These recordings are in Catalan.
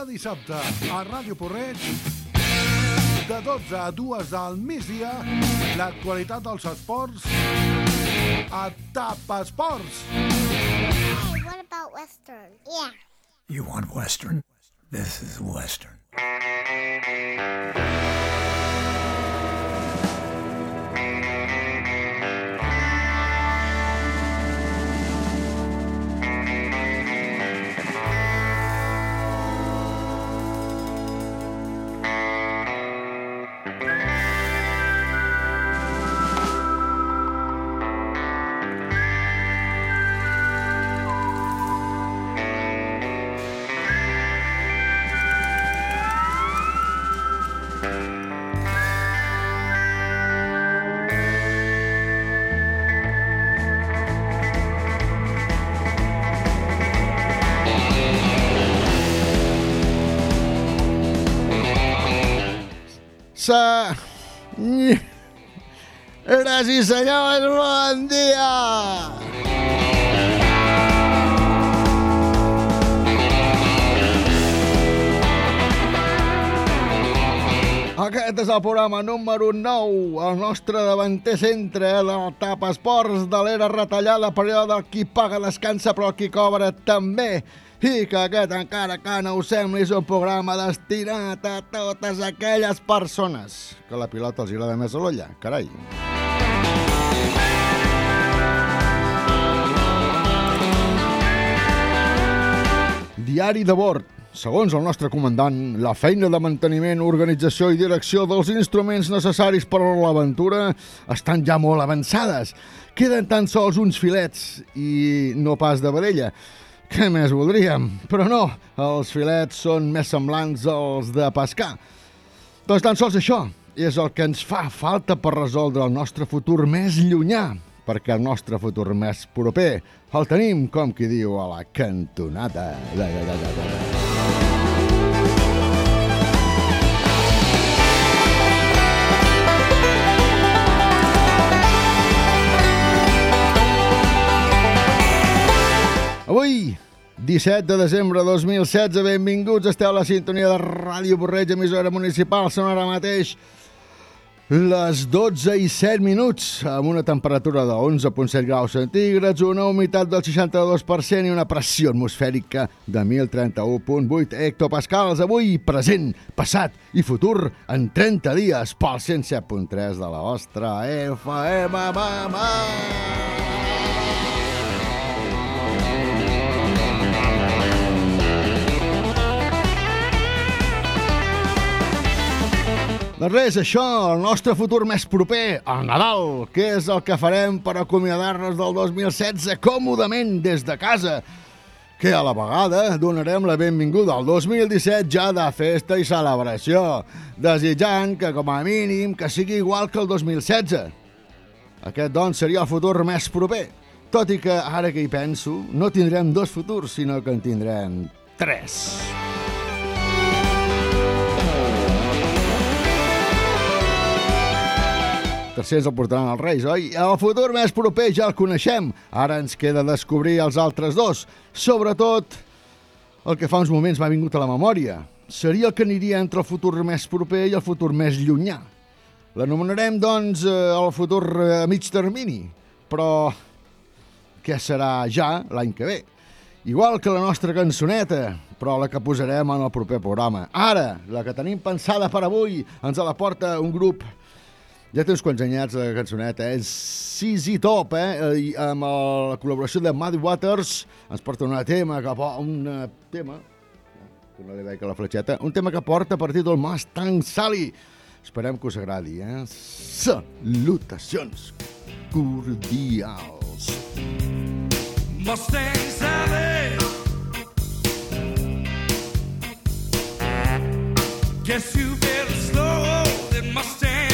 Cada dissabte a Ràdio Porreig de 12 a 2 al migdia l'actualitat dels esports a TAP Esports. Hey, what about Western? Yeah. You want Western? This is Western. Sa... Senyores i senyors, bon dia! Aquest és el programa número 9, el nostre davanter centre, el TAP Esports de l'era retallada, període del qui paga descansa però qui cobra també. I que aquest, encara que no ho sembli, és un programa destinat a totes aquelles persones que la pilota els agrada més a l'olla, carai. Diari de bord. Segons el nostre comandant, la feina de manteniment, organització i direcció dels instruments necessaris per a l'aventura estan ja molt avançades. Queden tan sols uns filets i no pas de vedella. Què més voldríem? Però no, els filets són més semblants als de pescar. Doncs tan sols això és el que ens fa falta per resoldre el nostre futur més llunyà, perquè el nostre futur més proper el tenim, com qui diu, a la cantonada. Da, da, da, da, da. Avui, 17 de desembre de 2016, benvinguts, esteu a la sintonia de Ràdio Borreig, emissora municipal, són ara mateix les 12 i 7 minuts, amb una temperatura de 11.7 graus centígrads, una humitat del 62% i una pressió atmosfèrica de 1031.8 hectopascals. Avui, present, passat i futur en 30 dies pel 107.3 de la vostra FM. Mama. Doncs res, això, el nostre futur més proper, el Nadal, que és el que farem per acomiadar-nos del 2016 còmodament des de casa, que a la vegada donarem la benvinguda al 2017 ja de festa i celebració, desitjant que, com a mínim, que sigui igual que el 2016. Aquest, doncs, seria el futur més proper, tot i que, ara que hi penso, no tindrem dos futurs, sinó que en tindrem tres. tercer ens el portaran els Reis, oi? El futur més proper ja el coneixem. Ara ens queda descobrir els altres dos. Sobretot, el que fa uns moments m'ha vingut a la memòria. Seria el que aniria entre el futur més proper i el futur més llunyà. L'anomenarem, doncs, eh, el futur a mig termini. Però què serà ja l'any que ve? Igual que la nostra cançoneta, però la que posarem en el proper programa. Ara, la que tenim pensada per avui, ens la porta un grup ja té uns quants anyats la cançoneta, és Sisi Top, eh? I amb la col·laboració de Muddy Waters ens porta un tema que po- un eh, tema que no li veig a la fletxeta, un tema que porta per títol Mustang Sally. Esperem que us agradi, eh? Salutacions cordials. Mustang Sally. Guess you better slow that Mustang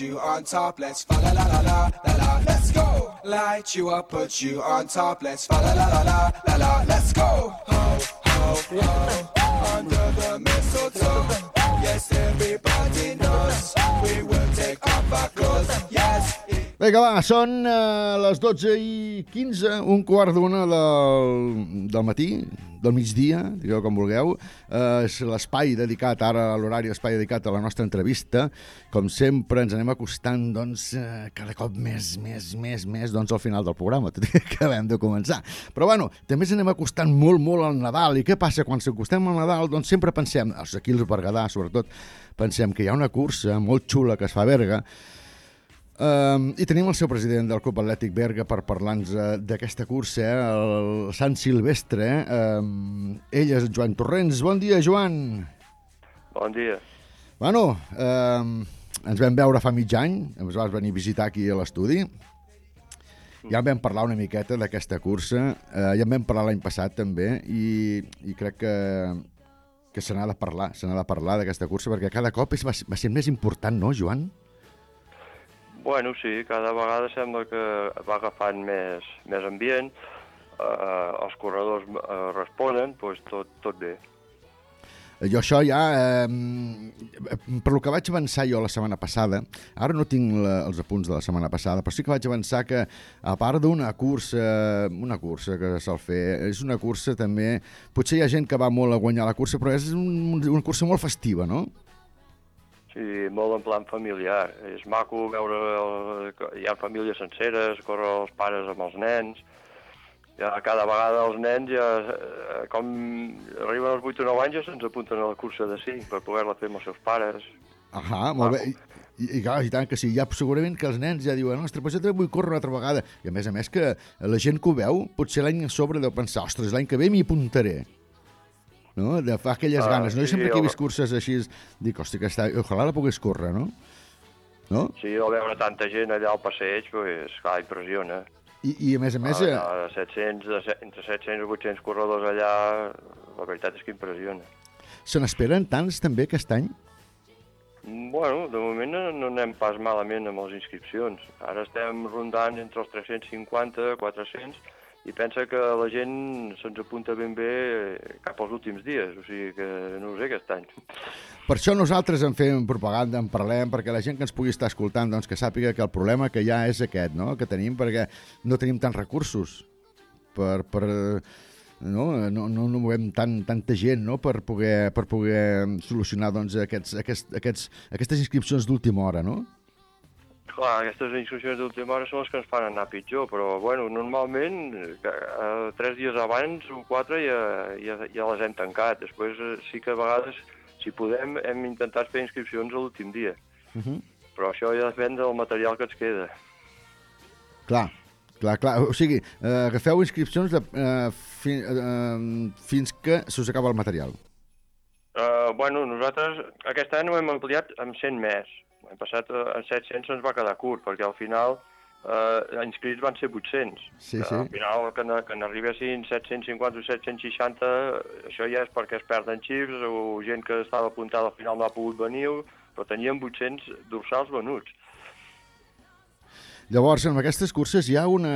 you on top. Let's fa la la la la la la. Let's go. Light you up, put you on top. Let's fa la la la la la la. Let's go. Ho ho ho. Under the mistletoe. Yes, everybody knows we will take off our clothes. Yes. Vinga, va, són uh, les 12 i 15, un quart d'una del, del matí, del migdia, digueu com vulgueu. Uh, és l'espai dedicat, ara a l'horari espai dedicat a la nostra entrevista. Com sempre, ens anem acostant, doncs, uh, cada cop més, més, més, més, doncs, al final del programa, tot i que acabem de començar. Però, bueno, també ens anem acostant molt, molt al Nadal. I què passa? Quan s'acostem al Nadal, doncs sempre pensem, aquí els Berguedà, sobretot, pensem que hi ha una cursa molt xula que es fa a Berga, Um, I tenim el seu president del Club Atlètic Berga per parlar-nos eh, d'aquesta cursa, eh, el Sant Silvestre. Um, ell és Joan Torrents. Bon dia, Joan. Bon dia. Bueno, um, ens vam veure fa mig any, ens vas venir a visitar aquí a l'estudi. Ja en vam parlar una miqueta d'aquesta cursa, eh, ja en vam parlar l'any passat també, i, i crec que, que se n'ha de parlar, se n'ha de parlar d'aquesta cursa, perquè cada cop és, va, va ser més important, no, Joan? Bueno, sí, cada vegada sembla que va agafant més, més ambient, eh, els corredors eh, responen, doncs tot, tot bé. Jo això ja, eh, per lo que vaig avançar jo la setmana passada, ara no tinc la, els apunts de la setmana passada, però sí que vaig avançar que, a part d'una cursa, una cursa que sol fer, és una cursa també, potser hi ha gent que va molt a guanyar la cursa, però és un, una cursa molt festiva, no? Sí, molt en plan familiar. És maco veure... El, hi ha famílies senceres, córrer els pares amb els nens. Ja cada vegada els nens ja, eh, com arriben als 8 o 9 anys ja se'ns apunten a la cursa de 5 per poder-la fer amb els seus pares. Ahà, molt bé. I, i, clar, i tant que sí, ja segurament que els nens ja diuen ostres, però jo també vull córrer una altra vegada. I a més a més que la gent que ho veu, potser l'any a sobre deu pensar, ostres, l'any que ve m'hi apuntaré. No? De fa aquelles Ah, ganes. No? Jo sí, sempre que he vist curses així, dic, hòstia, que està... ojalà la pogués córrer, no? No? Sí, al veure tanta gent allà al passeig, pues, clar, impressiona. I, i a més a més... Ah, ja, 700, de se- entre 700 i 800 corredors allà, la veritat és que impressiona. se n'esperen tants també aquest any? Bueno, de moment no, no anem pas malament amb les inscripcions. Ara estem rondant entre els 350 400 i pensa que la gent se'ns apunta ben bé cap als últims dies, o sigui que no ho sé aquest any. Per això nosaltres en fem propaganda, en parlem, perquè la gent que ens pugui estar escoltant doncs, que sàpiga que el problema que ha és aquest, no? que tenim, perquè no tenim tants recursos per, per no, no, no, no movem tant, tanta gent no? per, poder, per poder solucionar doncs, aquests, aquests, aquests, aquestes inscripcions d'última hora, no? Clar, aquestes inscripcions d'última hora són les que ens fan anar pitjor, però bueno, normalment eh, eh, tres dies abans o quatre ja, ja, ja les hem tancat. Després eh, sí que a vegades, si podem, hem intentat fer inscripcions a l'últim dia. Uh -huh. Però això ja depèn del material que ens queda. Clar, clar, clar. O sigui, eh, agafeu inscripcions de, eh, fi, eh, fins que se us acaba el material. Uh, bueno, nosaltres aquest any ho hem ampliat amb 100 més. L'any passat uh, en 700 se'ns va quedar curt, perquè al final uh, inscrits van ser 800. Sí, sí. Al final, que, que n'arribessin 750 o 760, això ja és perquè es perden xips o gent que estava apuntada al final no ha pogut venir, però teníem 800 dorsals venuts. Llavors, en aquestes curses hi ha una,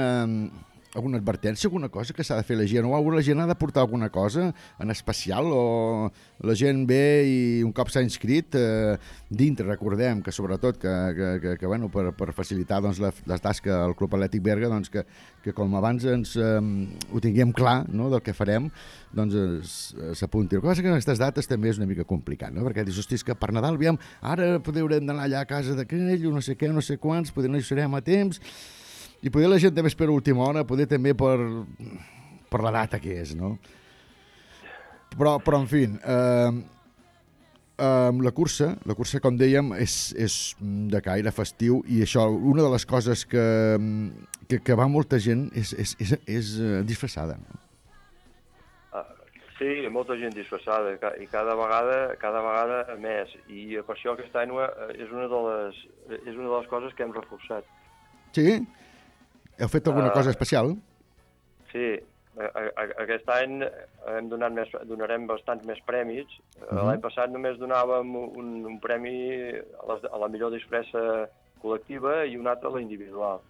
alguna advertència, alguna cosa que s'ha de fer la gent? O la gent ha de portar alguna cosa en especial? O la gent ve i un cop s'ha inscrit, eh, dintre, recordem que sobretot que, que, que, que bueno, per, per facilitar doncs, la, la tasca al Club Atlètic Berga, doncs, que, que com abans ens, eh, ho tinguem clar no, del que farem, doncs s'apunti. El que passa que en aquestes dates també és una mica complicat, no? perquè dius, hosti, que per Nadal, aviam, ara poder haurem d'anar allà a casa d'aquell, no sé què, no sé quants, poder no hi serem a temps, i poder la gent també espera última hora, poder també per, per la data que és, no? Però, però en fi, eh, um, la cursa, la cursa, com dèiem, és, és de caire festiu i això, una de les coses que, que, que va molta gent és, és, és, és eh, disfressada. No? Ah, Sí, molta gent disfressada i cada vegada, cada vegada més. I per això aquest any eh, és una de les, és una de les coses que hem reforçat. Sí? Heu fet alguna Ah. cosa especial? Sí, a- a- aquest any hem donat més, donarem bastants més premis. Uh Mhm. L'any passat només donàvem un, un premi a, les, a la millor disfressa col·lectiva i un altre a la individual.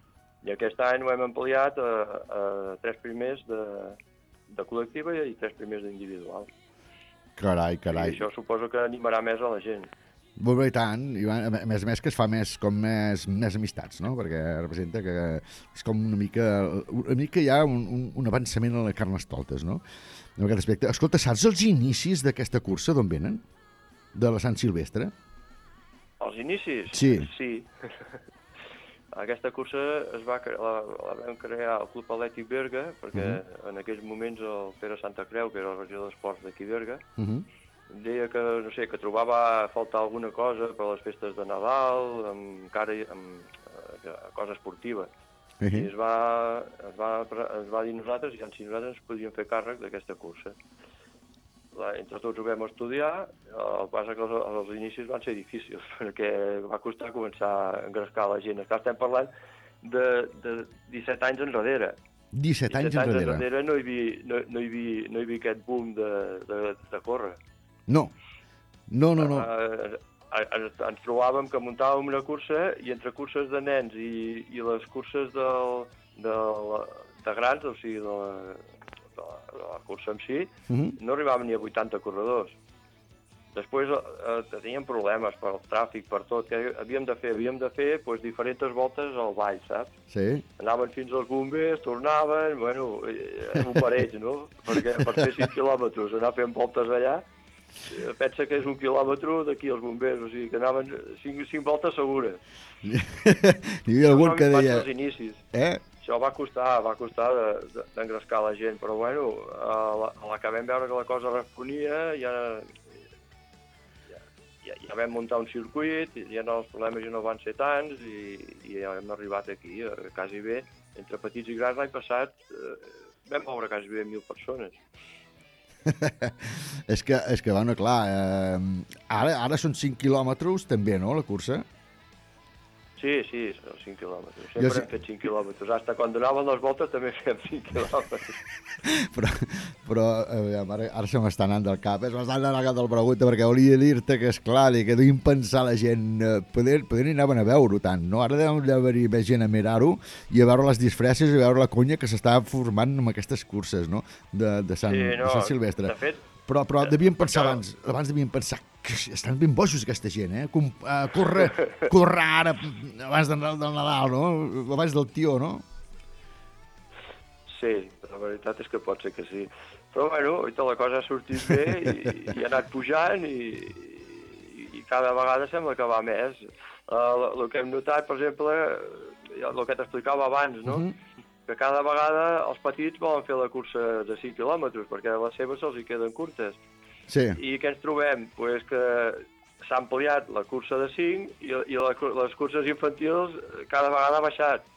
I aquest any ho hem ampliat a, a tres primers de, de col·lectiva i tres primers d'individual. Carai, I carai. això suposo que animarà més a la gent. I tant. I a més a més que es fa més, com més, més amistats, no? Perquè representa que és com una mica... Una mica hi ha un, un, un avançament a la Carnestoltes, no? En aquest aspecte. Escolta, saps els inicis d'aquesta cursa d'on venen? De la Sant Silvestre? Els inicis? Sí. Sí. Aquesta cursa es va, la, la vam crear al Club Atlètic Berga, perquè Mhm. en aquells moments el Pere Santa Creu, que era el regidor d'Esports d'aquí Berga, Uh -huh. Deia que, no sé, que trobava a faltar alguna cosa per a les festes de Nadal, amb, cara, amb eh, cosa esportiva. Uh I -huh. es va, es, va, es va dir nosaltres i si nosaltres ens podíem fer càrrec d'aquesta cursa. La, entre tots ho vam estudiar, el que passa que els, els inicis van ser difícils, perquè va costar començar a engrescar la gent. Està- Estem parlant de, de 17 anys enrere. 17 anys enrere. enrere no hi havia, no, no hi havia, no hi havia aquest boom de, de, de córrer. No. No, no, no. Eh, eh, ens, trobàvem que muntàvem una cursa i entre curses de nens i, i les curses del, de, la- de grans, o sigui, de la, de la, de la cursa en si, Uh -huh. no arribaven ni a 80 corredors. Després eh, teníem problemes per al tràfic, per tot. Què havíem de fer? Havíem de fer doncs, diferents voltes al ball, saps? Sí. Anaven fins als bombers, tornaven, bueno, eh, un parell, no? Perquè per fer 5 quilòmetres, anar fent voltes allà, pensa que és un quilòmetre d'aquí als bombers, o sigui que anaven 5, 5 voltes segures. N'hi havia algun que deia... els inicis. Eh? Això va costar, va costar de- de- d'engrescar la gent, però bueno, a la, a la que vam veure que la cosa responia, ja, ja, ja, ja vam muntar un circuit, ja no, els problemes ja no van ser tants, i, i ja hem arribat aquí, eh, quasi bé. Entre petits i grans l'any passat eh, vam moure quasi bé mil persones. és que, és que bueno, clar, eh, ara, ara són 5 quilòmetres també, no, la cursa? Sí, sí, són 5 quilòmetres. Jo Sempre sí- hem fet 5 quilòmetres. Hasta quan donaven les voltes també fèiem 5 quilòmetres. Però, però aviam, ara, ara se m'està anant del cap, eh? se m'està anant del cap del pregunta, perquè volia dir-te que, és clar, li que deuen pensar la gent, eh, poder, poder anaven a veure-ho tant, no? Ara deuen haver-hi més gent a mirar-ho i a veure les disfresses i a veure la conya que s'està formant amb aquestes curses, no?, de, de, Sant, Sí, no, de Sant Silvestre. de fet, però, però devien pensar abans, abans devien pensar que estan ben bojos aquesta gent, eh? Com, uh, corre, corre ara abans del, del Nadal, no? Abans del tió, no? Sí, la veritat és que pot ser que sí. Però bueno, ahorita la cosa ha sortit bé i, i ha anat pujant i, i, i cada vegada sembla que va més. Uh, el que hem notat, per exemple, eh, el que t'explicava abans, no? Mhm. Que cada vegada els petits volen fer la cursa de 5 quilòmetres perquè les seves se'ls hi queden curtes. Sí. I què ens trobem? Pues que s'ha ampliat la cursa de 5 i, i la, les curses infantils cada vegada ha baixat.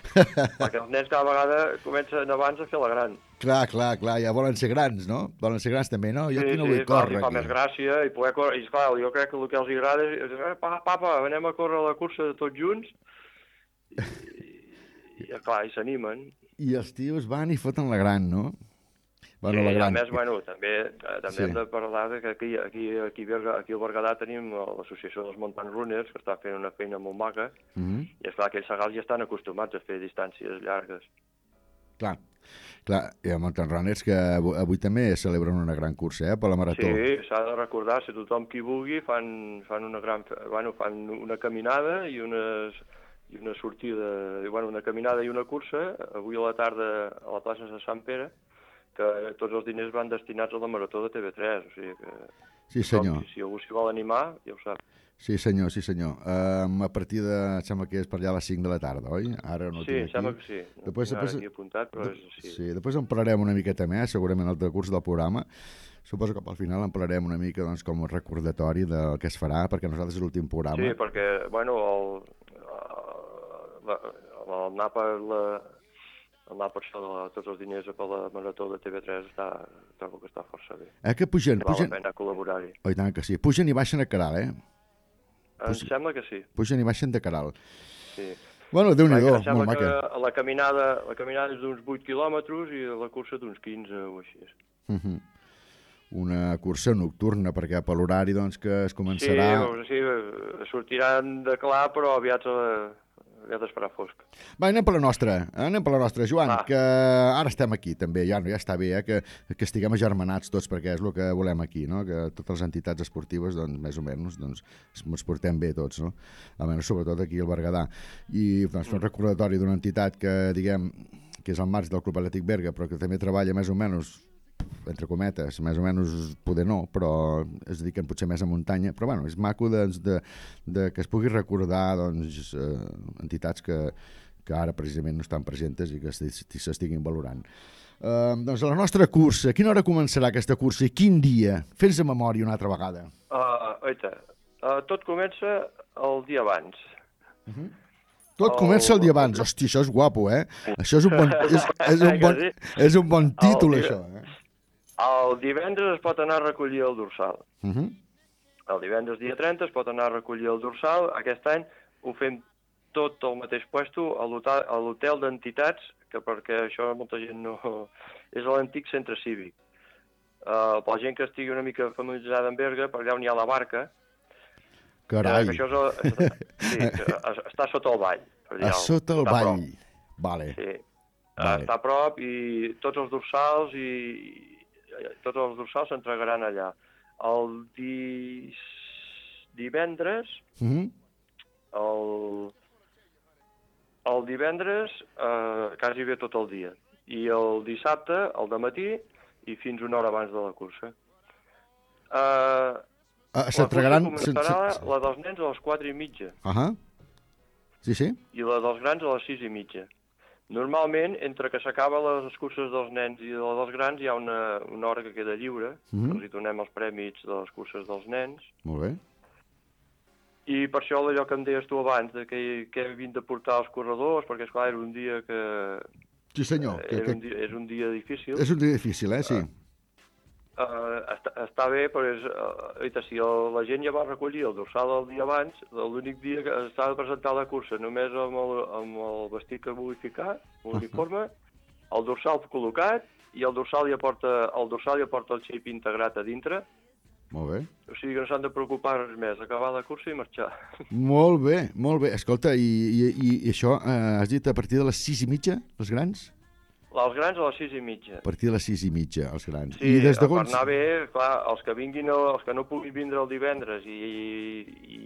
perquè els nens cada vegada comencen abans a fer la gran. Clar, clar, clar, ja volen ser grans, no? Volen ser grans també, no? Jo aquí no vull clar, córrer. hi fa més gràcia i poder córrer. I esclar, jo crec que el que els agrada és, eh, papa, papa, anem a córrer la cursa tots junts. I, i clar, i s'animen. I els tios van i foten la gran, no? Bueno, sí, la i a gran. més, bueno, també, eh, també Sí. hem de parlar de que aquí, aquí, aquí, aquí al Berguedà tenim l'associació dels Mountain Runners, que està fent una feina molt maca, Mhm. i és clar que ells segals ja estan acostumats a fer distàncies llargues. Clar, clar, hi ha mountain runners que avui, avui també celebren una gran cursa, eh, per la marató. Sí, s'ha de recordar, si tothom qui vulgui fan, fan una gran... Bueno, fan una caminada i unes, i una sortida, bueno, una caminada i una cursa, avui a la tarda a la plaça de Sant Pere, que tots els diners van destinats a la marató de TV3, o sigui que... Sí, senyor. Si, si algú s'hi vol animar, ja ho sap. Sí, senyor, sí, senyor. Um, a partir de, em sembla que és per allà a les 5 de la tarda, oi? Ara no sí, sembla que sí. No Després- ara després- aquí apuntat, però és així. Sí, després en parlarem una miqueta més, segurament al decurs del programa. Suposo que pel final en parlarem una mica doncs, com a recordatori del que es farà, perquè nosaltres és l'últim programa. Sí, perquè, bueno, el, el, el NAPA, la, el NAPA, això de la, tots els diners per la marató de TV3 està, trobo que està força bé. Eh, que pugen, Val pugen... la pena col·laborar-hi. Oh, tant que sí. Pugen i baixen a Caral, eh? Em Pues- sembla que sí, Pugen i baixen de Caral. sí. Bueno, déu nhi em molt maca. la caminada, la caminada és d'uns 8 quilòmetres i la cursa d'uns 15 o així. Uh -huh. Una cursa nocturna, perquè per l'horari doncs, que es començarà... Sí, o sí, eh, sortiran de clar, però aviat, eh, aviat es farà fosc. Va, anem per la nostra, eh? anem per la nostra. Joan, Va. que ara estem aquí també, ja, ja està bé eh? que, que estiguem agermanats tots, perquè és el que volem aquí, no? que totes les entitats esportives, doncs, més o menys, doncs, ens portem bé tots, no? almenys sobretot aquí al Berguedà. I doncs, un recordatori d'una entitat que, diguem, que és al marge del Club Atlètic Berga, però que també treballa més o menys entre cometes, més o menys poder no, però es dediquen potser més a muntanya, però bueno, és maco doncs, de, de que es pugui recordar doncs, eh, entitats que, que ara precisament no estan presentes i que s'esti- s'estiguin valorant. Uh, doncs la nostra cursa, a quina hora començarà aquesta cursa i quin dia? Fes de memòria una altra vegada. Uh, oita, uh, tot comença el dia abans. Tot El- comença el dia abans. Hòstia, això és guapo, eh? Això és un bon, és, és un bon, és un bon títol, El això. Eh? El divendres es pot anar a recollir el dorsal. Uh -huh. El divendres dia 30 es pot anar a recollir el dorsal. Aquest any ho fem tot al mateix puesto a l'hotel- d'entitats, que perquè això molta gent no... És l'antic centre cívic. Uh, per la gent que estigui una mica familiaritzada amb Berga, per allà on hi ha la barca, Carai, que això és, el- sí, està sota el vall. a sota el vall. Vale. Sí. Vale. Està a prop i tots els dorsals i tots els dorsals s'entregaran allà. El dis... divendres, Uh -huh. el, el divendres eh, quasi bé tot el dia. I el dissabte, al matí i fins una hora abans de la cursa. Eh, Uh, la cursa S'entregaran... començarà la dels nens a les 4 i mitja Uh -huh. Sí, sí? i la dels grans a les 6 i mitja. Normalment, entre que s'acaba les curses dels nens i la dels grans, hi ha una, una hora que queda lliure, Mhm. que els hi donem els prèmits de les curses dels nens, Molt bé. i per això allò que em deies tu abans, de que, que hem vingut de portar els corredors, perquè, esclar, era un dia que... Sí, senyor. Que, era que, un dia, és un dia difícil. és un dia difícil, eh? Sí. Uh, està, està bé, però és, uh, si el, la gent ja va recollir el dorsal el dia abans, l'únic dia que s'ha de presentar la cursa només amb el, amb el vestit que vulgui ficar, l'uniforme, el dorsal col·locat, i el dorsal ja porta, el dorsal ja porta el xip integrat a dintre, Molt bé. o sigui que no s'han de preocupar res més, acabar la cursa i marxar. Molt bé, molt bé. Escolta, i, i, i, això, eh, has dit a partir de les sis i mitja, els grans? Els grans a les sis i mitja. A partir de les sis i mitja, els grans. Sí, I des de per anar bé, clar, els que vinguin, el- els que no puguin vindre el divendres i,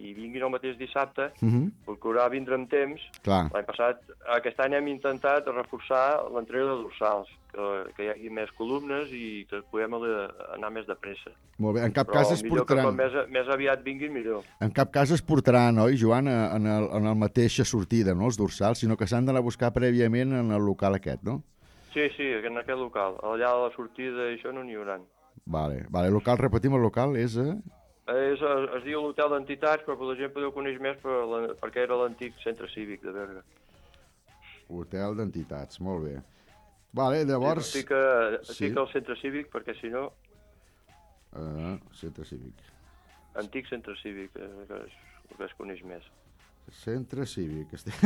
i vinguin el mateix dissabte, Uh -huh. procurar vindre amb temps. L'any passat, aquest any hem intentat reforçar l'entrega de dorsals, que, que hi hagi més columnes i que puguem anar més de pressa. molt bé. En cap Però cas es portaran... com més, més aviat vinguin, millor. En cap cas es portaran, oi, Joan, en el, en el mateixa sortida, no?, els dorsals, sinó que s'han d'anar a buscar prèviament en el local aquest, no? Sí, sí, en aquest local. Allà a la sortida i això no n'hi haurà. Vale, vale. Local, repetim, el local és... Eh? És, es, es diu l'hotel d'entitats, però la gent podeu conèixer més per la, perquè era l'antic centre cívic de Berga. Hotel d'entitats, molt bé. Vale, llavors... Sí, que, Sí. sí. que el centre cívic, perquè si no, Uh, centre cívic. antic centre cívic, eh, que el que es coneix més. Centre cívic. Estic,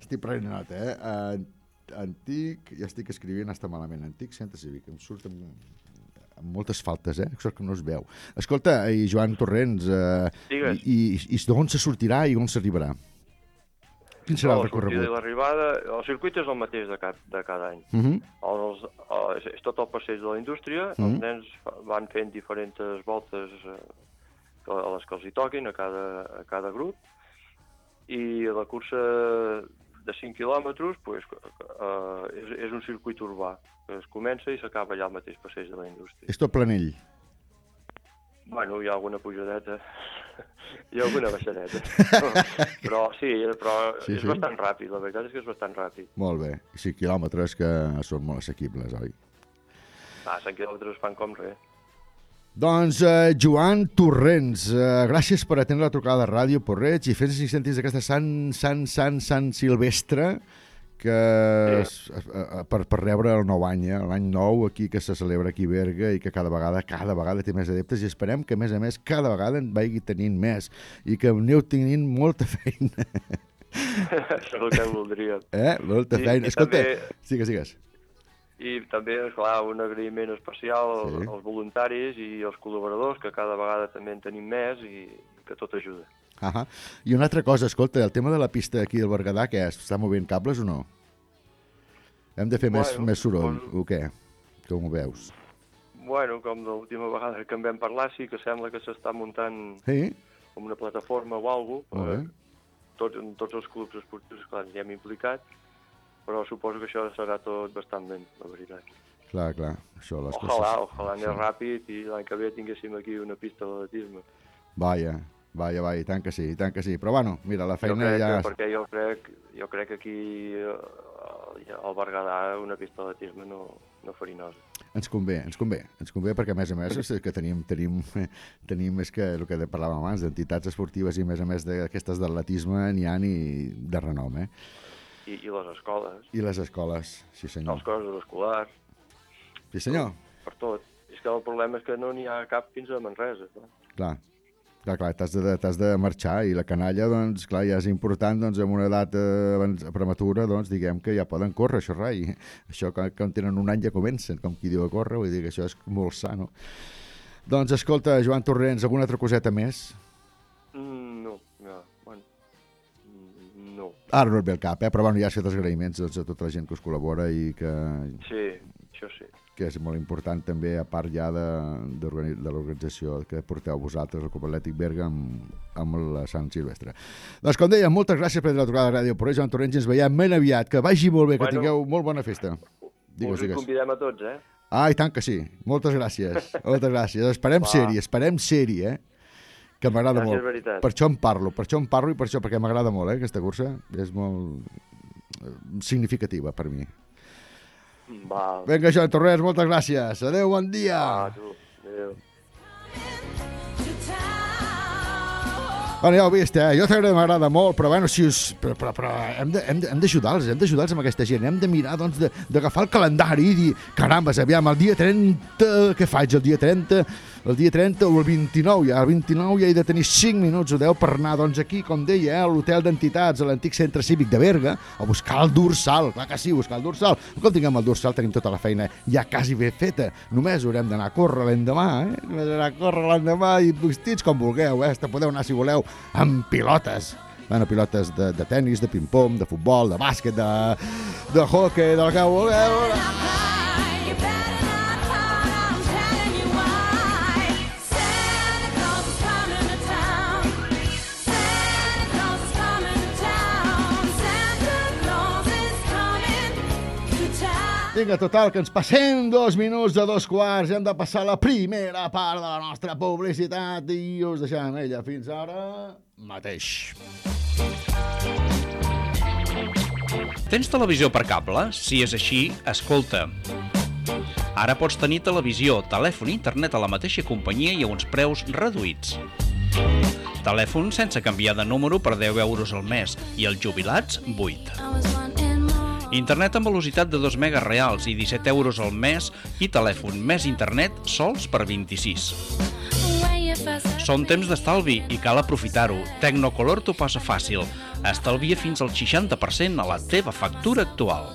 estic prenent nota, eh? Uh, antic, ja estic escrivint, està malament. Antic centre cívic. Em surt amb, amb moltes faltes, eh? Sort que no es veu. Escolta, i Joan Torrents, uh, Digues. i, i, i d'on se sortirà i on s'arribarà? Quin serà el la i recorregut? l'arribada, el circuit és el mateix de, cap, de cada any. Uh -huh. Els, eh, és, és tot el passeig de la indústria, Mhm. els nens fa- van fent diferents voltes eh, que- a les que els hi toquin a cada, a cada grup, i la cursa de 5 quilòmetres pues, eh, és, és un circuit urbà, que es comença i s'acaba allà al mateix passeig de la indústria. És tot planell. Bueno, hi ha alguna pujadeta, hi ha alguna baixadeta, però sí, però Sí, és sí. bastant ràpid, la veritat és que és bastant ràpid. Molt bé. I 5 quilòmetres que són molt assequibles, oi? Ah, 100 quilòmetres fan com res. Doncs eh, Joan Torrents, eh, gràcies per atendre la trucada de Ràdio Porreig i fer-nos incentius d'aquesta Sant, Sant, Sant, Sant Silvestre que sí. eh, per, per rebre el nou any, eh, l'any nou aquí que se celebra aquí a Berga i que cada vegada cada vegada té més adeptes i esperem que a més a més cada vegada en vagi tenint més i que aneu tenint molta feina. Això és el que voldríem. Eh? Molta I- feina. i Escolta, també- sigues, sigues. I també, esclar, un agraïment especial als, Sí. als voluntaris i als col·laboradors, que cada vegada també en tenim més i que tot ajuda. Ahà. I una altra cosa, escolta, el tema de la pista aquí del Berguedà, és? Està movent cables o no? Hem de fer més, Bueno, més soroll, bueno. o què? Com ho veus? Bueno, com l'última vegada que en vam parlar, sí que sembla que s'està muntant Sí? com una plataforma o alguna cosa. Tots, tots els clubs esportius, clar, ens hi hem implicat, però suposo que això serà tot bastant ben, la veritat. Clar, clar, això, les Ojalà, coses... ojalà anés ràpid i l'any que ve tinguéssim aquí una pista d'atletisme. Vaja, vaja, vaja, i tant que sí, i tant que sí. Però bueno, mira, la Jo feina crec ja... que, perquè jo crec, jo crec que aquí eh, al Berguedà una pista d'atletisme no, no farinosa. Ens convé, ens convé, ens convé perquè a més a més és que tenim, tenim, tenim és que el que parlàvem abans, d'entitats esportives i a més a més d'aquestes d'atletisme n'hi ha ni de renom, eh? I, I les escoles, I les escoles, sí senyor. els cossos escolars, Sí senyor, per tot. És que el problema és que no n'hi ha cap fins a Manresa. Clar. clar. Clar, clar, t'has de, de marxar i la canalla, doncs, clar, ja és important, doncs, amb una edat eh, prematura, doncs, diguem que ja poden córrer, això rai. Això, que tenen un any ja comencen, com qui diu a córrer, vull dir que això és molt sano. Doncs, escolta, Joan Torrents, alguna altra coseta més? Ara no et ve el cap, eh? però bueno, ja has fet els agraïments doncs, a tota la gent que us col·labora i que, Sí, això sí. que és molt important també, a part ja de, de l'organització que porteu vosaltres, el Club Atlètic Berga, amb, amb la Sant Silvestre. Doncs, com deia, moltes gràcies per la trucada de ràdio, però Joan Torrents ens veiem ben aviat, que vagi molt bé, que Bueno. tingueu molt bona festa. Digues, Us hi digues. convidem a tots, eh? Ah, i tant que sí. Moltes gràcies. Moltes gràcies. Esperem ser-hi, esperem ser-hi, eh? Que m'agrada molt. veritat. Per això en parlo, per això en parlo i per això, perquè m'agrada molt, eh, aquesta cursa. És molt eh, significativa per mi. Va, Vinga, Joan Torrents, moltes gràcies. Adéu, bon dia. va, tu. Adéu. Bueno, ja ho vist, eh? Jo també m'agrada molt, però, bueno, si us... però, però, però hem d'ajudar-los, hem d'ajudar-los amb aquesta gent. Hem de mirar, doncs, d'agafar el calendari i dir, carambes, aviam, el dia 30, què faig el dia 30? El dia 30 o el 29, ja, el 29 ja he de tenir 5 minuts o 10 per anar, doncs, aquí, com deia, eh, a l'hotel d'entitats, a l'antic centre cívic de Berga, a buscar el dorsal, clar que sí, buscar el dorsal. Com tinguem el dorsal, tenim tota la feina ja quasi ben feta. Només haurem d'anar a córrer l'endemà, eh? Només d'anar a córrer l'endemà i vestits com vulgueu, eh? Hasta podeu anar, si voleu, amb pilotes. Bueno, pilotes de, de tennis, de ping-pong, de futbol, de bàsquet, de, de hockey, del que vulgueu. Vinga, total, que ens passem dos minuts de dos quarts. Hem de passar la primera part de la nostra publicitat i us deixem ella fins ara mateix. Tens televisió per cable? Si és així, escolta. Ara pots tenir televisió, telèfon i internet a la mateixa companyia i a uns preus reduïts. Telèfon sense canviar de número per 10 euros al mes i els jubilats 8. Internet amb velocitat de 2 megas reals i 17 euros al mes i telèfon més internet sols per 26. Són temps d'estalvi i cal aprofitar-ho. Tecnocolor t'ho passa fàcil. Estalvia fins al 60% a la teva factura actual.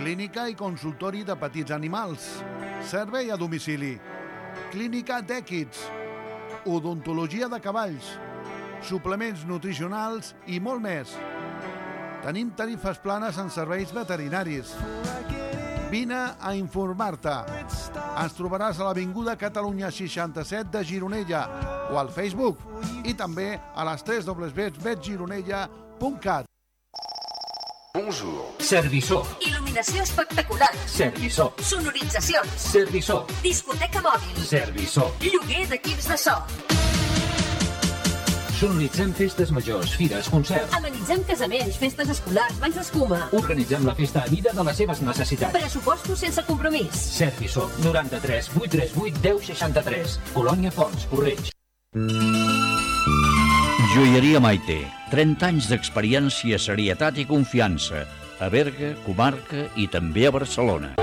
Clínica i consultori de petits animals. Servei a domicili. Clínica d'èquids. Odontologia de cavalls. Suplements nutricionals i molt més. Tenim tarifes planes en serveis veterinaris. Vine a informar-te. Ens trobaràs a l'Avinguda Catalunya 67 de Gironella o al Facebook i també a les 3 www.betgironella.cat. Bonjour. Serviçó. Il·luminació espectacular. Serviçó. Sonoritzacions. Serviçó. Discoteca mòbil. Serviçó. Lloguer d'equips de so. Sonoritzem festes majors, fires, concerts. Amenitzem casaments, festes escolars, banys d'escuma. Organitzem la festa a mida de les seves necessitats. Pressupostos sense compromís. Serviçó. 93 838 1063. Colònia Fons, Correig. Joieria Maite. 30 anys d'experiència, serietat i confiança. A Berga, comarca i també a Barcelona.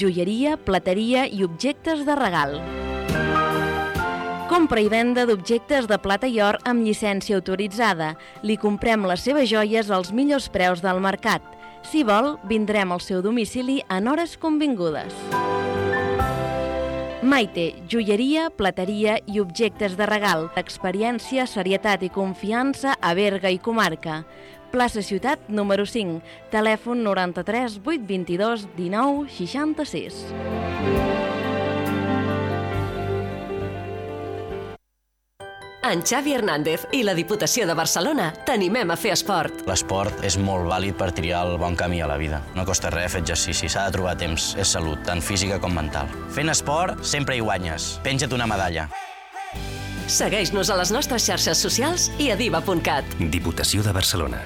joieria, plateria i objectes de regal. Compra i venda d'objectes de plata i or amb llicència autoritzada. Li comprem les seves joies als millors preus del mercat. Si vol, vindrem al seu domicili en hores convingudes. Maite, joieria, plateria i objectes de regal. Experiència, serietat i confiança a Berga i comarca. Plaça Ciutat, número 5. Telèfon 93 822 19 66. En Xavi Hernández i la Diputació de Barcelona t'animem a fer esport. L'esport és molt vàlid per triar el bon camí a la vida. No costa res fer exercici, s'ha de trobar temps. És salut, tant física com mental. Fent esport sempre hi guanyes. Penja't una medalla. Segueix-nos a les nostres xarxes socials i a diva.cat. Diputació de Barcelona.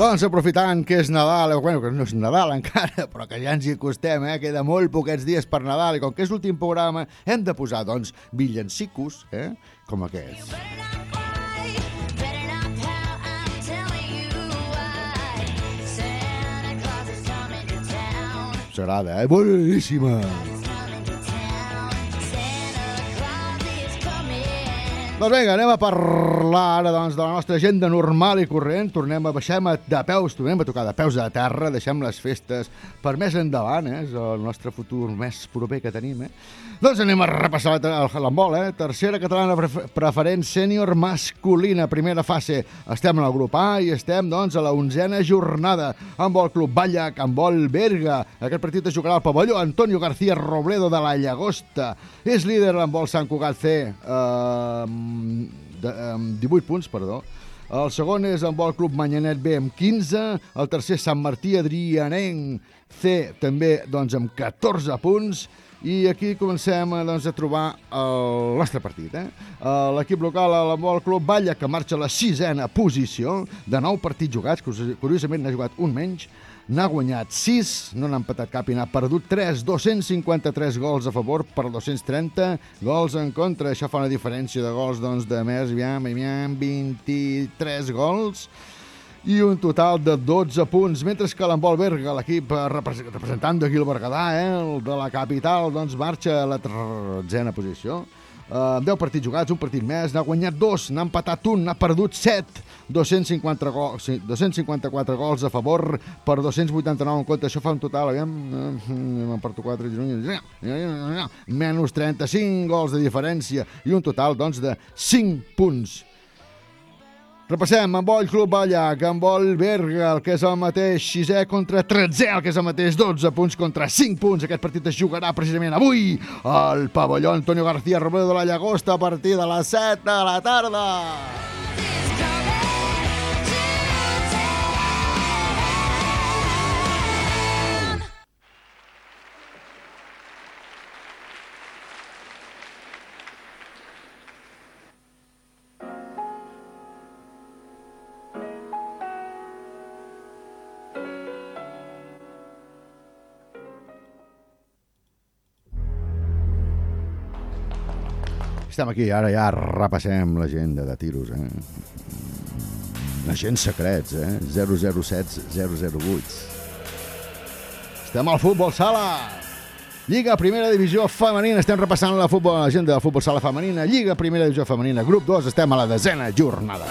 Doncs aprofitant que és Nadal, o bueno, que no és Nadal encara, però que ja ens hi acostem, eh? queda molt poquets dies per Nadal, i com que és l'últim programa, hem de posar, doncs, villancicos, eh? com aquests. S'agrada, eh? Boníssima! Doncs vinga, anem a parlar ara doncs, de la nostra agenda normal i corrent. Tornem a baixar de peus, tornem a tocar de peus a terra, deixem les festes per més endavant, eh? és el nostre futur més proper que tenim. Eh? Doncs anem a repassar el handbol, eh? tercera catalana preferent sènior masculina, primera fase. Estem en el grup A i estem doncs, a la onzena jornada. Handbol Club Ballac, handbol Berga. Aquest partit es jugarà al pavelló Antonio García Robledo de la Llagosta. És líder l'handbol Sant Cugat C. Eh, de, amb 18 punts, perdó. El segon és amb el Club Manyanet B amb 15, el tercer Sant Martí Adrianenc C també doncs, amb 14 punts i aquí comencem doncs, a trobar el nostre partit. Eh? L'equip local, el Club Balla, que marxa a la sisena posició, de nou partits jugats, curiosament n'ha jugat un menys, n'ha guanyat 6, no n'ha empatat cap i n'ha perdut 3, 253 gols a favor per 230 gols en contra. Això fa una diferència de gols doncs, de més, aviam, aviam, 23 gols i un total de 12 punts, mentre que l'Embol Berga, l'equip representant d'aquí el Berguedà, eh, el de la capital, doncs marxa a la tretzena posició. Uh, 10 partits jugats, un partit més, n'ha guanyat dos, n'ha empatat un, n'ha perdut 7, 250 gols, 254 gols a favor per 289 en contra. Això fa un total, aviam, uh, per 4, menys 35 gols de diferència i un total, doncs, de 5 punts. Repassem, amb Boll Club Ballac, amb Boll Berga, el que és el mateix 6è contra 13è, el que és el mateix 12 punts contra 5 punts. Aquest partit es jugarà precisament avui al pavelló Antonio García Robledo de la Llagosta a partir de les 7 de la tarda. Estem aquí, ara ja repassem l'agenda de tiros, eh? Agents secrets, eh? 007 008. Estem al futbol sala! Lliga Primera Divisió Femenina, estem repassant la futbol, l'agenda de futbol sala femenina, Lliga Primera Divisió Femenina, grup 2, estem a la desena jornada.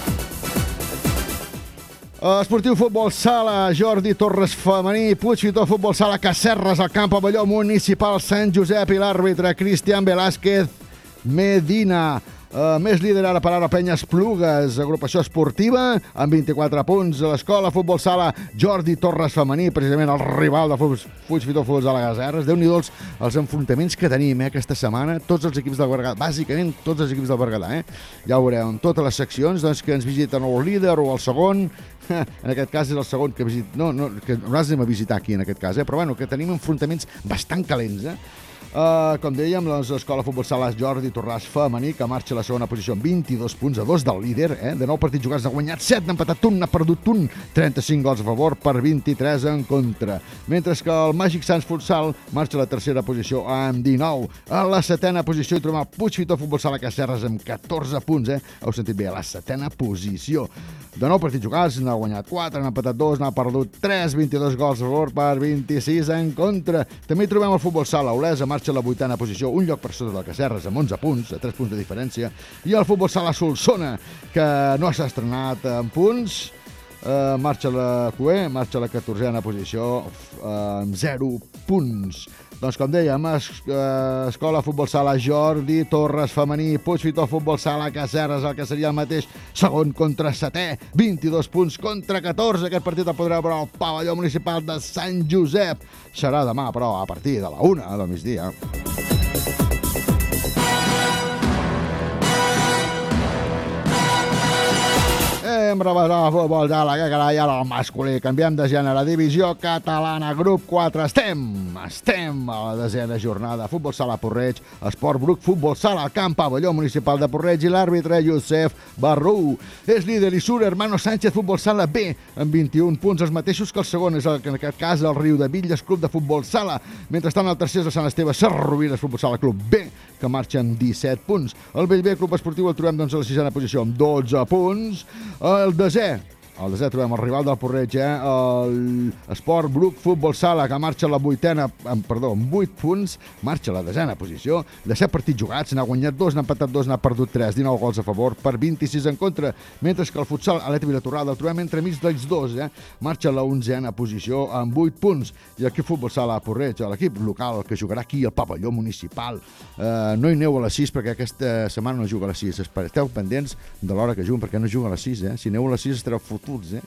Esportiu Futbol Sala, Jordi Torres femení, Puig Fitó Futbol Sala, Cacerres, al camp Pavelló Municipal Sant Josep i l'àrbitre Cristian Velázquez Medina. Uh, més líder ara per ara Penya Esplugues, agrupació esportiva, amb 24 punts. L'escola Futbol Sala Jordi Torres Femení, precisament el rival de Fuig, Fuig Fitó Futbol Sala Gaserres. déu nhi els, enfrontaments que tenim eh, aquesta setmana. Tots els equips del Berguedà, bàsicament tots els equips del Berguedà. Eh? Ja ho veureu, en totes les seccions doncs, que ens visiten el líder o el segon. En aquest cas és el segon que visit... No, no, que nosaltres anem a visitar aquí, en aquest cas, eh? però bueno, que tenim enfrontaments bastant calents, eh? Uh, com dèiem, l'Escola Futbol Sala Jordi Torràs femení, que marxa a la segona posició amb 22 punts a 2 del líder. Eh? De 9 partits jugats n'ha guanyat 7, n'ha empatat un, n'ha perdut un, 35 gols a favor per 23 en contra. Mentre que el Màgic Sants Futsal marxa a la tercera posició amb 19. A la setena posició hi trobem el Puig Fitó Futbol Sala Cacerres amb 14 punts. Eh? Heu sentit bé, a la setena posició. De 9 partits jugats n'ha guanyat 4, n'ha empatat 2, n'ha perdut 3, 22 gols a favor per 26 en contra. També trobem el Futbol Sala Olesa, marxa a la vuitena posició, un lloc per sota del Cacerres, amb 11 punts, a 3 punts de diferència, i el Futbol Sala Solsona, que no s'ha estrenat en punts, eh, marxa la QE, marxa la 14a posició, eh, amb 0 punts. Doncs com dèiem, es, eh, Escola Futbol Sala Jordi, Torres Femení, Puig Fitó Futbol Sala Cacerres, el que seria el mateix segon contra setè, 22 punts contra 14. Aquest partit el podreu veure al pavelló municipal de Sant Josep. Serà demà, però, a partir de la una del migdia. Hem rebat el futbol de la que carai ara el masculí. Canviem de gènere. Divisió catalana, grup 4. Estem, estem a la desena jornada. Futbol sala Porreig, Esport Bruc, Futbol sala al camp, pavelló municipal de Porreig i l'àrbitre Josep Barrú. És líder i surt Hermano Sánchez, Futbol sala B, amb 21 punts, els mateixos que el segon, és el, en aquest cas el Riu de Villes, Club de Futbol Sala. Mentrestant, el tercer és el Sant Esteve, Sarrovires, Futbol Sala Club B, que marxa amb 17 punts. El Bellver Club Esportiu el trobem doncs, a la sisena posició amb 12 punts. El desè, al desè trobem el rival del Porreig, eh? el Esport Bruc Futbol Sala, que marxa a la vuitena, amb, perdó, amb 8 punts, marxa a la desena posició, de 7 partits jugats, n'ha guanyat 2, n'ha empatat 2, n'ha perdut 3, 19 gols a favor per 26 en contra, mentre que el futsal Aleta Vilatorrada el trobem entremig dels dos, eh? marxa a la onzena posició amb 8 punts, i aquí Futbol Sala a Porreig, l'equip local que jugarà aquí al pavelló municipal. Eh, no hi aneu a les 6 perquè aquesta setmana no juga a les 6, esteu pendents de l'hora que juguen perquè no juga a les 6, eh? si aneu a les 6 estareu fotuts, eh?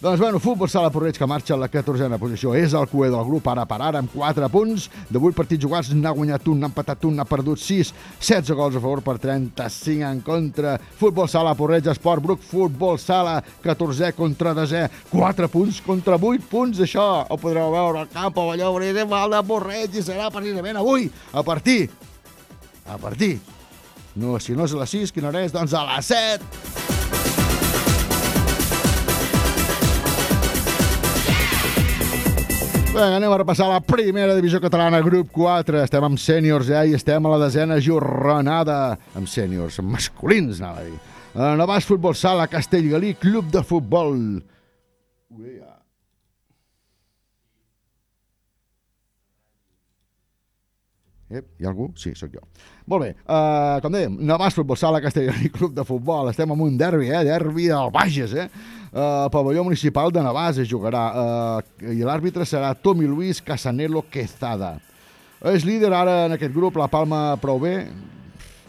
Doncs, bueno, Futbol Sala Porreig, que marxa a la 14a posició, és el cué del grup ara per ara, amb 4 punts. De 8 partits jugats n'ha guanyat un, n'ha empatat un, n'ha perdut 6, 16 gols a favor per 35 en contra. Futbol Sala Porreig, Esport Bruc, Futbol Sala, 14è contra 10è, 4 punts contra 8 punts. Això ho podreu veure al camp pavelló municipal de Porreig i serà precisament avui, a partir, a partir, no, si no és a les 6, quina hora és? Doncs a les 7. Vinga, anem a repassar la primera divisió catalana, grup 4. Estem amb sèniors, ja, i estem a la desena jornada amb sèniors, masculins, anava a dir. Uh, Navàs Futbol Sala, Castellgalí, Club de Futbol. Uia. Ep, hi ha algú? Sí, sóc jo. Molt bé, uh, com dèiem, Navàs Futbol Sala, Castellgalí, Club de Futbol. Estem amb un derbi, eh? Derbi del Bages, eh? Uh, pavelló municipal de Navàs es jugarà uh, i l'àrbitre serà Tomi Luis Casanelo Quezada. És líder ara en aquest grup la Palma prou bé,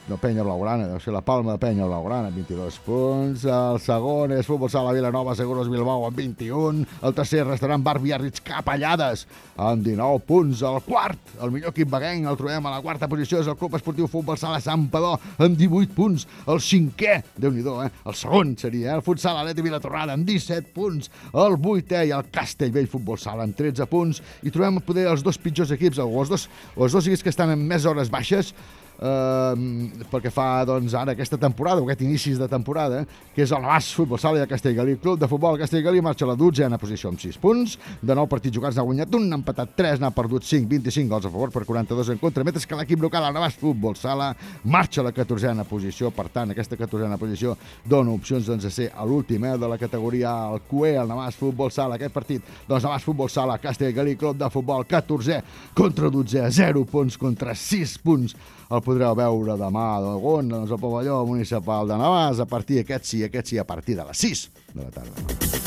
de Penya Blaugrana, deu ser la Palma de Penya Blaugrana, 22 punts. El segon és Futbol Sala Vilanova, Seguros Bilbao, amb 21. El tercer, restaurant Bar Biarritz Capellades, amb 19 punts. El quart, el millor equip veguenc, el trobem a la quarta posició, és el Club Esportiu Futbol Sala Sant Padó, amb 18 punts. El cinquè, déu nhi eh? El segon seria, eh? el Futsal Aleti Vilatorrada, amb 17 punts. El vuitè i el Castellvell Futbol Sala, amb 13 punts. I trobem poder els dos pitjors equips, els dos, els dos equips que estan en més hores baixes, eh, pel que fa doncs, ara aquesta temporada, aquest inicis de temporada, que és el Navàs Futbol Sala de Castellgalí. Club de Futbol Castellgalí marxa a la dotzena posició amb 6 punts. De 9 partits jugats n'ha guanyat un, n'ha empatat 3, n'ha perdut 5, 25 gols a favor per 42 en contra, mentre que l'equip local, el Navàs Futbol Sala, marxa a la 14a posició. Per tant, aquesta 14a posició dona opcions doncs, a ser a l'últim eh, de la categoria al QE, el Navàs Futbol Sala. Aquest partit, doncs Navàs Futbol Sala, Castellgalí, Club de Futbol, 14è contra 12è, 0 punts contra 6 punts el podreu veure demà on, doncs, al pavelló municipal de Navàs, a partir aquest sí, aquest sí, a partir de les 6 de la tarda.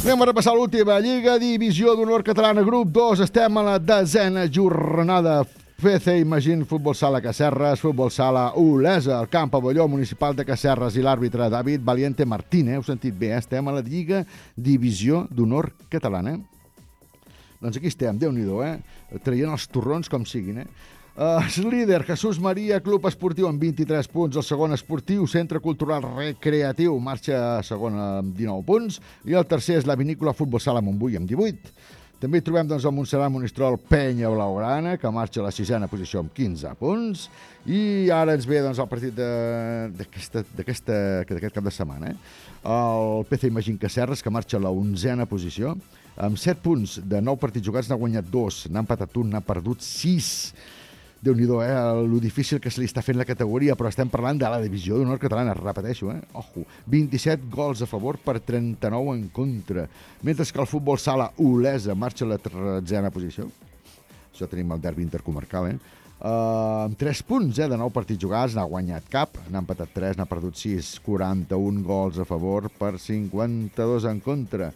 Anem a repassar l'última Lliga Divisió d'Honor Catalana, grup 2. Estem a la desena jornada. PC Imagine Futbol Sala Cacerres, Futbol Sala Olesa, el camp pavelló municipal de Cacerres i l'àrbitre David Valiente Martínez. Heu sentit bé, eh? estem a la Lliga Divisió d'Honor Catalana. Doncs aquí estem, déu nhi eh? Traient els torrons com siguin, eh? Uh, líder, Jesús Maria, Club Esportiu amb 23 punts. El segon esportiu, Centre Cultural Recreatiu, marxa a segona amb 19 punts. I el tercer és la Vinícola Futbol Sala Montbui amb 18. També hi trobem doncs, el Montserrat Monistrol Penya Blaugrana, que marxa a la sisena posició amb 15 punts. I ara ens ve doncs, el partit d'aquest cap de setmana. Eh? El PC Imagín Cacerres, que marxa a la onzena posició, amb 7 punts de 9 partits jugats, n'ha guanyat 2, n'ha empatat un, n'ha perdut 6 déu nhi eh? El difícil que se li està fent la categoria, però estem parlant de la divisió d'honor catalana, repeteixo, eh? Ojo, 27 gols a favor per 39 en contra, mentre que el futbol sala Olesa marxa a la tretzena posició. Això tenim el derbi intercomarcal, eh? Uh, amb 3 punts, eh, de 9 partits jugats, n'ha guanyat cap, n'ha empatat 3, n'ha perdut 6, 41 gols a favor per 52 en contra.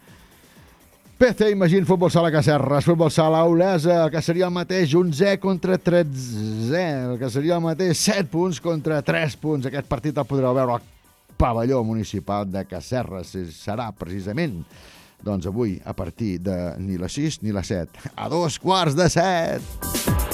PC Imagine Futbol Sala Cacerres, Futbol Sala Olesa, que seria el mateix 11 contra 13, el que seria el mateix 7 punts contra 3 punts. Aquest partit el podreu veure al pavelló municipal de Cacerres. Serà precisament doncs avui a partir de ni les 6 ni les 7, a dos quarts de 7.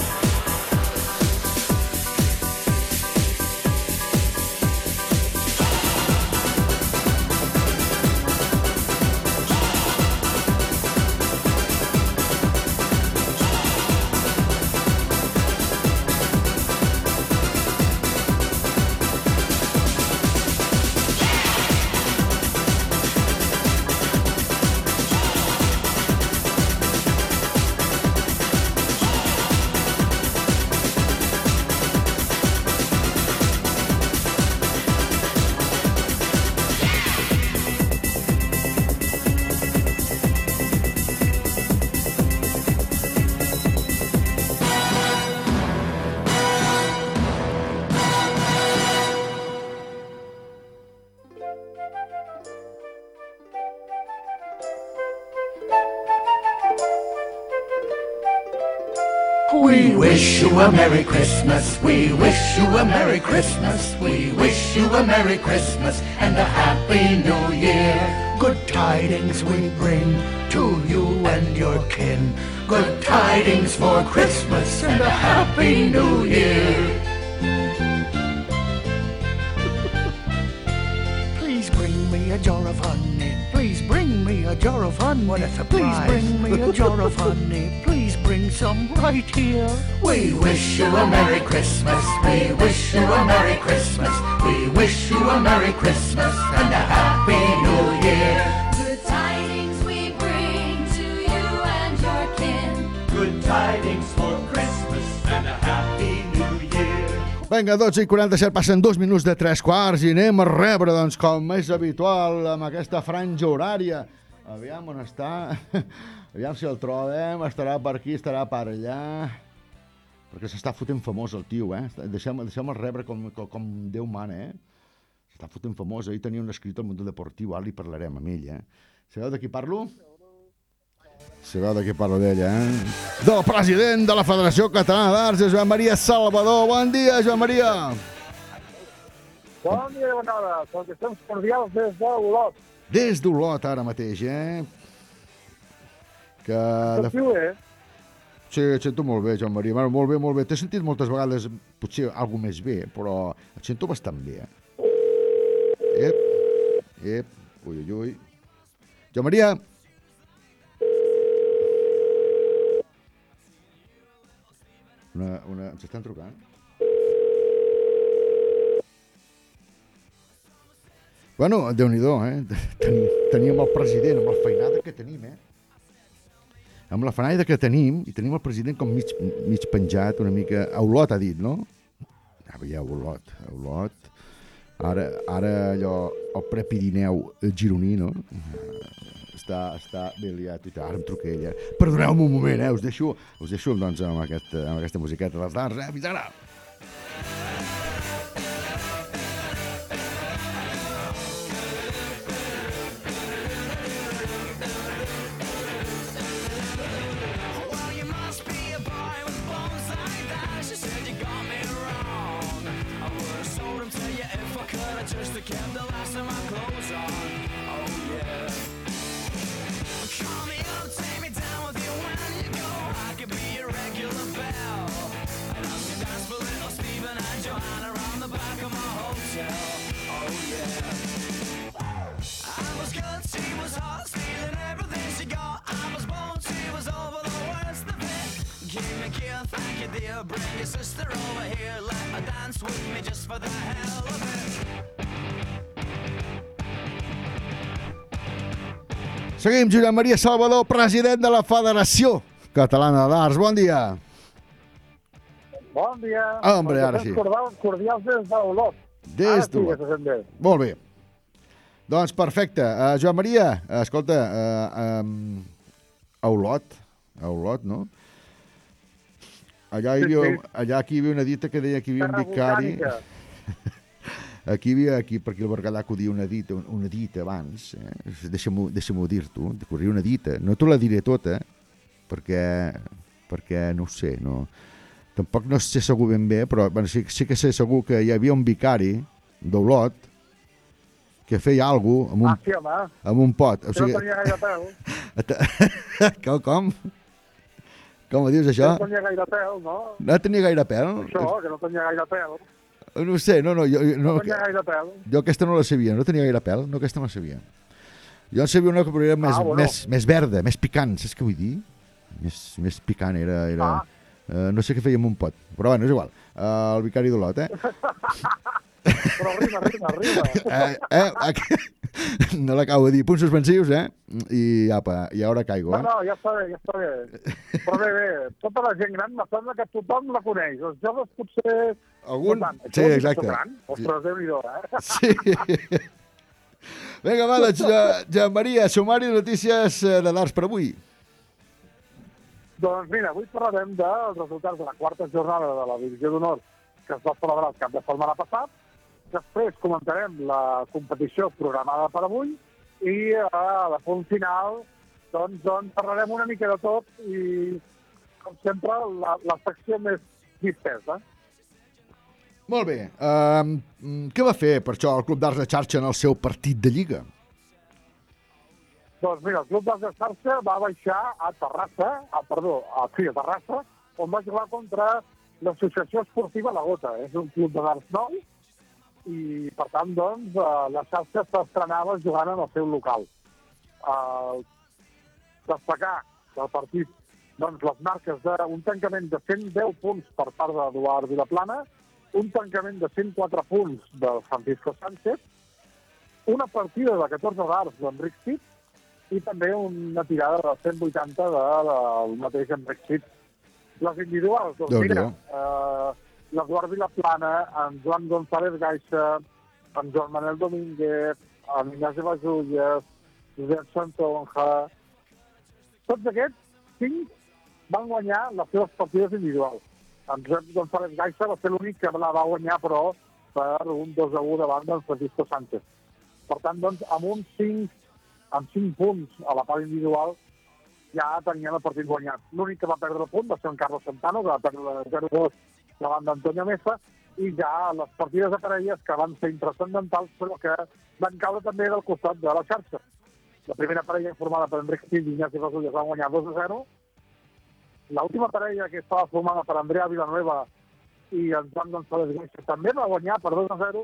A Merry Christmas. We wish you a Merry Christmas. We wish you a Merry Christmas and a Happy New Year. Good tidings we bring to you and your kin. Good tidings for Christmas and a Happy New Year. Please bring me a jar of honey. Please bring me a jar of honey. What a surprise. Please bring me a jar of honey. Bring some right here. We wish you a Merry Christmas. We wish you a Merry Christmas. We wish you a Merry Christmas and a Happy New Year. Good tidings we bring to you and your kin. Good tidings for Christmas and a Happy New Year. Vinga, 12 i 47, passen dos minuts de tres quarts i anem a rebre, doncs, com és habitual, amb aquesta franja horària. Aviam on està, aviam si el trobem, estarà per aquí, estarà per allà... Perquè s'està fotent famós el tio, eh? Deixem-el deixem rebre com, com, com Déu mana, eh? S'està fotent famós. Ahir tenia un escrit al Mundo Deportiu, ara li parlarem amb ell, eh? Sabeu de qui parlo? Sabeu de qui parlo d'ella, eh? Del president de la Federació Catalana d'Arts, Joan Maria Salvador. Bon dia, Joan Maria. Bon dia de vegada, salutacions cordials des d'Olot. Des d'Olot, ara mateix, eh? Que... De... Eh? Sí, et sento molt bé, Joan Maria. Bueno, molt bé, molt bé. T'he sentit moltes vegades, potser alguna més bé, però et sento bastant bé. eh? Ep, ep, ui, ui, ui. Joan Maria! Una, una... Ens estan trucant? Bueno, déu nhi eh? Ten, teníem el president amb la feinada que tenim, eh? Amb la feinada que tenim, i tenim el president com mig, mig penjat, una mica... A Olot ha dit, no? Ja veieu, Olot, a Olot. Ara, ara allò, el prepirineu gironí, no? Està, està ben liat i. Ara em truca ella. Perdoneu-me un moment, eh? Us deixo, us deixo doncs, amb, aquesta, amb aquesta musiqueta dels darts, eh? Fins ara! Well, you Seguim, Josep Maria Salvador, president de la Federació Catalana d'Arts. Bon dia. Bon dia. Ah, hombre, ara sí. Cordials, cordials des d'Olot. Des sí d'Olot. bé. Molt bé. Doncs perfecte. Uh, Joan Maria, escolta, uh, um, a Olot, a Olot, no? Allà hi, Sí, havia, sí. allà aquí hi havia una dita que deia que hi havia un vicari... Aquí havia, aquí, per aquí al Berguedà que ho dia una dita, una dita abans, eh? deixa-m'ho deixa dir-t'ho, corria una dita, no te la diré tota, perquè, perquè no ho sé, no, tampoc no sé segur ben bé, però bueno, sí, sí que sé segur que hi havia un vicari d'Olot que feia alguna cosa amb un, Ah, sí, home. amb un pot. O Que no sigui, tenia gaire pèl. com, com? Com ho dius, això? no tenia gaire pèl, no? No tenia gaire pèl? Això, que no tenia gaire pèl. No sé, no, no, jo, jo- No no, gaire pèl. jo aquesta no la sabia, no tenia gaire pèl, no aquesta no la sabia. Jo en sabia una que era més, Ah, bueno. més, més verda, més picant, saps què vull dir? Més, més picant era... era Ah. eh, no sé què feia amb un pot, però bueno, és igual. Uh, el vicari d'Olot, eh? Però rima, rima, rima. eh, eh no l'acabo de dir. Punts suspensius, eh? I apa, i ara caigo, No, eh? no, ja està bé, ja està bé. Però bé, bé, tota la gent gran me sembla que tothom la coneix. Els joves potser... Algun? Tant. Sí, exacte. Ostres, Déu-n'hi-do, eh? Sí. Vinga, va, doncs, Ja- Joan Maria, sumari de notícies eh, de l'Arts per avui. Doncs mira, avui parlarem dels resultats de la quarta jornada de la Divisió d'Honor que es va celebrar el cap de setmana passat. Després comentarem la competició programada per avui i a la punt final doncs, doncs parlarem una mica de tot i, com sempre, la, la secció més distesa. Molt bé. Um, què va fer, per això, el Club d'Arts de Xarxa en el seu partit de Lliga? Doncs mira, el Club d'Arts de Xarxa va baixar a Terrassa, a, perdó, a, sí, a Terrassa, on va jugar contra l'Associació Esportiva La Gota. És un club de darts nou i, per tant, doncs, eh, la xarxa s'estrenava jugant en el seu local. Eh, destacar del partit doncs, les marques d'un tancament de 110 punts per part d'Eduard Vilaplana, un tancament de 104 punts del Francisco Sánchez, una partida de 14 darts d'Enric Cid i també una tirada de 180 de, del mateix Enric Cid. Les individuals, doncs mira, eh, l'Eduard Vilaplana, en Joan González Gaixa, en Joan Manuel Domínguez, en Ignasi Basulles, Josep Santonja... Tots aquests, cinc, van guanyar les seves partides individuals. En Josep González Gaixa va ser l'únic que la va guanyar, però, per un 2 a 1 davant del Francisco Sánchez. Per tant, doncs, amb uns 5, amb 5 punts a la part individual, ja tenien el partit guanyat. L'únic que va perdre el punt va ser en Carlos Santano, que va perdre 0-2 davant d'Antonio Mesa, i ja les partides de parelles que van ser intranscendentals, però que van caure també del costat de la xarxa. La primera parella formada per Enric Cid i Ignasi Basulles van guanyar 2-0. L'última parella que estava formada per Andrea Villanueva i Joan González Gaixa també va guanyar per 2-0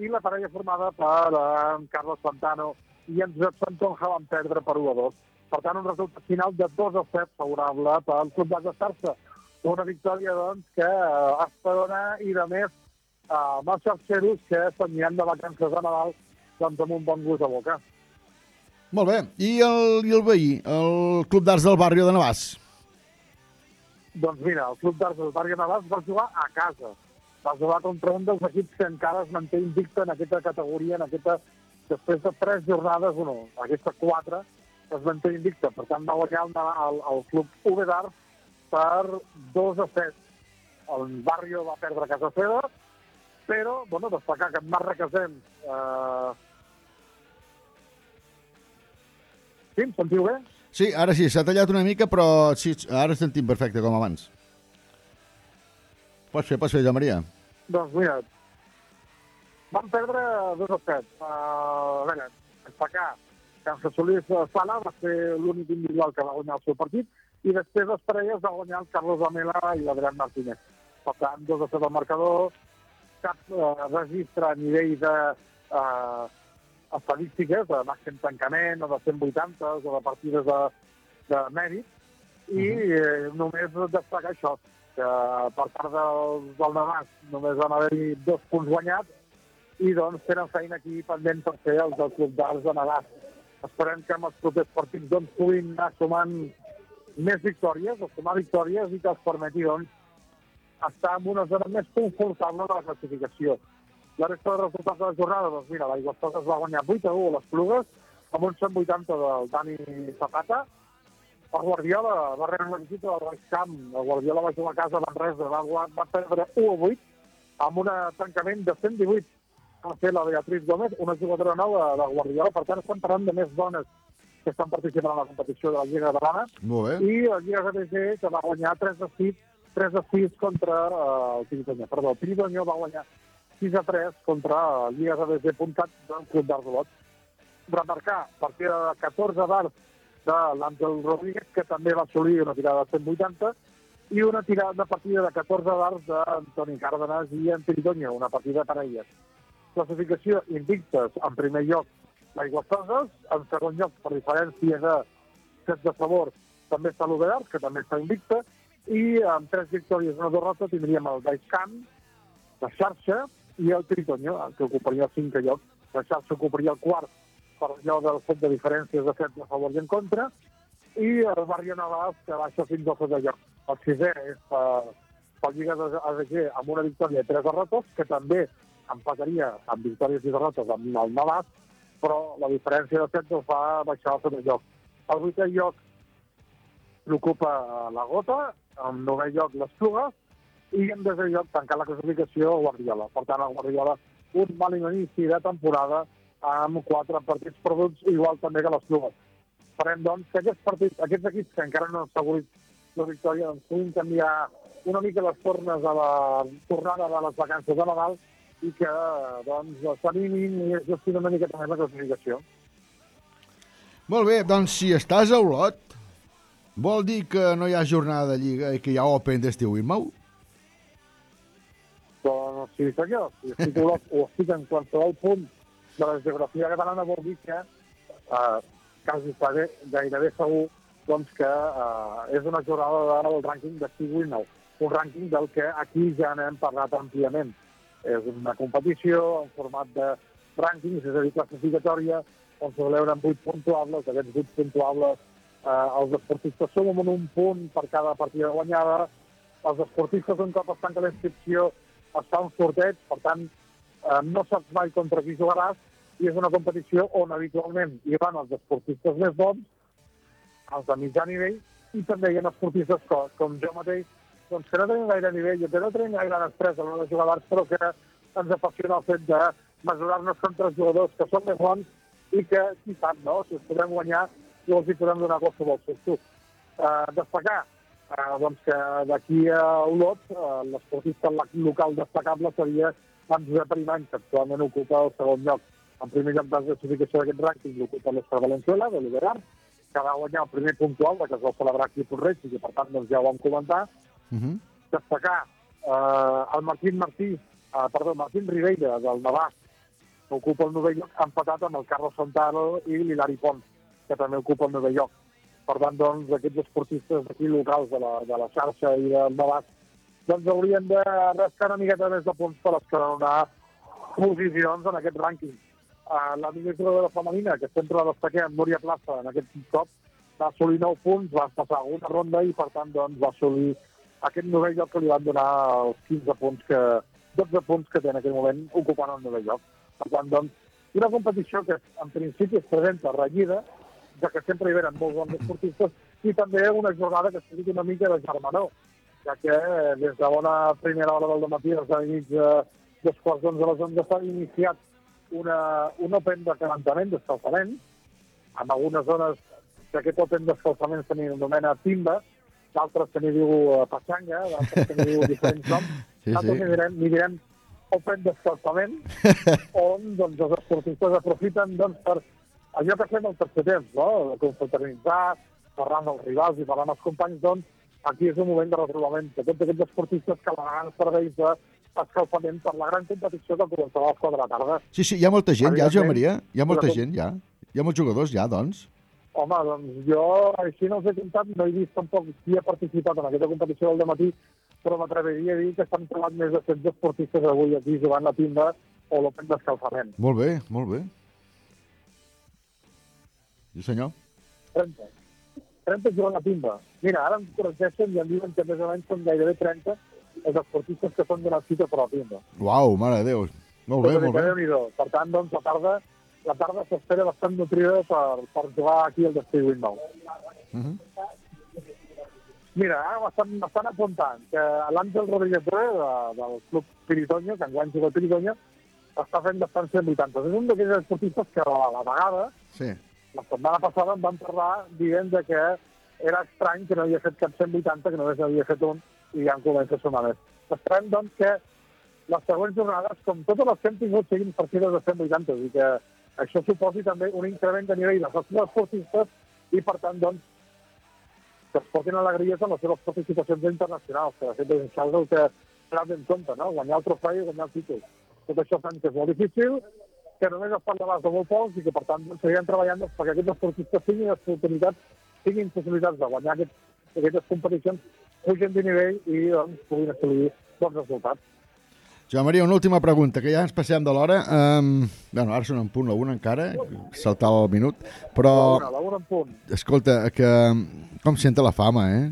i la parella formada per eh, en Carlos Santano i en Josep Santonja van perdre per 1-2. Per tant, un resultat final de 2-7 favorable pel Club de Sarsa. Una victòria, doncs, que eh, esperona i, de més, eh, amb els xarxeros que s'aniran de vacances de Nadal doncs, amb un bon gust de boca. Molt bé. I el, i el veí, el Club d'Arts del barri de Navàs? Doncs mira, el Club d'Arts del Barri Navàs va jugar a casa. Va jugar contra un dels equips que encara es manté invicte en aquesta categoria, en aquesta, després de tres jornades, o no, aquesta quatre, es manté invicte. Per tant, va guanyar el, el, el Club UB d'Arts per 2 a 7. El barri va perdre a casa seva, però, bueno, destacar que en Marc Requesem... Eh... Sí, em sentiu bé? Sí, ara sí, s'ha tallat una mica, però sí, ara sentim perfecte, com abans. Pots fer, pots fer, Joan Maria. Doncs mira, van perdre 2 a 7. Uh, a veure, destacar que en Solís Sala va ser l'únic individual que va guanyar el seu partit i després les parelles va guanyar el Carlos Amela i l'Adrián Martínez. Per tant, 2 a 7 al marcador, cap uh, registre a nivell de uh, estadístiques, de màxim tancament o de 180 o de partides de, de mèrit, i eh, només destacar això, que per part del, del Navàs només van haver-hi dos punts guanyats i doncs tenen feina aquí pendent per fer els del Club d'Arts de Navàs. Esperem que amb els propers partits doncs, puguin anar sumant més victòries, o sumar victòries i que els permeti doncs, estar en una zona més confortable de la classificació. La resta de resultats de la jornada, doncs mira, l'Aigua es va guanyar 8 a 1 a les Plugues, amb un 180 del Dani Zapata. El Guardiola va rebre una visita del Baix Camp. El Guardiola va jugar a casa a Manresa, va, va perdre 1 a 8, amb un tancament de 118. Va fer la Beatriz Gómez, una jugadora nova de Guardiola. Per tant, estem parlant de més dones que estan participant en la competició de la Lliga Catalana. Molt bé. I la Lliga GTG, que va guanyar 3 de 6, 3 de 6 contra eh, el Piritoño. Perdó, el Piritoño va guanyar 6 a 3 contra el Lliga GTG.cat del Club d'Arbolot. Remarcar, partida de 14 darts de l'Àngel Rodríguez, que també va assolir una tirada de 180, i una tirada de partida de 14 darts d'Antoni Cárdenas i en una partida per elles. Classificació invictes, en primer lloc, l'Aigua Soses, en segon lloc, per diferència de set de favor, també està l'Uberart, que també està invicta, i amb tres victòries i una derrota tindríem el Baix Camp, la xarxa i el Tritoño, que ocuparia el cinquè lloc. La xarxa ocuparia el quart per allò del set de diferències de set de favor i en contra, i el Barrio Navàs, que baixa fins al setè lloc. El sisè és per, pel Lliga de ADG amb una victòria i tres derrotes, que també empataria amb victòries i derrotes amb el Navàs, però la diferència de set el fa baixar al setè lloc. El vuitè lloc l'ocupa la Gota, en novè lloc les Plugues, i en desè lloc tancar la classificació el Guardiola. Per tant, el Guardiola un mal inici de temporada amb quatre partits perduts, igual també que les Plugues. Farem, doncs, que aquests, partits, aquests equips que encara no han assegurit la victòria doncs, puguin canviar una mica les formes de la tornada de les vacances de Nadal i que doncs, s'animin i es gestionen una miqueta més la classificació. Molt bé, doncs si estàs a Olot, vol dir que no hi ha jornada de Lliga i que hi ha Open d'estiu, Irmau? Sí, senyor. Si estic o estic en qualsevol punt de la geografia catalana vol dir que eh, quasi està bé, gairebé segur doncs que eh, és una jornada del rànquing de Steve Winnow, un rànquing del que aquí ja n'hem parlat àmpliament. És una competició en format de rànquings, és a dir, classificatòria, on se celebren vuit puntuables, aquests vuit puntuables eh, els esportistes amb un punt per cada partida guanyada, els esportistes un cop es tanca la inscripció es fa un sorteig, per tant eh, no saps mai contra qui jugaràs i és una competició on habitualment hi van els esportistes més bons, els de mitjà nivell, i també hi ha esportistes com, com jo mateix, doncs que no tenim gaire nivell, que no tenim gaire estrès a l'hora de jugar darts, però que ens apassiona el fet de mesurar-nos contra els jugadors que són més bons i que, qui sap, no? Si els podem guanyar, llavors hi podem donar qualsevol susto. Uh, destacar uh, doncs que d'aquí a Olot, uh, l'esportista local destacable seria en Josep Arimany, que actualment ocupa el segon lloc. En primer lloc de la classificació d'aquest rànquing l'ocupa l'Òscar Valenzuela, de l'Iberart, que va guanyar el primer puntual, que es va celebrar aquí a Porreig, i que per tant doncs, ja ho vam comentar. Uh -huh. Destacar eh, el Martín Martí, eh, perdó, Martín Ribeira, del Navàs, que ocupa el novè lloc, empatat amb el Carlos Santaro i l'Hilari Pons, que també ocupa el novè lloc. Per tant, doncs, aquests esportistes d'aquí locals de la, de la xarxa i del Navàs doncs haurien de rascar una miqueta més de punts per escalonar posicions en aquest rànquing. Uh, la de la femenina, que sempre destaquem, Núria Plaza, en aquest cop, va assolir 9 punts, va passar una ronda i, per tant, doncs, va assolir aquest novè lloc que li van donar els 15 punts que, 12 punts que té en aquell moment ocupant el novè lloc. Per tant, doncs, una competició que en principi es presenta renyida, ja que sempre hi venen molts bons esportistes, i també una jornada que sigui una mica de germanor, ja que eh, des de bona primera hora del matí, des de mig de dos quarts d'onze a les onze, s'ha iniciat una, un open de calentament, d'escalfament, en algunes zones d'aquest open d'escalfament se n'anomena timba, d'altres se n'hi diu eh, pachanga, d'altres se n'hi diu diferents noms, Sí, nosaltres sí. n'hi direm, direm open d'escalfament, on doncs, els esportistes aprofiten doncs, per allò que fem al tercer temps, no? de confraternitzar, parlar amb els rivals i parlar amb els companys, doncs aquí és un moment de retrobament de tots aquests esportistes que vegada serveix d'escalfament per la gran competició que començarà a les 4 de la tarda. Sí, sí, hi ha molta gent ja, Joan Maria. Hi ha molta gent ja. Hi ha molts jugadors ja, doncs. Home, doncs jo així no els he comptat, no he vist tampoc qui ha participat en aquesta competició del matí, però m'atreviria a dir que s'han trobat més de 16 esportistes avui aquí jugant la timba o l'Open d'escalfament. Molt bé, molt bé. Sí, senyor. 30. 30 jugant la timba. Mira, ara em corregeixen i em diuen que més o menys són gairebé 30 els esportistes que són donat cita per la timba. Uau, mare de Déu. Molt bé, dir molt bé. Per tant, doncs, la tarda, la tarda s'espera bastant nutrida per, per jugar aquí al Destí Window. Mhm. Mira, ara m'estan m'estan apuntant que l'Àngel Rodríguez Bre, de, del club Piritoño, que enguany juga Piritoño, està fent bastant 180. És un d'aquells esportistes que a la vegada, Sí. La setmana passada em van parlar dient de que era estrany que no havia fet cap 180, que només n'havia fet un, i ja em comença a sonar més. Esperem, doncs, que les següents jornades, com totes les que hem tingut, siguin partides de 180, i que això suposi també un increment de nivell dels nostres esportistes i, per tant, doncs, que es portin alegries en les seves participacions internacionals, que de fet és el que s'ha en compte, no? guanyar el trofeu i guanyar el títol. Tot això fan que és molt difícil, que només es de l'as de molt pocs i que, per tant, seguirem treballant doncs, perquè aquests esportistes tinguin oportunitats, tinguin possibilitats de guanyar aquest, aquestes competicions, pugen de nivell i doncs, puguin assolir bons resultats. Joan Maria, una última pregunta, que ja ens passem de l'hora. Um, bueno, ara són en punt la una encara, saltava el minut, però... La una, la una en punt. Escolta, que com senta la fama, eh?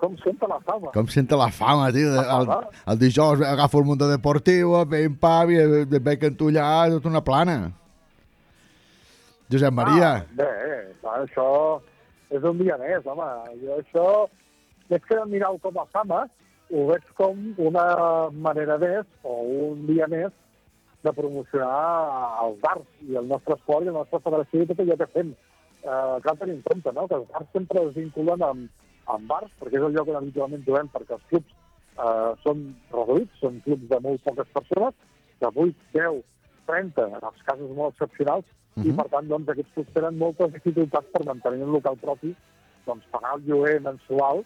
Com senta la fama? Com senta la fama, tio. La El, fama? el dijous agafo el Mundo Deportivo, pim pam, i veig entullar tota una plana. Josep Maria. Ah, bé, clar, això és un dia més, home. Jo això, més que mirar-ho com a fama, ho veig com una manera més, o un dia més, de promocionar els bars i el nostre esport i la nostra federació i tot allò que fem. Eh, cal tenir en compte no? que els bars sempre es vinculen amb, amb bars, perquè és el lloc on habitualment trobem, perquè els clubs eh, són reduïts, són clubs de molt poques persones, de 8, 10, 30, en els casos molt excepcionals, i per tant doncs, aquests clubs tenen moltes dificultats per mantenir un local propi, doncs pagar el lloguer mensual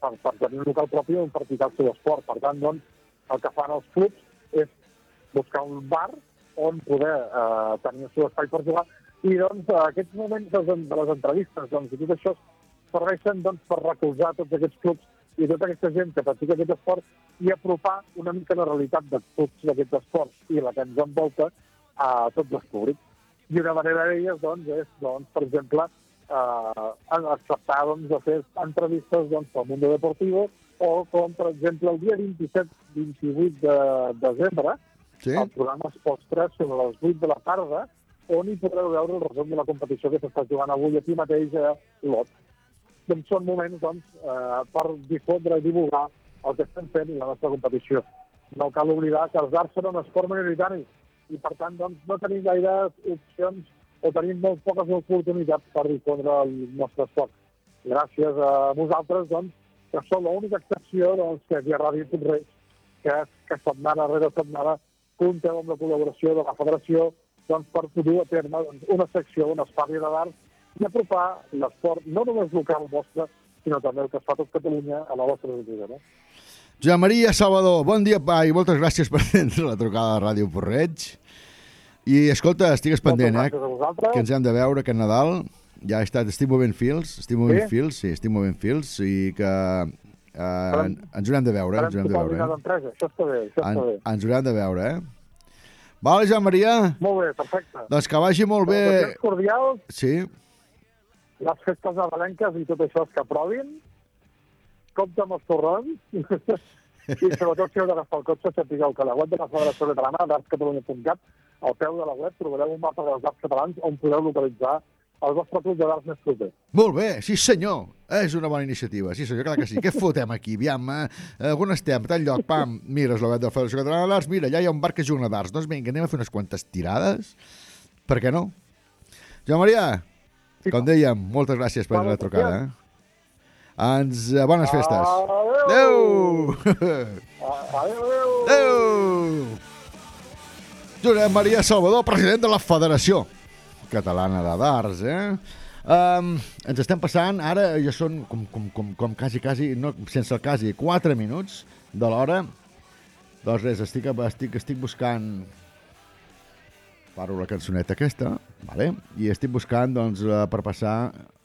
per, per tenir un local propi on practicar el seu esport. Per tant, doncs, el que fan els clubs és buscar un bar on poder eh, tenir el seu espai per jugar i doncs aquests moments de, de les entrevistes doncs, i tot això serveixen doncs, per recolzar tots aquests clubs i tota aquesta gent que practica aquest esport i apropar una mica la realitat de tots aquests esports i la que ens envolta a tots els públics. I una manera d'elles doncs, és, doncs, per exemple, eh, acceptar doncs, de fer entrevistes doncs, pel Mundo Deportivo o com, per exemple, el dia 27-28 de desembre, sí? el programa Esports 3 sobre les 8 de la tarda, on hi podreu veure el resum de la competició que s'està jugant avui aquí mateix a Lot. Doncs són moments doncs, eh, per difondre i divulgar el que estem fent i la nostra competició. No cal oblidar que els arts són un esport minoritari i, per tant, doncs, no tenim gaire opcions o tenim molt poques oportunitats per difondre el nostre esport. Gràcies a vosaltres, doncs, que sou l'única excepció doncs, que aquí a Ràdio Punt Reis, que, que setmana rere setmana compteu amb la col·laboració de la federació doncs, per dur a terme doncs, una secció on es parli de l'art i apropar l'esport no només local vostre, sinó també el que es fa tot Catalunya a la vostra ciutat. No? Joan Maria Salvador, bon dia pa, i moltes gràcies per atendre la trucada de Ràdio Porreig. I escolta, estigues pendent, eh? Que ens hem de veure aquest Nadal. Ja he estat, estic movent fils, estic movent Sí? fils, sí, estic movent fils, i que eh, en- ens haurem de veure, ens haurem de veure. Eh? això està bé, això està bé. ens haurem de veure, eh? Vale, Joan Maria? Molt bé, perfecte. Doncs que vagi molt bé. Cordials, Sí, les festes nadalenques i tot això que aprovin, compte amb els torrons, i sobretot si heu d'agafar el cotxe, sapigueu que la web de la Federació Catalana, d'artscatalunya.cat, al peu de la web trobareu un mapa dels arts catalans on podeu localitzar el vostre club de darts més proper. molt bé, sí senyor. És una bona iniciativa, sí senyor, clar que sí. Què fotem aquí? Aviam, eh? on estem? Tal lloc, pam, mires la web de la Federació Catalana d'Arts, mira, allà hi ha un bar que juga a darts. Doncs vinga, anem a fer unes quantes tirades. Per què no? Joan Maria, com dèiem, moltes gràcies per la trucada. Eh? Ens, eh, bones festes. Adéu! Adéu, adéu! Adéu! Josep Maria Salvador, president de la Federació Catalana de Darts, eh? Um, ens estem passant, ara ja són com, com, com, com quasi, quasi, no, sense el quasi, 4 minuts de l'hora. Doncs res, estic, estic, estic buscant... Paro la cançoneta aquesta, vale? i estic buscant doncs, eh, per passar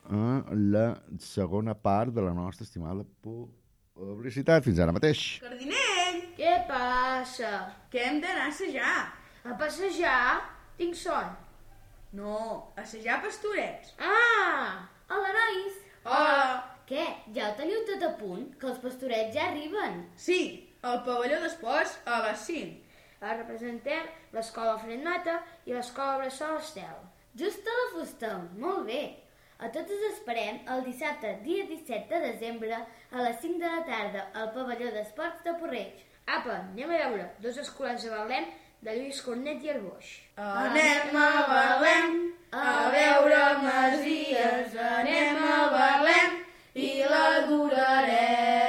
a la segona part de la nostra estimada publicitat. Fins ara mateix. Cardinell! Què passa? Que hem d'anar a assajar. A passejar? Tinc son. No, a assajar pastorets. Ah! Hola, nois! Hola! Què? Ja ho teniu tot a punt? Que els pastorets ja arriben. Sí, al pavelló d'esports a les 5. Ara representem l'escola Fred Mata i l'escola Bressol Estel. Just a la fusta, molt bé. A tots us esperem el dissabte, dia 17 de desembre, a les 5 de la tarda, al pavelló d'esports de Porreig. Apa, anem a veure dos escolans de Betlem de Lluís Cornet i Arboix. Anem a Betlem a veure masies, anem a Betlem i l'adorarem.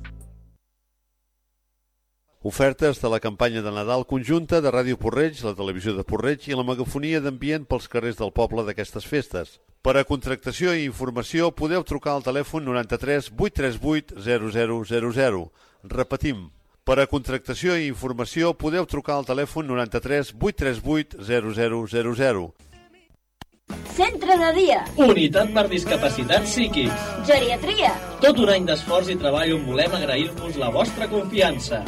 Ofertes de la campanya de Nadal conjunta de Ràdio Porreig, la televisió de Porreig i la megafonia d'ambient pels carrers del poble d'aquestes festes. Per a contractació i informació podeu trucar al telèfon 93 838 0000. Repetim, per a contractació i informació podeu trucar al telèfon 93 838 0000. Centre de dia. Unitat per discapacitats psíquics. Geriatria. Tot un any d'esforç i treball on volem agrair-vos la vostra confiança.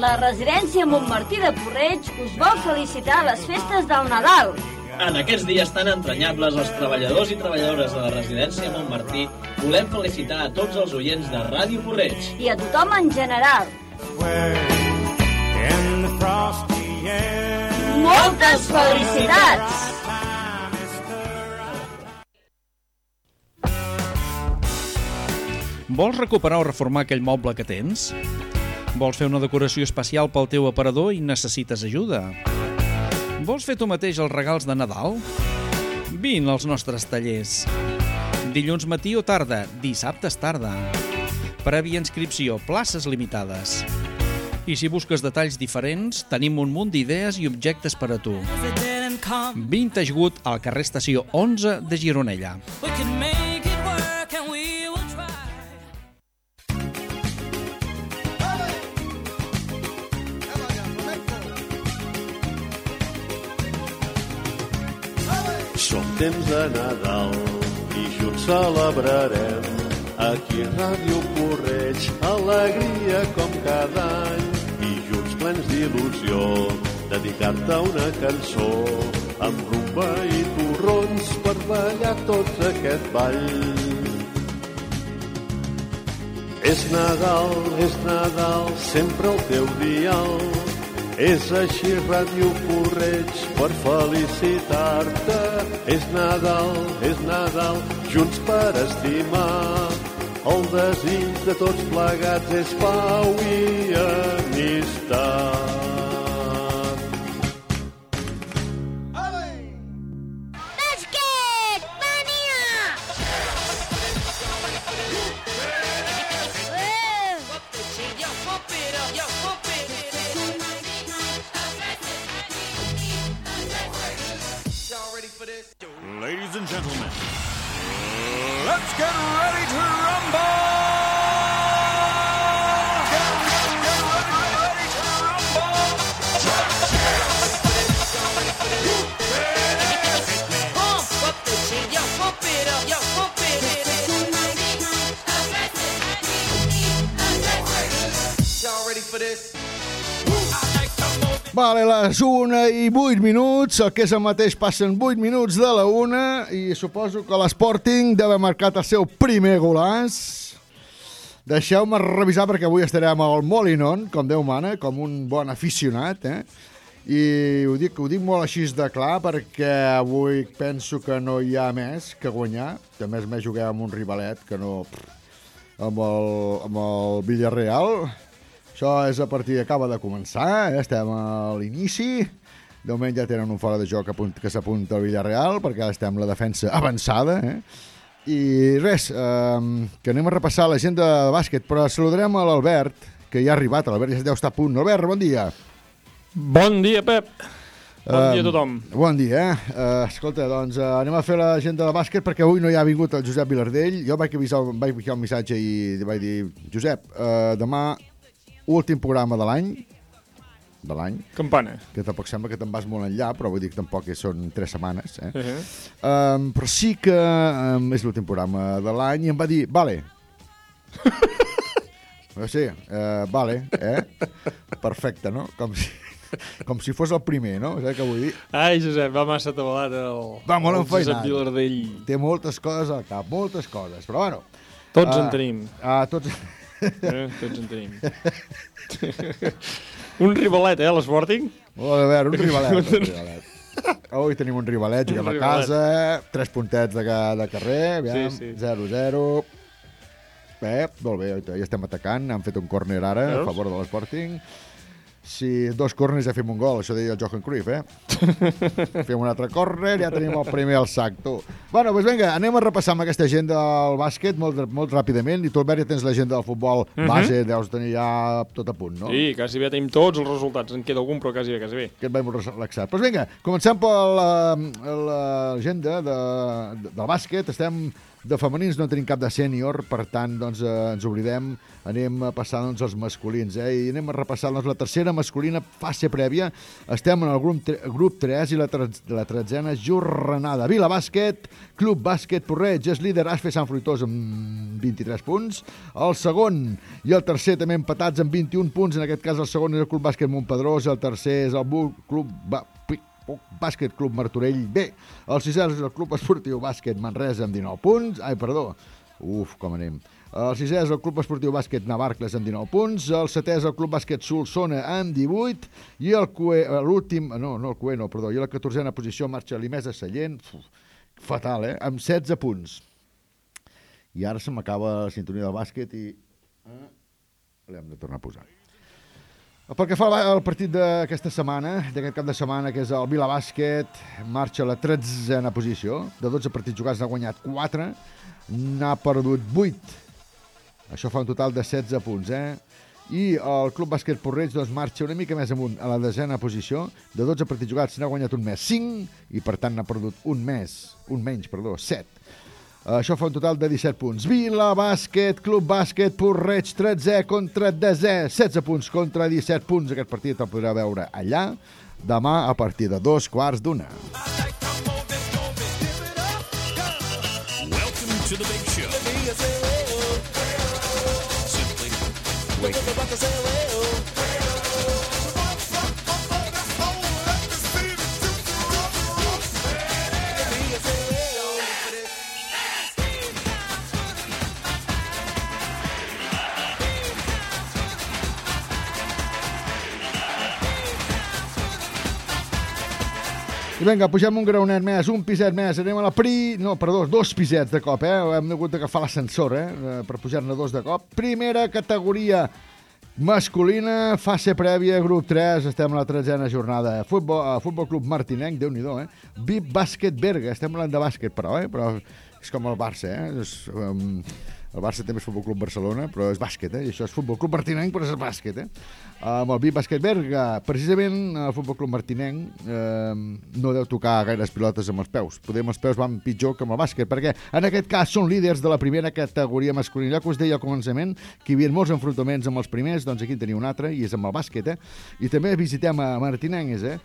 La residència Montmartí de Porreig us vol felicitar les festes del Nadal. En aquests dies tan entranyables, els treballadors i treballadores de la residència Montmartí volem felicitar a tots els oients de Ràdio Porreig. I a tothom en general. Moltes felicitats! Vols recuperar o reformar aquell moble que tens? Vols fer una decoració especial pel teu aparador i necessites ajuda? Vols fer tu mateix els regals de Nadal? Vine als nostres tallers. Dilluns matí o tarda, dissabtes tarda. Prèvia inscripció, places limitades. I si busques detalls diferents, tenim un munt d'idees i objectes per a tu. Vintage Good al carrer Estació 11 de Gironella. Temps de Nadal junts celebrarem aquí a Ràdio Porreig alegria com cada any i junts plens d'il·lusió dedicar-te una cançó amb rumba i torrons per ballar tots aquest ball. És Nadal, és Nadal, sempre el teu dial. És així Ràdio Porreig per felicitar-te. És Nadal, és Nadal, junts per estimar. El desig de tots plegats és pau i amistat. Let's Vale, les 1 i 8 minuts, el que és el mateix passen 8 minuts de la 1 i suposo que l'Sporting deu haver marcat el seu primer golàs. Deixeu-me revisar perquè avui estarem al Molinon, com Déu mana, com un bon aficionat, eh? I ho dic, ho dic molt així de clar perquè avui penso que no hi ha més que guanyar. A més, més juguem amb un rivalet que no... pff, amb el, amb el Villarreal. Això és a partir acaba de començar, eh? estem a l'inici. De moment ja tenen un fora de joc que s'apunta al Villarreal, perquè ara estem la defensa avançada. Eh? I res, eh, que anem a repassar l'agenda de bàsquet, però saludarem a l'Albert, que ja ha arribat, l'Albert ja deu estar a punt. Albert, bon dia. Bon dia, Pep. Bon dia a tothom. Bon dia, eh? Uh, escolta, doncs uh, anem a fer l'agenda de bàsquet perquè avui no hi ha vingut el Josep Vilardell. Jo vaig avisar, vaig ficar un missatge i vaig dir, Josep, uh, demà últim programa de l'any, de l'any. Campana. Que tampoc sembla que te'n vas molt enllà, però vull dir que tampoc que són tres setmanes. Eh? Uh -huh. um, però sí que um, és l'últim programa de l'any i em va dir, vale. no sé, uh, vale, eh? Perfecte, no? Com si, com si fos el primer, no? Saps què vull dir? Ai, Josep, va massa atabalat el, Va molt el Josep. Vilardell. Té moltes coses al cap, moltes coses, però bueno. Tots Ah, en tenim. Ah, tots... Eh, tots en tenim. un rivalet, eh, l'Sporting? A veure, un rivalet, un rivalet. Avui tenim un rivalet, juguem Un a casa, tres puntets de, ca- de carrer, aviam, Sí, sí. 0-0. Bé, molt bé, ja estem atacant, han fet un córner ara a Veus? favor de l'Sporting. Si dos córners ja fem un gol, això deia el Johan Cruyff, eh? fem un altre córner, ja tenim el primer al sac, tu. Bueno, doncs vinga, anem a repassar amb aquesta agenda del bàsquet molt, molt ràpidament, i tu, Albert, ja tens l'agenda del futbol Mhm. base, deus tenir ja tot a punt, no? Sí, quasi bé tenim tots els resultats. En queda algun, però quasi bé, quasi bé. que et vaig molt relaxat. Doncs vinga, comencem per la- l'agenda de, de, del bàsquet. Estem de femenins, no tenim cap de sènior, per tant, doncs, eh, ens oblidem, anem a passar doncs, als masculins, eh? i anem a repassar doncs, la tercera masculina fase prèvia. Estem en el grup, grup 3 i la, tre la tretzena jornada. Vila Bàsquet, Club Bàsquet Porreig, és líder Asfe Sant Fruitós amb 23 punts. El segon i el tercer també empatats amb 21 punts. En aquest cas el segon és el Club Bàsquet Montpedrós, el tercer és el Club Puc Bàsquet Club Martorell B. El sisè és el Club Esportiu Bàsquet Manresa amb 19 punts. Ai, perdó. Uf, com anem. El sisè és el Club Esportiu Bàsquet Navarcles amb 19 punts, el setè és el Club Bàsquet Solsona amb 18 i el l'últim, no, no el Cué, no, perdó, i la 14a posició marxa l'Imesa Sallent, Uf, fatal, eh? Amb 16 punts. I ara se m'acaba la sintonia del bàsquet i... Eh, L'hem de tornar a posar. Pel que fa al partit d'aquesta setmana, d'aquest cap de setmana, que és el Vila Bàsquet, marxa a la 13a posició. De 12 partits jugats n'ha guanyat 4, n'ha perdut 8. Això fa un total de 16 punts, eh? I el Club Bàsquet Porreig doncs, marxa una mica més amunt, a la desena posició. De 12 partits jugats n'ha guanyat un més 5 i, per tant, n'ha perdut un més, un menys, perdó, 7. Això fa un total de 17 punts. Vila Bàsquet, Club Bàsquet, Porreig, 13 contra 10, 16 punts contra 17 punts. Aquest partit el podrà veure allà demà a partir de dos quarts d'una. Welcome to the big I vinga, pugem un graonet més, un piset més, anem a la pri... No, perdó, dos pisets de cop, eh? Hem hagut d'agafar l'ascensor, eh? Per pujar-ne dos de cop. Primera categoria masculina, fase prèvia, grup 3, estem a la tretzena jornada. Futbol, uh, Futbol Club Martinenc, déu nhi eh? VIP Bàsquet Berga, estem parlant de bàsquet, però, eh? Però és com el Barça, eh? És, um, el Barça també és Futbol Club Barcelona, però és bàsquet, eh? I això és Futbol Club Martinenc, però és bàsquet, eh? Amb el VIP Bàsquet Berga, precisament el Futbol Club Martinenc eh, no deu tocar gaires pilotes amb els peus. Podem els peus van pitjor que amb el bàsquet, perquè en aquest cas són líders de la primera categoria masculina. Que us deia al començament que hi havia molts enfrontaments amb els primers, doncs aquí en teniu un altre, i és amb el bàsquet, eh? I també visitem a Martinenc, eh?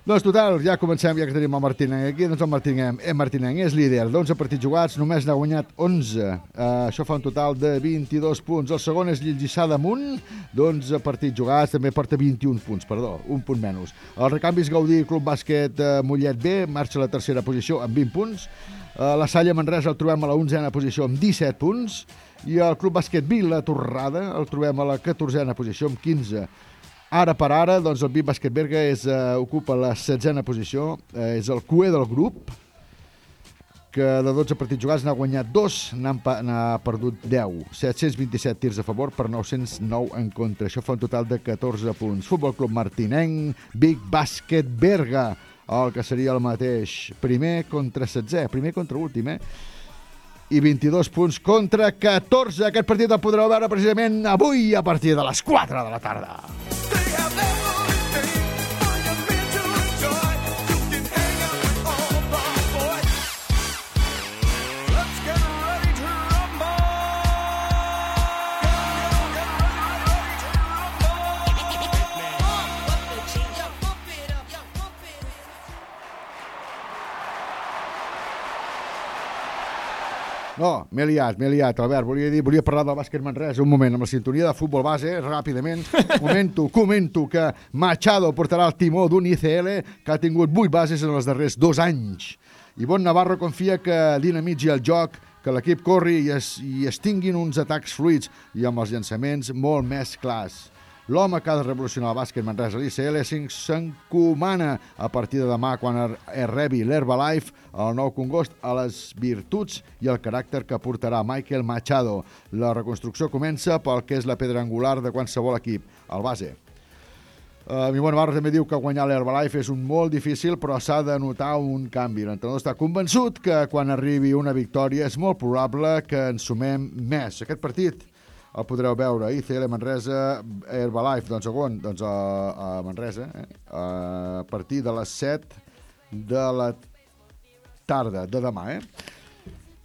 Doncs total, ja comencem, ja que tenim el Martinenc aquí, doncs el Martinenc, eh, és líder, d'11 partits jugats, només n'ha guanyat 11. Uh, això fa un total de 22 punts. El segon és Lliçà damunt, d'11 partits jugats, també porta 21 punts, perdó, un punt menys. El recanvi és Gaudí, Club Bàsquet uh, Mollet B, marxa a la tercera posició amb 20 punts. Uh, la Salla Manresa el trobem a la 11a posició amb 17 punts i el Club Bàsquet Vila Torrada el trobem a la 14a posició amb 15 Ara per ara, doncs el VIP Bàsquet Berga és, uh, ocupa la setzena posició, uh, és el cué del grup, que de 12 partits jugats n'ha guanyat 2, n'ha perdut 10. 727 tirs a favor per 909 en contra. Això fa un total de 14 punts. Futbol Club Martinenc, Big Bàsquet Berga, el que seria el mateix. Primer contra 16, primer contra últim, eh? i 22 punts contra 14. Aquest partit el podreu veure precisament avui a partir de les 4 de la tarda. have. No, m'he liat, m'he liat, Albert. Volia dir, volia parlar del bàsquet Manresa un moment, amb la sintonia de futbol base, ràpidament. Comento, comento que Machado portarà el timó d'un ICL que ha tingut 8 bases en els darrers dos anys. Ivonne Navarro confia que dinamitzi el joc, que l'equip corri i es, i es tinguin uns atacs fluids i amb els llançaments molt més clars. L'home que ha de revolucionar el bàsquet Manresa l'ICL s'encomana a partir de demà quan er- es rebi l'Herbalife, el nou congost, a les virtuts i el caràcter que portarà Michael Machado. La reconstrucció comença pel que és la pedra angular de qualsevol equip, el base. Uh, Mimon Navarro també diu que guanyar l'Herbalife és un molt difícil, però s'ha de notar un canvi. L'entrenador està convençut que quan arribi una victòria és molt probable que en sumem més. Aquest partit el podreu veure a ICL Manresa Herbalife, doncs segon, doncs a, a Manresa, eh? a partir de les 7 de la tarda de demà, eh?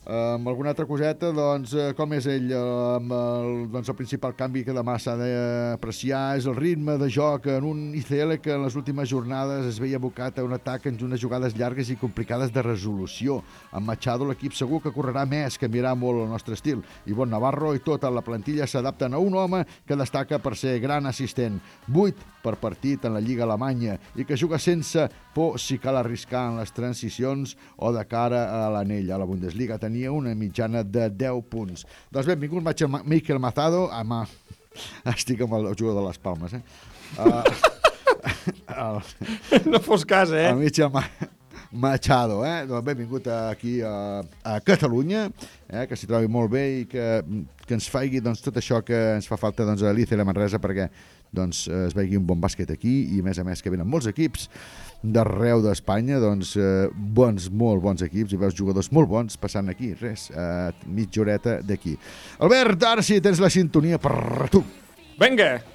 Amb alguna altra coseta, doncs, eh, com és ell? Eh, amb el, doncs, el principal canvi que demà s'ha d'apreciar és el ritme de joc en un ICL que en les últimes jornades es veia abocat a un atac en unes jugades llargues i complicades de resolució. Amb Machado l'equip segur que correrà més, canviarà molt el nostre estil. I Bon Navarro i tota la plantilla s'adapten a un home que destaca per ser gran assistent. 8 per partit en la Lliga Alemanya i que juga sense por si cal arriscar en les transicions o de cara a l'anell. A la Bundesliga tenia una mitjana de 10 punts. Doncs benvingut, Miquel Mazado. Ma... Estic amb el jugador de les Palmes, eh? Uh, el, No fos cas, eh? el Ma Machado, eh? Doncs benvingut aquí a, a Catalunya, eh? que s'hi trobi molt bé i que, que ens faigui doncs, tot això que ens fa falta doncs, a l'ICL Manresa perquè doncs, es vegi un bon bàsquet aquí i a més a més que venen molts equips d'arreu d'Espanya, doncs eh, bons, molt bons equips i veus jugadors molt bons passant aquí, res, a mitja horeta d'aquí. Albert, ara sí tens la sintonia per tu. Vinga! Vinga,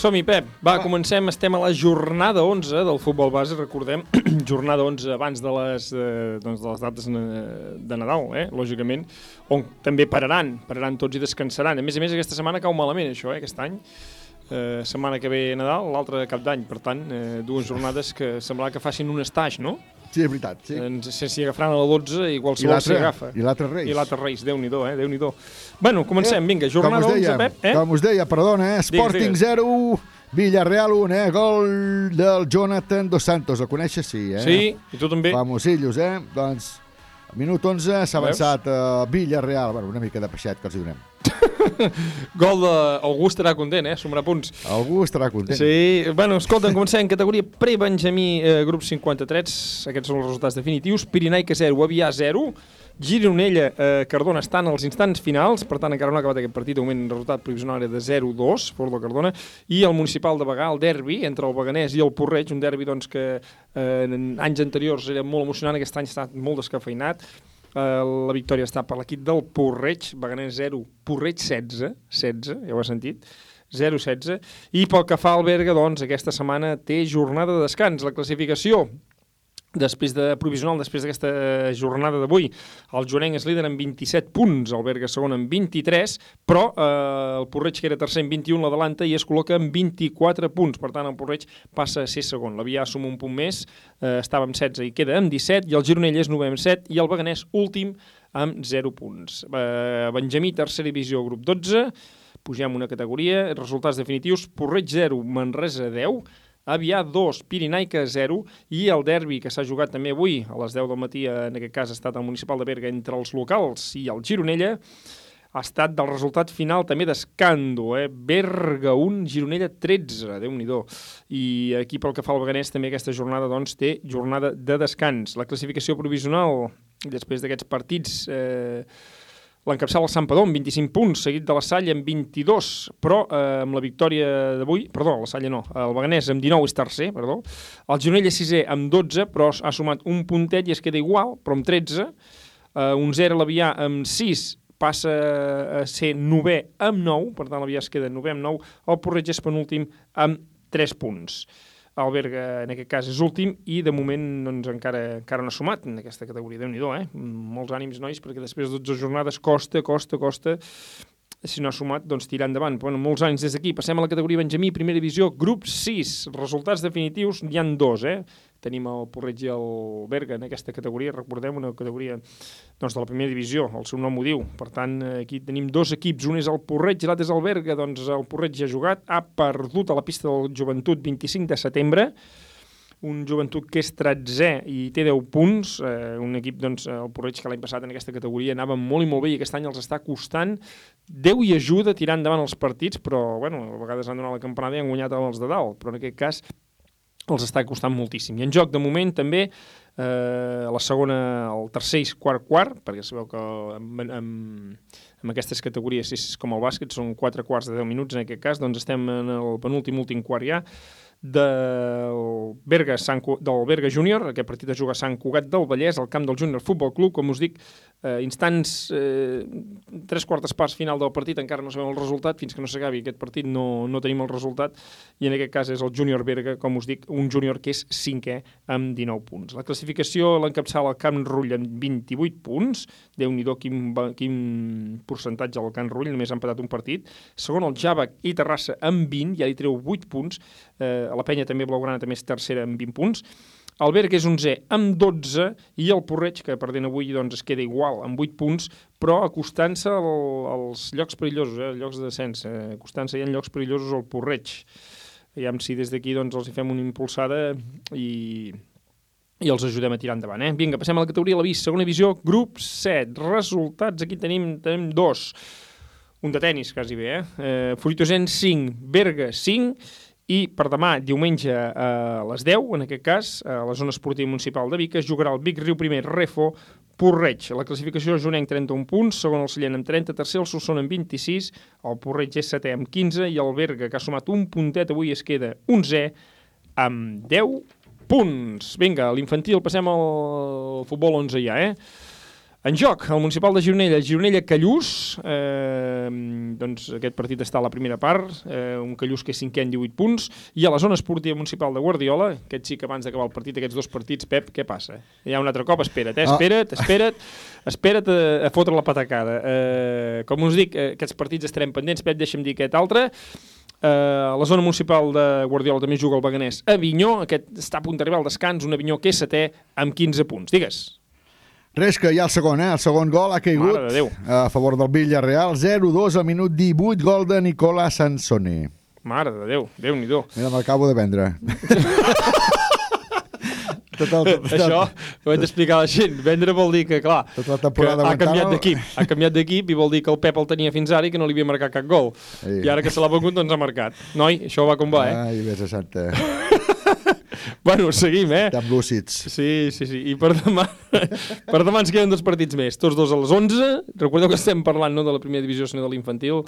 som-hi, Pep. Va, comencem. Estem a la jornada 11 del futbol base, recordem. jornada 11 abans de les, eh, doncs de les dates eh, de Nadal, eh, lògicament, on també pararan, pararan tots i descansaran. A més a més, aquesta setmana cau malament, això, eh, aquest any. Eh, setmana que ve Nadal, l'altra cap d'any. Per tant, eh, dues jornades que semblarà que facin un estaix, no? Sí, és veritat, sí. Ens, si s'hi agafaran a la 12 i qualsevol s'hi agafa. i l'altre Reis. I l'altre Reis, Déu-n'hi-do, eh? Déu-n'hi-do. Bueno, comencem, vinga, jornada com us 11, deia, Pep, eh? Com us deia, perdona, eh? Sporting Digues, 0, Villarreal 1, eh? Gol del Jonathan Dos Santos. El coneixes? Sí, eh? Sí, i tu també. Famosillos, eh? Doncs, minut 11 s'ha avançat a Villarreal. Bueno, una mica de peixet que els hi donem. Gol d'Algú estarà content, eh? Sumarà punts. Algú estarà content. Sí, bueno, escolta, comencem en categoria pre-Benjamí, eh, grup 53, aquests són els resultats definitius, Pirinaica 0, Avià 0, Gironella, eh, Cardona estan als instants finals, per tant encara no ha acabat aquest partit, el resultat provisional de 0-2, per la Cardona, i el municipal de Bagà, el derbi, entre el Beganès i el Porreig, un derbi doncs, que eh, en anys anteriors era molt emocionant, aquest any estat molt descafeinat, Eh, la victòria està per l'equip del Porreig, Beganès 0, Porreig 16, 16, ja ho has sentit, 0-16, i pel que fa al Berga, doncs, aquesta setmana té jornada de descans. La classificació després de provisional, després d'aquesta jornada d'avui, el Joanenc és líder amb 27 punts, el Berga segon amb 23, però eh, el Porreig, que era tercer amb 21, l'adelanta i es col·loca amb 24 punts. Per tant, el Porreig passa a ser segon. L'Avià suma un punt més, eh, estava amb 16 i queda amb 17, i el Gironell és 9 amb 7, i el Beganès últim amb 0 punts. Eh, Benjamí, tercera divisió, grup 12, pugem una categoria, resultats definitius, Porreig 0, Manresa 10, Avià 2, Pirinaica 0 i el derbi que s'ha jugat també avui a les 10 del matí, en aquest cas ha estat el municipal de Berga entre els locals i el Gironella, ha estat del resultat final també d'escàndol, eh? Berga 1, Gironella 13, déu nhi I aquí pel que fa al Beganès també aquesta jornada doncs té jornada de descans. La classificació provisional després d'aquests partits eh, L'encapçala el Sampador amb 25 punts, seguit de la Salle amb 22, però eh, amb la victòria d'avui, perdó, la Salle no, el Beganès amb 19 és tercer, perdó, el Gironella és sisè amb 12, però ha sumat un puntet i es queda igual, però amb 13, eh, un 0 a l'Avià amb 6, passa a ser novè amb 9, per tant l'Avià es queda novè amb 9, el Porreig és penúltim amb 3 punts. El Berga, en aquest cas, és últim i, de moment, doncs, encara, encara no ha sumat en aquesta categoria. déu nhi eh? Molts ànims, nois, perquè després de 12 jornades costa, costa, costa si no ha sumat, doncs tirar endavant. Bueno, molts anys des d'aquí. Passem a la categoria Benjamí, primera divisió, grup 6. Resultats definitius, n'hi han dos, eh? Tenim el Porreig i el Berga en aquesta categoria, recordem, una categoria doncs, de la primera divisió, el seu nom ho diu. Per tant, aquí tenim dos equips, un és el Porreig i l'altre és el Berga. Doncs el Porreig ja ha jugat, ha perdut a la pista del Joventut 25 de setembre, un joventut que és 13è i té 10 punts, eh, un equip, doncs, el Porreig, que l'any passat en aquesta categoria anava molt i molt bé i aquest any els està costant. Déu i ajuda a tirar endavant els partits, però, bueno, a vegades han donat la campanada i han guanyat els de dalt, però en aquest cas els està costant moltíssim. I en joc, de moment, també, eh, la segona, el tercer i quart quart, perquè sabeu que amb, amb aquestes categories, és com el bàsquet, són 4 quarts de 10 minuts en aquest cas, doncs estem en el penúltim últim quart ja, del Berga, Sant, del Berga Júnior, aquest partit es juga a Sant Cugat del Vallès, al camp del Júnior Futbol Club, com us dic, eh, instants, eh, tres quartes parts final del partit, encara no sabem el resultat, fins que no s'acabi aquest partit no, no tenim el resultat, i en aquest cas és el Júnior Berga, com us dic, un júnior que és cinquè amb 19 punts. La classificació l'encapçala el Camp Rull amb 28 punts, déu nhi quin, quin percentatge al Camp Rull, només ha empatat un partit. Segon el Javac i Terrassa amb 20, ja li treu 8 punts, eh, la Penya també Blaugrana també és tercera amb 20 punts, el Berga és 11 amb 12 i el Porreig, que perdent avui doncs, es queda igual amb 8 punts, però acostant-se al, als llocs perillosos, eh, llocs de descens, eh, acostant-se ja en llocs perillosos al Porreig. Aviam si des d'aquí doncs, els hi fem una impulsada i, i els ajudem a tirar endavant. Eh? Vinga, passem a la categoria l'avís, segona divisió, grup 7. Resultats, aquí tenim, tenim dos. Un de tennis, quasi bé, eh? eh Foritosen 5, Berga 5, i per demà, diumenge, a les 10, en aquest cas, a la zona esportiva municipal de Vic, es jugarà el Vic Riu primer, Refo, Porreig. La classificació és Jonenc 31 punts, segon el Sallent amb 30, tercer el Solsona amb 26, el Porreig és setè amb 15 i el Berga, que ha sumat un puntet, avui es queda 11 amb 10 punts. Vinga, l'infantil passem al futbol 11 ja, eh? En joc, el municipal de Gironella, Gironella-Callús, eh, doncs aquest partit està a la primera part, eh, un Callús que és cinquè en 18 punts, i a la zona esportiva municipal de Guardiola, aquest sí que abans d'acabar el partit, aquests dos partits, Pep, què passa? Hi ha un altre cop, espera't, eh? Ah. espera't, espera't, espera't a, a fotre la patacada. Eh, com us dic, eh, aquests partits estarem pendents, Pep, deixa'm dir aquest altre, Eh, a la zona municipal de Guardiola també juga el Beganès a Vinyó, aquest està a punt d'arribar al descans, un Avinyó que és setè amb 15 punts. Digues. Res, que hi ha el segon, eh? El segon gol ha caigut a favor del Villarreal. 0-2 al minut 18, gol de Nicola Sansone. Mare de Déu, Déu-n'hi-do. Mira, m'acabo de vendre. tot el, tot, Això ho hem d'explicar a la gent. Vendre vol dir que, clar, Tota la que temporada ha canviat d'equip. Ha canviat d'equip i vol dir que el Pep el tenia fins ara i que no li havia marcat cap gol. Sí. I ara que se l'ha vengut, doncs ha marcat. Noi, això va com va, eh? Ai, vés a santa. Bueno, seguim, eh? Estem lúcids. Sí, sí, sí. I per demà, per demà ens queden dos partits més. Tots dos a les 11. Recordeu que estem parlant no de la primera divisió, sinó de l'infantil.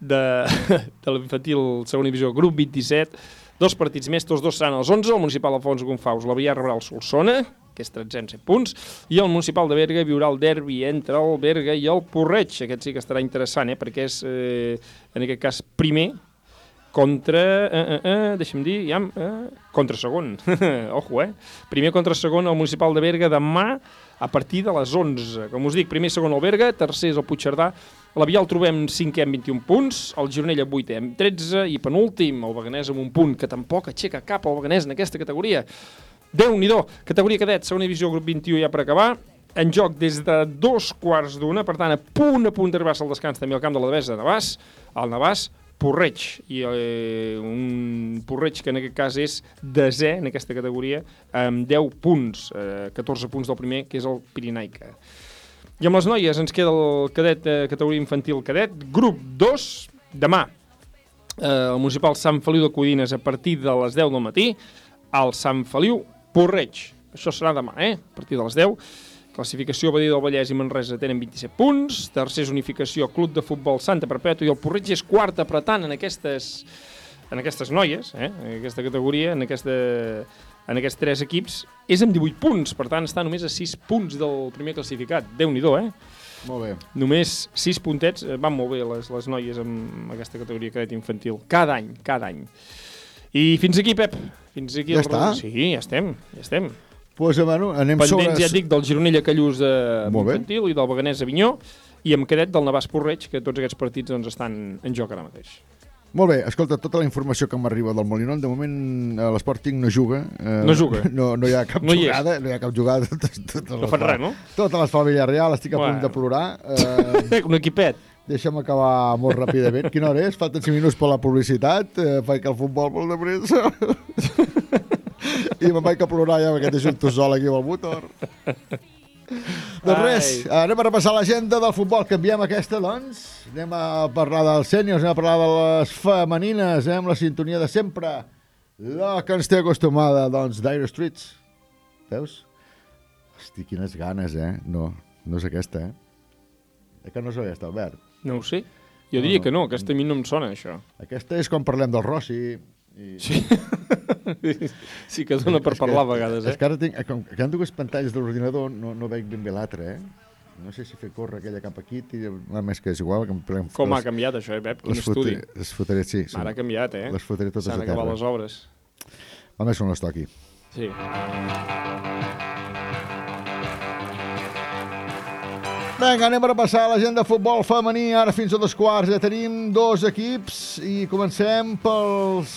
De, de l'infantil segona divisió, grup 27. Dos partits més, tots dos seran als 11. El municipal Alfonso Gonfaus l'Avià rebrà el Solsona, que és 13 amb 7 punts, i el municipal de Berga viurà el derbi entre el Berga i el Porreig. Aquest sí que estarà interessant, eh? perquè és, eh, en aquest cas, primer contra, eh, eh, eh, deixa'm dir, ja, eh, contra segon, ojo, eh? Primer contra segon el municipal de Berga demà a partir de les 11. Com us dic, primer segon el Berga, tercer és el Puigcerdà, l'Avià el trobem cinquè amb 21 punts, el Gironella vuitè amb 13 i penúltim el Beganès amb un punt, que tampoc aixeca cap el Beganès en aquesta categoria. Déu-n'hi-do, categoria cadet, segona divisió, grup 21 ja per acabar, en joc des de dos quarts d'una, per tant, a punt a punt d'arribar al descans també al camp de la Devesa de Navàs, al Navàs, Porreig, i eh, un Porreig que en aquest cas és desè en aquesta categoria, amb 10 punts, eh, 14 punts del primer, que és el Pirinaica. I amb les noies ens queda el cadet, eh, categoria infantil cadet, grup 2, demà, eh, el municipal Sant Feliu de Codines a partir de les 10 del matí, al Sant Feliu Porreig. Això serà demà, eh? A partir de les 10. Classificació Badia del Vallès i Manresa tenen 27 punts. Tercers Unificació, Club de Futbol Santa Perpètua i el Porreig és quart apretant en aquestes, en aquestes noies, eh? en aquesta categoria, en, aquesta, en aquests tres equips. És amb 18 punts, per tant està només a 6 punts del primer classificat. Déu-n'hi-do, eh? Molt bé. Només 6 puntets, eh, van molt bé les, les noies amb aquesta categoria cadet infantil. Cada any, cada any. I fins aquí, Pep. Fins aquí Ja el està? Sí, ja estem, ja estem. Pues, bueno, anem Pendents, sobre... ja dic, del Gironella Callús de bé. infantil i del Beganès Avinyó i amb cadet del Navàs Porreig, que tots aquests partits doncs, estan en joc ara mateix. Molt bé, escolta, tota la informació que m'arriba del Molinón, de moment eh, l'Sporting no juga. Eh, No juga. No, no hi ha cap No jugada, no hi ha cap jugada. Totes, totes No fan fa- res, no? Totes les fa Villarreal, estic a punt Bueno. de plorar. Eh, Un equipet. Deixa'm acabar molt ràpidament. Quina hora és? Falten 5 minuts per la publicitat. Eh, faig que el futbol molt de pressa. I me'n vaig a plorar ja perquè deixo tu sol aquí amb el motor. doncs res, anem a repassar l'agenda del futbol. Canviem aquesta, doncs. Anem a parlar dels sèniors, anem a parlar de les femenines, eh, amb la sintonia de sempre. La que ens té acostumada, doncs, Dire Streets. Veus? Hosti, quines ganes, eh? No, no és aquesta, eh? Eh que no és aquesta, Albert? No ho sé. Jo No, diria no. que no, aquesta a mi no em sona, això. Aquesta és quan parlem del Rossi. I... Sí. sí que dona per parlar a vegades, eh? És que ara tinc, com que hi ha dues pantalles de l'ordinador, no, no veig ben bé l'altra, eh? No sé si fer córrer aquella cap aquí, tira, a més que és igual. Que em Com ha canviat això, eh, Pep? Quin les estudi. fotré- Les fotré, sí. Ara ha canviat, eh? Les fotré totes S'han a acabat terra. les obres. A més, on les toqui. Sí. Vinga, anem a repassar la gent de futbol femení. Ara fins a dos quarts ja tenim dos equips i comencem pels...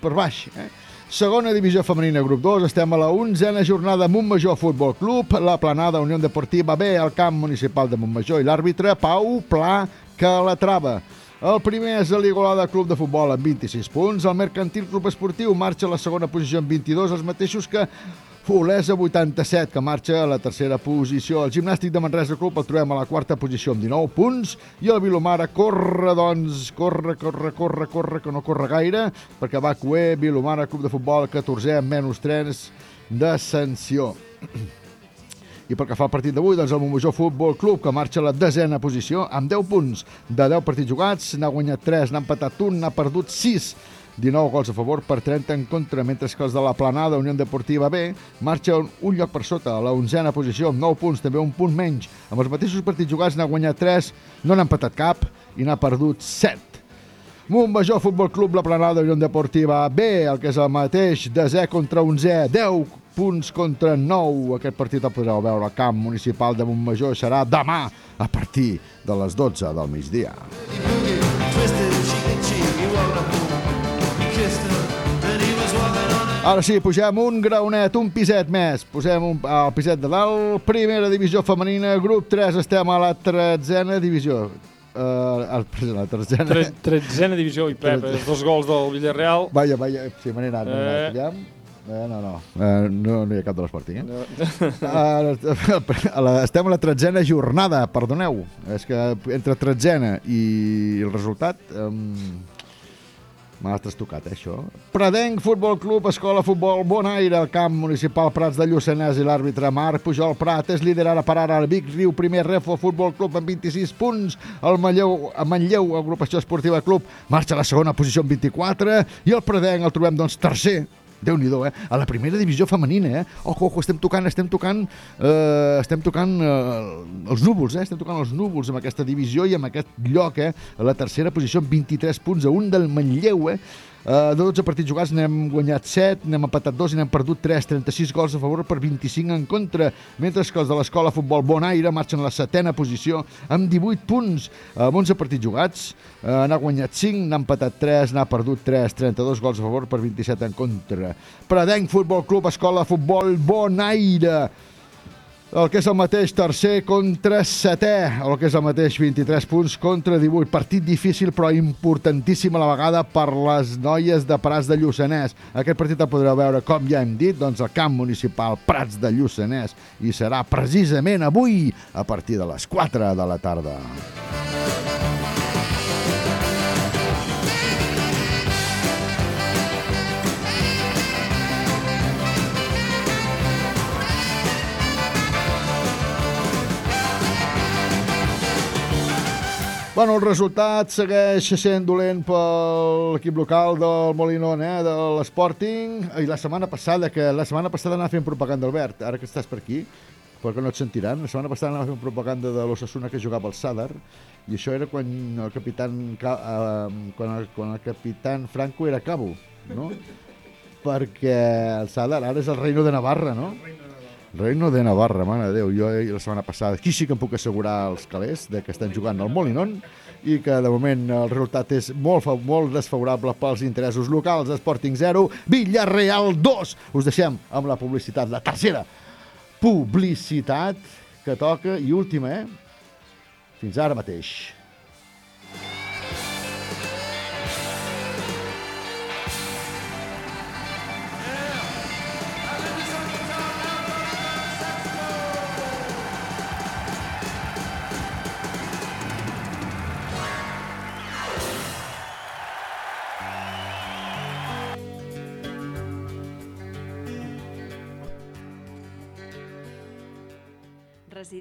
per baix. Eh? Segona divisió femenina, grup 2. Estem a la 11a jornada Montmajor Futbol Club. La planada Unió Deportiva B al camp municipal de Montmajor i l'àrbitre Pau Pla Calatrava. El primer és l'Igualada Club de Futbol amb 26 punts. El Mercantil Club Esportiu marxa a la segona posició amb 22, els mateixos que Olesa 87, que marxa a la tercera posició. El gimnàstic de Manresa Club el trobem a la quarta posició amb 19 punts i el Vilomara corre, doncs, corre, corre, corre, corre, que no corre gaire, perquè va coer Vilomara Club de Futbol 14 amb menys 3 de sanció. I pel que fa al partit d'avui, doncs el Montmajor Futbol Club, que marxa a la desena posició, amb 10 punts de 10 partits jugats, n'ha guanyat 3, n'ha empatat 1, n'ha perdut 6, 19 gols a favor per 30 en contra, mentre que els de la Planada Unió Deportiva B marxa un, un lloc per sota, a la onzena posició, amb 9 punts, també un punt menys. Amb els mateixos partits jugats n'ha guanyat 3, no n'ha empatat cap i n'ha perdut 7. Montmajor Futbol Club, la Planada Unió Deportiva B, el que és el mateix, desè contra 11è, 10 punts contra 9. Aquest partit el podreu veure al camp municipal de Montmajor. Serà demà a partir de les 12 del migdia. Ara sí, pugem un graonet, un piset més. Posem un, el piset de dalt. Primera divisió femenina, grup 3, estem a la tretzena divisió. Uh, la tretzena... Tre tretzena divisió, i Pep, els dos gols del Villarreal. Vaja, vaja, sí, me n'he anat. Eh. Eh, no, no, eh, no, no hi ha cap de l'Sporting, eh? No. A la, estem a la tretzena jornada, perdoneu. És que entre tretzena i el resultat... Um, M'ha trastocat, eh, això. Predenc Futbol Club, Escola Futbol Bonaire, el camp municipal Prats de Lluçanès i l'àrbitre Marc Pujol Prat és líder ara per ara el Vic Riu, primer Refo Futbol Club amb 26 punts, el Manlleu, Manlleu, agrupació esportiva club, marxa a la segona posició amb 24 i el Predenc el trobem, doncs, tercer déu nhi eh? A la primera divisió femenina, eh? Ojo, ojo, estem tocant, estem tocant, eh, estem tocant eh, els núvols, eh? Estem tocant els núvols amb aquesta divisió i amb aquest lloc, eh? A la tercera posició amb 23 punts a un del Manlleu, eh? Uh, de 12 partits jugats n'hem guanyat 7, n'hem empatat 2 i n'hem perdut 3, 36 gols a favor per 25 en contra, mentre que els de l'escola Futbol Bonaire marxen a la setena posició amb 18 punts, uh, amb 11 partits jugats, uh, n'ha guanyat 5, n'ha empatat 3, n'ha perdut 3, 32 gols a favor per 27 en contra. Predenc Futbol Club, Escola Futbol Bonaire, el que és el mateix tercer contra setè, el que és el mateix 23 punts contra 18. Partit difícil però importantíssim a la vegada per les noies de Prats de Lluçanès. Aquest partit el podreu veure, com ja hem dit, doncs al camp municipal Prats de Lluçanès i serà precisament avui a partir de les 4 de la tarda. Bueno, el resultat segueix sent dolent per l'equip local del Molinón, eh, de l'Sporting. I la setmana passada, que la setmana passada anava fent propaganda, Albert, ara que estàs per aquí, perquè no et sentiran, la setmana passada anava fent propaganda de l'Ossassuna que jugava al Sadar, i això era quan el capitán, Ca- eh, quan el, quan el capitán Franco era cabo, no? perquè el Sadar ara és el reino de Navarra, no? Reino de Navarra, mare de Déu. Jo eh, la setmana passada, aquí sí que em puc assegurar els calés de que estan jugant al Molinón i que de moment el resultat és molt, molt desfavorable pels interessos locals. Sporting 0, Villarreal 2. Us deixem amb la publicitat, la tercera publicitat que toca i última, eh? Fins ara mateix.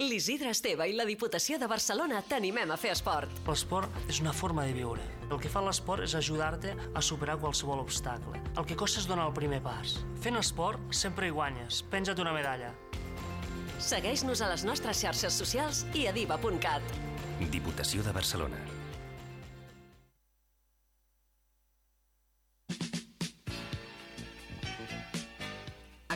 L'Isidre Esteve i la Diputació de Barcelona t'animem a fer esport. L'esport és una forma de viure. El que fa l'esport és ajudar-te a superar qualsevol obstacle. El que costa és donar el primer pas. Fent esport sempre hi guanyes. Penja't una medalla. Segueix-nos a les nostres xarxes socials i a diva.cat. Diputació de Barcelona.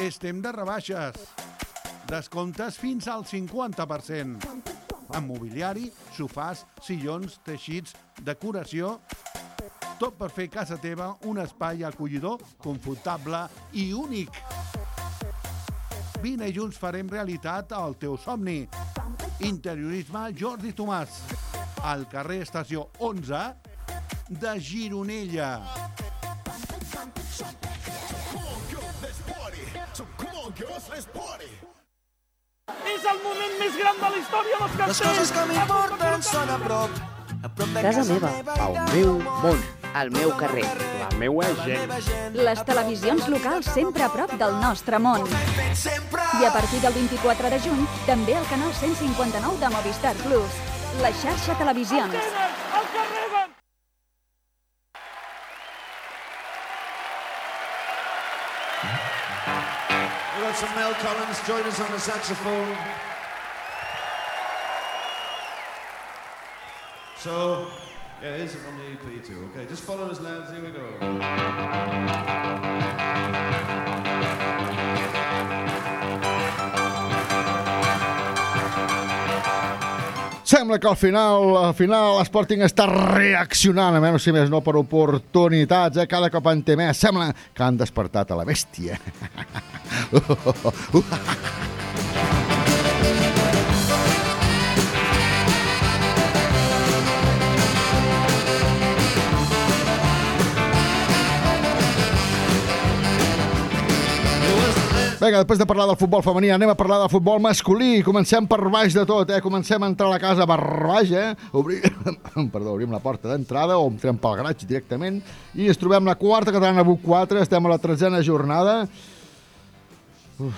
Estem de rebaixes. Descomptes fins al 50%. En mobiliari, sofàs, sillons, teixits, decoració... Tot per fer casa teva un espai acollidor, confortable i únic. Vine i junts farem realitat el teu somni. Interiorisme Jordi Tomàs. Al carrer Estació 11 de Gironella. De la història dels Les castells! coses que m'importen són a prop. A prop de Casa meva. El meu món. El meu carrer. La meua gent. Les televisions locals sempre a prop del nostre món. I a partir del 24 de juny, també el canal 159 de Movistar Plus. La xarxa Televisions. El! We've got some Mel Collins join us on the saxophone. So, yeah, here's it on the EP too. Okay, just follow us, lads. Here we go. Sembla que al final, al final l'Sporting està reaccionant, a menys si més no per oportunitats, eh? cada cop en té més. Sembla que han despertat a la bèstia. Vinga, després de parlar del futbol femení, anem a parlar del futbol masculí. Comencem per baix de tot, eh? Comencem a entrar a la casa per baix, eh? Obri... Perdó, obrim la porta d'entrada o entrem pel graig directament i ens trobem la quarta catalana BUC 4, estem a la tretzena jornada. Uh,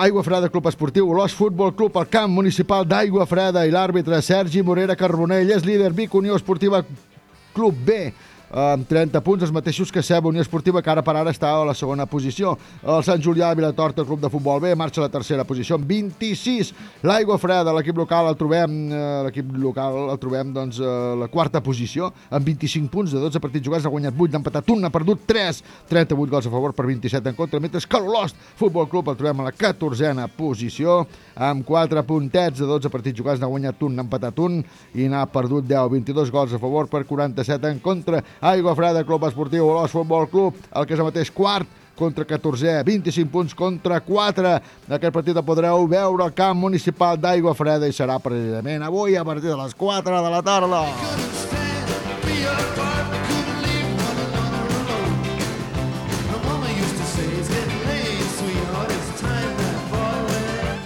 Aigua Freda Club Esportiu, Olòs Futbol Club, el camp municipal d'Aigua Freda i l'àrbitre Sergi Morera Carbonell és líder Vic Unió Esportiva Club B amb 30 punts, els mateixos que Ceba Unió Esportiva, que ara per ara està a la segona posició. El Sant Julià de Vilatorta, el club de futbol B, marxa a la tercera posició amb 26. L'Aigua Freda, l'equip local, el trobem, eh, l'equip local el trobem doncs, a la quarta posició, amb 25 punts de 12 partits jugats, ha guanyat 8, n'ha empatat 1, n'ha perdut 3, 38 gols a favor per 27 en contra, mentre que l'Olost Futbol Club el trobem a la 14a posició, amb 4 puntets de 12 partits jugats, n'ha guanyat 1, n'ha empatat 1 i n'ha perdut 10, 22 gols a favor per 47 en contra. Aigua Freda, Club Esportiu, Olòs Futbol Club, el que és el mateix quart, contra 14è, 25 punts contra 4. Aquest partit el podreu veure al camp municipal d'Aigua Freda i serà precisament avui a partir de les 4 de la tarda.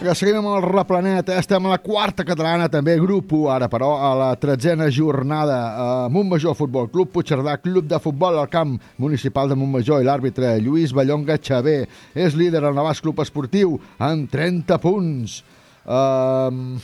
Que seguim amb el replanet, eh? estem a la quarta catalana, també grup 1, ara però a la tretzena jornada. Uh, Montmajor Futbol Club, Puigcerdà, Club de Futbol al camp municipal de Montmajor i l'àrbitre Lluís Ballonga Xavé és líder al Navàs Club Esportiu amb 30 punts. Uh,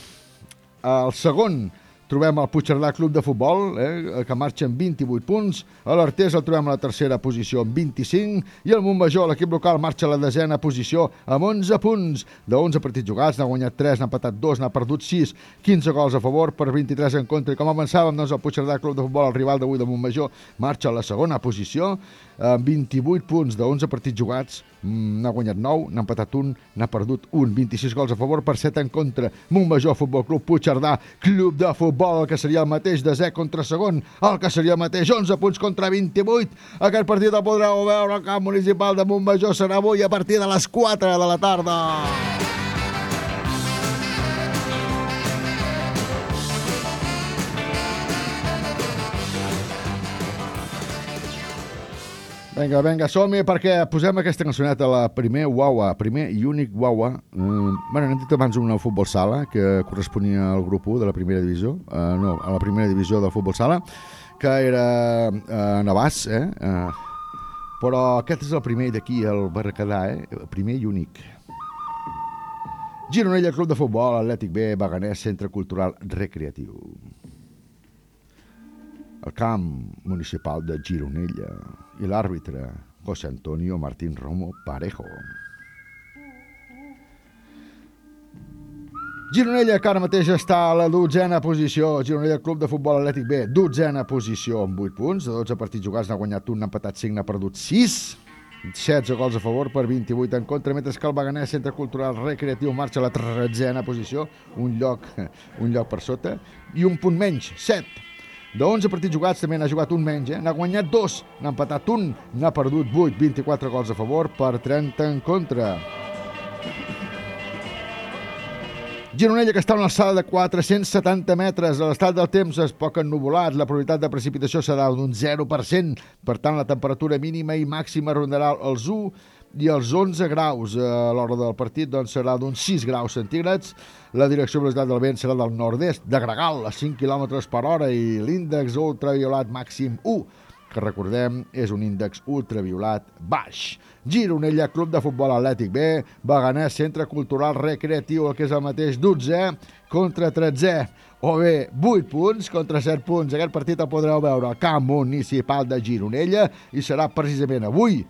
el segon trobem el Puigcerdà Club de Futbol, eh, que marxa amb 28 punts, a l'Artés el trobem a la tercera posició amb 25, i el Montmajor, l'equip local, marxa a la desena posició amb 11 punts. De 11 partits jugats, n'ha guanyat 3, n'ha empatat 2, n'ha perdut 6, 15 gols a favor per 23 en contra. I com avançàvem, doncs el Puigcerdà Club de Futbol, el rival d'avui de Montmajor, marxa a la segona posició amb 28 punts de 11 partits jugats, mm, n'ha guanyat 9, n'ha empatat 1, n'ha perdut 1, 26 gols a favor per 7 en contra. Montmajor Futbol Club Puigcerdà, Club de Futbol, que seria el mateix de 10 contra segon, el que seria el mateix 11 punts contra 28. Aquest partit el podreu veure al camp municipal de Montmajor, serà avui a partir de les 4 de la tarda. Vinga, vinga, som-hi perquè posem aquesta cançoneta la primer guaua, primer i únic guaua. Mm, bueno, n'hem dit abans una futbol sala que corresponia al grup 1 de la primera divisió, uh, no, a la primera divisió del futbol sala, que era uh, Navàs, eh? Uh, però aquest és el primer d'aquí, el Barracadà, eh? Primer i únic. Gironella, Club de Futbol, Atlètic B, Beganès, Centre Cultural Recreatiu. El camp municipal de Gironella i l'àrbitre José Antonio Martín Romo Parejo. Gironella, que ara mateix està a la dotzena posició. Gironella, Club de Futbol Atlètic B, dotzena posició amb 8 punts. De 12 partits jugats n'ha guanyat un, n'ha empatat 5, n'ha perdut 6. 16 gols a favor per 28 en contra, mentre que el Beganès Centre Cultural Recreatiu marxa a la tretzena posició, un lloc, un lloc per sota, i un punt menys, 7. De 11 partits jugats també n'ha jugat un menys, eh? n'ha guanyat dos, n'ha empatat un, n'ha perdut 8, 24 gols a favor per 30 en contra. Gironella, que està a una alçada de 470 metres, l'estat del temps és poc ennuvolat, la probabilitat de precipitació serà d'un 0%, per tant la temperatura mínima i màxima rondarà els 1 i els 11 graus. Eh, A l'hora del partit doncs, serà d'uns 6 graus centígrads. La direcció de velocitat del vent serà del nord-est, de Gregal, a 5 km per hora, i l'índex ultraviolat màxim 1, que recordem és un índex ultraviolat baix. Gironella, Club de Futbol Atlètic B, Beganès, Centre Cultural Recreatiu, el que és el mateix 12 contra 13 o bé 8 punts contra 7 punts. Aquest partit el podreu veure al camp municipal de Gironella i serà precisament avui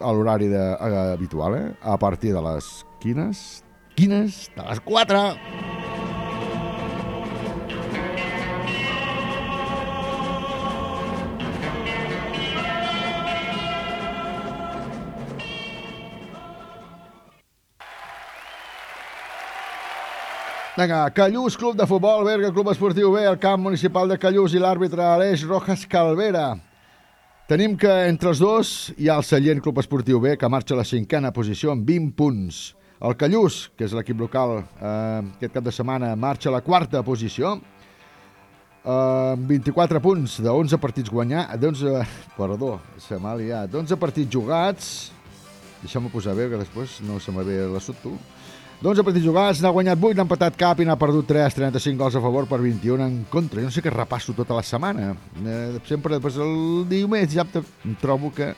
a l'horari eh, habitual, eh? a partir de les quines? Quines? De les 4! Vinga, Callús, Club de Futbol, Berga, Club Esportiu B, el camp municipal de Callús i l'àrbitre Aleix Rojas Calvera. Tenim que entre els dos hi ha el Sallent Club Esportiu B, que marxa a la cinquena posició amb 20 punts. El Callús, que és l'equip local, eh, aquest cap de setmana marxa a la quarta posició, eh, amb 24 punts de 11 partits guanyats, d'11, perdó, se m'ha liat, d'11 partits jugats, deixa'm-ho posar bé, que després no se me ve l'assut tu, d'11 partits jugats, n'ha guanyat 8, n'ha empatat cap i n'ha perdut 3, 35 gols a favor per 21 en contra. Jo no sé què repasso tota la setmana. Eh, sempre després el diumenge ja trobo que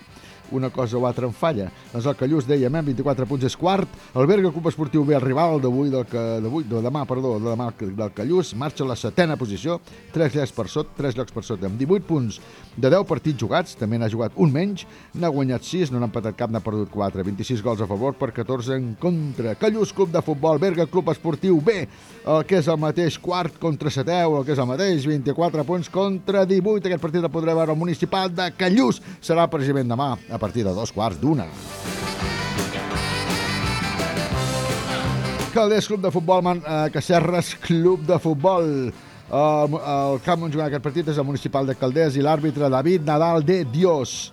una cosa o altra en falla. Doncs el Callús, dèiem, eh, 24 punts és quart. El Berga Club Esportiu B, el rival d'avui, del que, d'avui, de demà, perdó, de demà del Callús, marxa a la setena posició, 3 llocs per sota, 3 llocs per sota, amb 18 punts de 10 partits jugats, també n'ha jugat un menys, n'ha guanyat 6, no n'ha empatat cap, n'ha perdut 4, 26 gols a favor per 14 en contra. Callús Club de Futbol, Berga Club Esportiu B, el que és el mateix quart contra setè, o el que és el mateix, 24 punts contra 18. Aquest partit el podrà veure al municipal de Callús. Serà precisament demà, a partir de dos quarts d'una. Calders Club de Futbol, Man, eh, Cacerres Club de Futbol. El, el camp on jugarà aquest partit és el municipal de Calders i l'àrbitre David Nadal de Dios.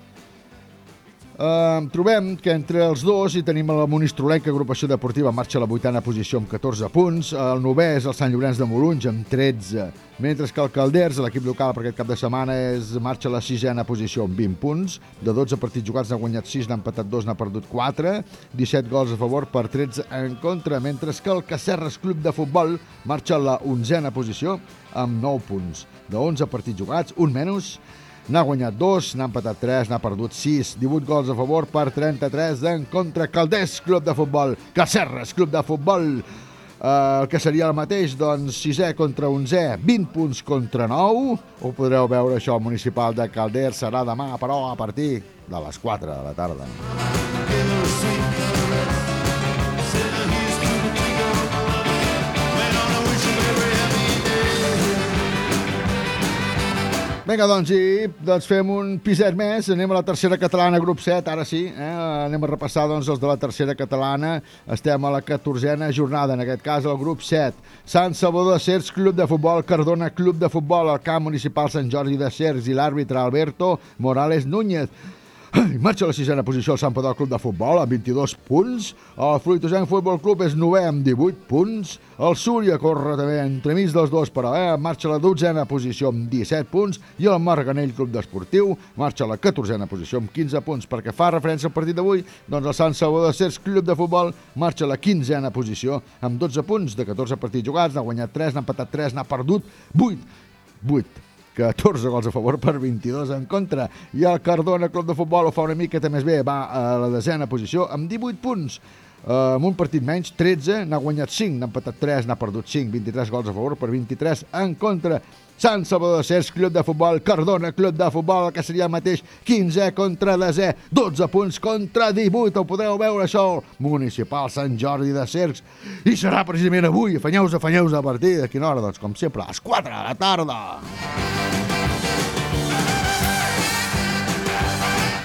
Uh, trobem que entre els dos hi tenim la Monistrolenca agrupació deportiva marxa a la vuitena posició amb 14 punts, el novè és el Sant Llorenç de Morunys amb 13, mentre que el Calders, l'equip local per aquest cap de setmana, és, marxa a la sisena posició amb 20 punts, de 12 partits jugats n'ha guanyat 6, n'ha empatat 2, n'ha perdut 4, 17 gols a favor per 13 en contra, mentre que el Cacerres Club de Futbol marxa a la onzena posició amb 9 punts, de 11 partits jugats, un menys, N'ha guanyat 2, n'ha empatat 3, n'ha perdut 6, 18 gols a favor per 33 en contra Caldés Club de Futbol, Cacerres Club de Futbol, eh, el que seria el mateix, doncs 6è contra 11è, 20 punts contra 9. Ho podreu veure això al municipal de Calders, serà demà, però a partir de les 4 de la tarda. Vinga, doncs, i doncs fem un piset més. Anem a la tercera catalana, grup 7, ara sí. Eh? Anem a repassar doncs, els de la tercera catalana. Estem a la 14a jornada, en aquest cas el grup 7. Sant Salvador de Cercs, Club de Futbol, Cardona, Club de Futbol, el camp municipal Sant Jordi de Cercs i l'àrbitre Alberto Morales Núñez. Marxa a la sisena posició el Sant Padó Club de Futbol amb 22 punts. El Fruitosenc Futbol Club és novè amb 18 punts. El Súria corre també entremig dels dos, però eh, marxa a la dotzena posició amb 17 punts. I el Marganell Club d'Esportiu marxa a la catorzena posició amb 15 punts. Perquè fa referència al partit d'avui, doncs el Sant Salvador de Cercs Club de Futbol marxa a la quinzena posició amb 12 punts de 14 partits jugats. N'ha guanyat 3, n'ha empatat 3, n'ha perdut 8. 8. 14 gols a favor per 22 en contra. I el Cardona Club de Futbol ho fa una miqueta més bé, va a la desena posició amb 18 punts. Uh, amb un partit menys, 13, n'ha guanyat 5, n'ha empatat 3, n'ha perdut 5, 23 gols a favor per 23 en contra. Sant Salvador de Cercs, Club de Futbol, Cardona, Club de Futbol, que seria el mateix 15 contra 10, 12 punts contra 18, ho podreu veure això, Municipal Sant Jordi de Cercs, i serà precisament avui, afanyeu-vos, afanyeu-vos a partir de quina hora, doncs com sempre, a les 4 de la tarda.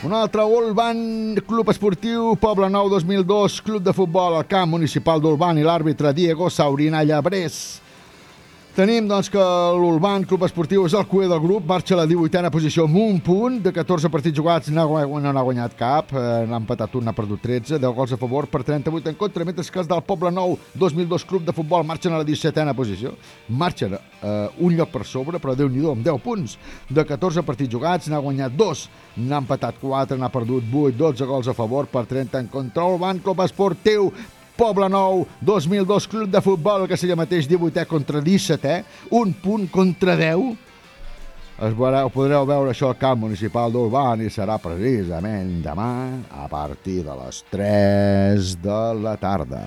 Un altre Olban, Club Esportiu, Poble Nou 2002, Club de Futbol al camp municipal d'Olban i l'àrbitre Diego Saurina Llabrés. Tenim, doncs, que l'Ulban Club Esportiu és el cué del grup, marxa a la 18a posició amb un punt, de 14 partits jugats no n'ha guanyat cap, eh, n'ha empatat un, n'ha perdut 13, 10 gols a favor per 38 en contra, mentre que els del Poble Nou 2002 Club de Futbol marxen a la 17a posició, marxen eh, un lloc per sobre, però déu nhi amb 10 punts, de 14 partits jugats n'ha guanyat 2, n'ha empatat 4, n'ha perdut 8, 12 gols a favor per 30 en contra, Ulban Club Esportiu Poble Nou, 2002 Club de Futbol, que seria mateix 18è contra 17è, un punt contra 10. Es veurà, ho podreu veure això al camp municipal d'Urban i serà precisament demà a partir de les 3 de la tarda.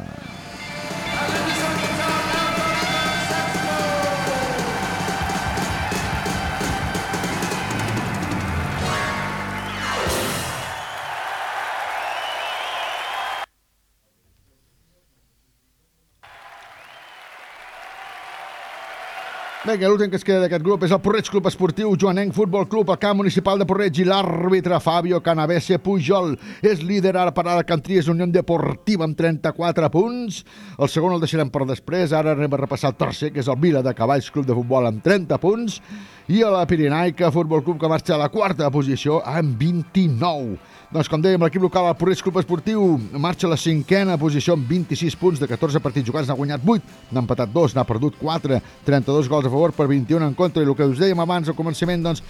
Vinga, l'últim que es queda d'aquest grup és el Porreig Club Esportiu Joanenc Futbol Club, el camp municipal de Porreig i l'àrbitre Fabio Canavese Pujol. És líder ara per ara Cantries Unió Deportiva amb 34 punts. El segon el deixarem per després. Ara anem a repassar el tercer, que és el Vila de Cavalls Club de Futbol amb 30 punts. I a la Pirinaica Futbol Club que marxa a la quarta posició amb 29. Doncs com dèiem, l'equip local al Porreig Club Esportiu marxa a la cinquena posició amb 26 punts de 14 partits jugats, n'ha guanyat 8, n'ha empatat 2, n'ha perdut 4, 32 gols a favor per 21 en contra, i el que us dèiem abans al començament, doncs,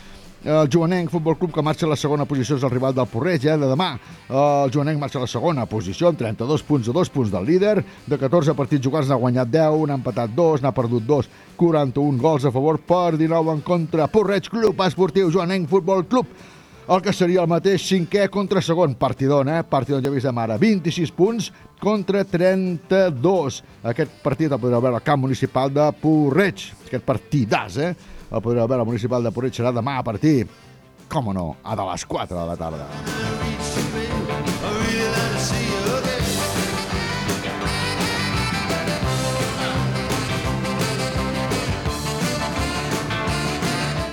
el Joanenc Futbol Club que marxa a la segona posició és el rival del Porreig, eh, de demà. El Joanenc marxa a la segona posició amb 32 punts a 2 punts del líder. De 14 partits jugats n'ha guanyat 10, n'ha empatat 2, n'ha perdut 2, 41 gols a favor per 19 en contra. Porreig Club Esportiu Joanenc Futbol Club el que seria el mateix cinquè contra segon. Partidon, eh? Partidon ja vist de mare. 26 punts contra 32. Aquest partit el podreu veure al camp municipal de Porreig. Aquest partidàs, eh? El podreu veure al municipal de Porreig. Serà demà a partir, com no, a de les 4 de la tarda.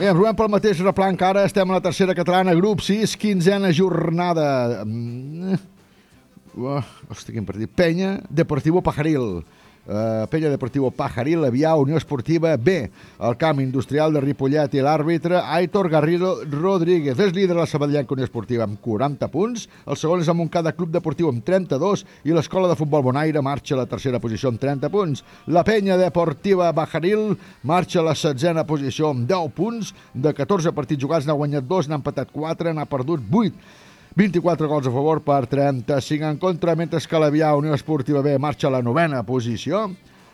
Bé, ens movem pel mateix replà encara. Estem a la tercera catalana, grup 6, quinzena jornada. Uh, hosti, quin partit. Penya, Deportivo Pajaril. Uh, Penya Deportivo Pajaril, Avià, Unió Esportiva B. El camp industrial de Ripollet i l'àrbitre Aitor Garrido Rodríguez. És líder de la Sabadellenca Unió Esportiva amb 40 punts. El segon és el Montcada Club Deportiu amb 32 i l'Escola de Futbol Bonaire marxa a la tercera posició amb 30 punts. La Penya Deportiva Bajaril marxa a la setzena posició amb 10 punts. De 14 partits jugats n'ha guanyat 2, n'ha empatat 4, n'ha perdut 8. 24 gols a favor per 35 en contra, mentre que l'Avià Unió Esportiva B marxa a la novena posició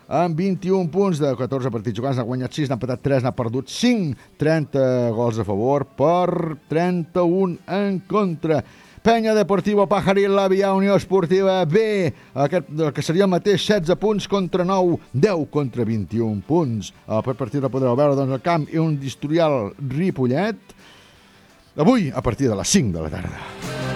amb 21 punts de 14 partits jugats, n'ha guanyat 6, n'ha empatat 3, n'ha perdut 5, 30 gols a favor per 31 en contra. Penya Deportiva Pajaril, l'Avià Unió Esportiva B, aquest, que seria el mateix, 16 punts contra 9, 10 contra 21 punts. El partit el podreu veure doncs, al camp i un historial Ripollet, avui a partir de les 5 de la tarda.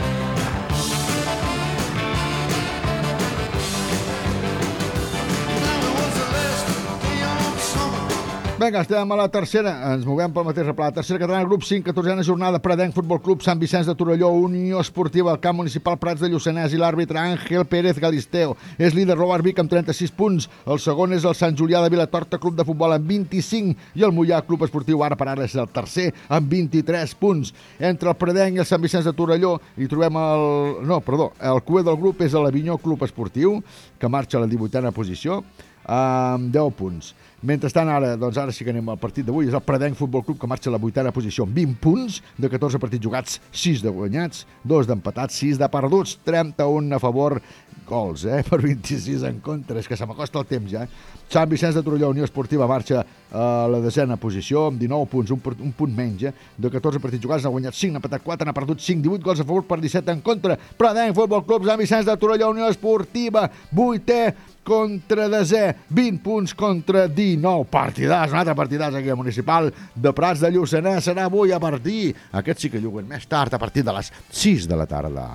Vinga, estem a la tercera, ens movem pel mateix replà. Tercera catalana, grup 5, 14a jornada, Predenc Futbol Club, Sant Vicenç de Torelló, Unió Esportiva, el camp municipal Prats de Lluçanès i l'àrbitre Àngel Pérez Galisteo. És líder Robert Vic amb 36 punts. El segon és el Sant Julià de Vilatorta, Club de Futbol amb 25 i el Mollà Club Esportiu, ara per ara és el tercer, amb 23 punts. Entre el Predenc i el Sant Vicenç de Torelló hi trobem el... No, perdó, el cué del grup és l'Avinyó Club Esportiu, que marxa a la 18a posició, amb 10 punts. Mentrestant, ara, doncs ara sí que anem al partit d'avui. És el Predenc Futbol Club que marxa a la vuitena posició amb 20 punts, de 14 partits jugats, 6 de guanyats, 2 d'empatats, 6 de perduts, 31 a favor, gols, eh? Per 26 en contra. És que se m'acosta el temps, ja. Sant Vicenç de Torelló, Unió Esportiva, marxa a la desena posició amb 19 punts, un, un punt menys, eh? De 14 partits jugats, n'ha guanyat 5, n'ha empatat 4, n'ha perdut 5, 18 gols a favor per 17 en contra. Predenc Futbol Club, Sant Vicenç de Torelló, Unió Esportiva, vuitè contra desè, 20 punts contra 19. Partidàs, un altre partidàs aquí al municipal de Prats de Lluçanès. Serà avui a partir, aquest sí que juguen més tard, a partir de les 6 de la tarda.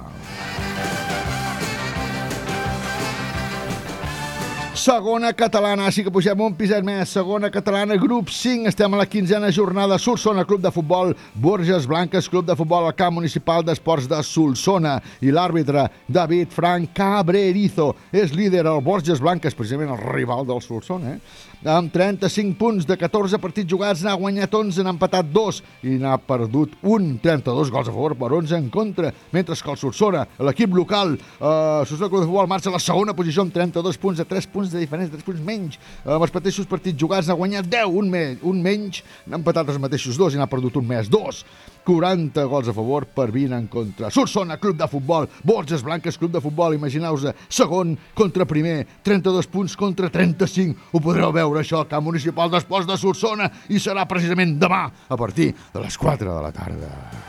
Segona catalana, sí que pugem un piset més. Segona catalana, grup 5. Estem a la quinzena jornada. Solsona, Club de Futbol. Borges Blanques, Club de Futbol al camp municipal d'esports de Solsona. I l'àrbitre, David Frank Cabrerizo. És líder al Borges Blanques, precisament el rival del Solsona, eh? Amb 35 punts de 14 partits jugats, n'ha guanyat 11, n'ha empatat 2 i n'ha perdut un, 32 gols a favor per 11 en contra, mentre que el Solsona, l'equip local, eh, Solsona Club de Futbol, marxa a la segona posició amb 32 punts, de 3 punts de diferència, 3 punts menys, amb els mateixos partits jugats, n'ha guanyat 10, un, me un menys, n'ha empatat els mateixos dos i n'ha perdut un més, dos. 40 gols a favor per 20 en contra. Solsona, Club de Futbol, Borges Blanques, Club de Futbol, imagineu-vos, segon contra primer, 32 punts contra 35. Ho podreu veure això al camp municipal d'esports de Solsona i serà precisament demà a partir de les 4 de la tarda.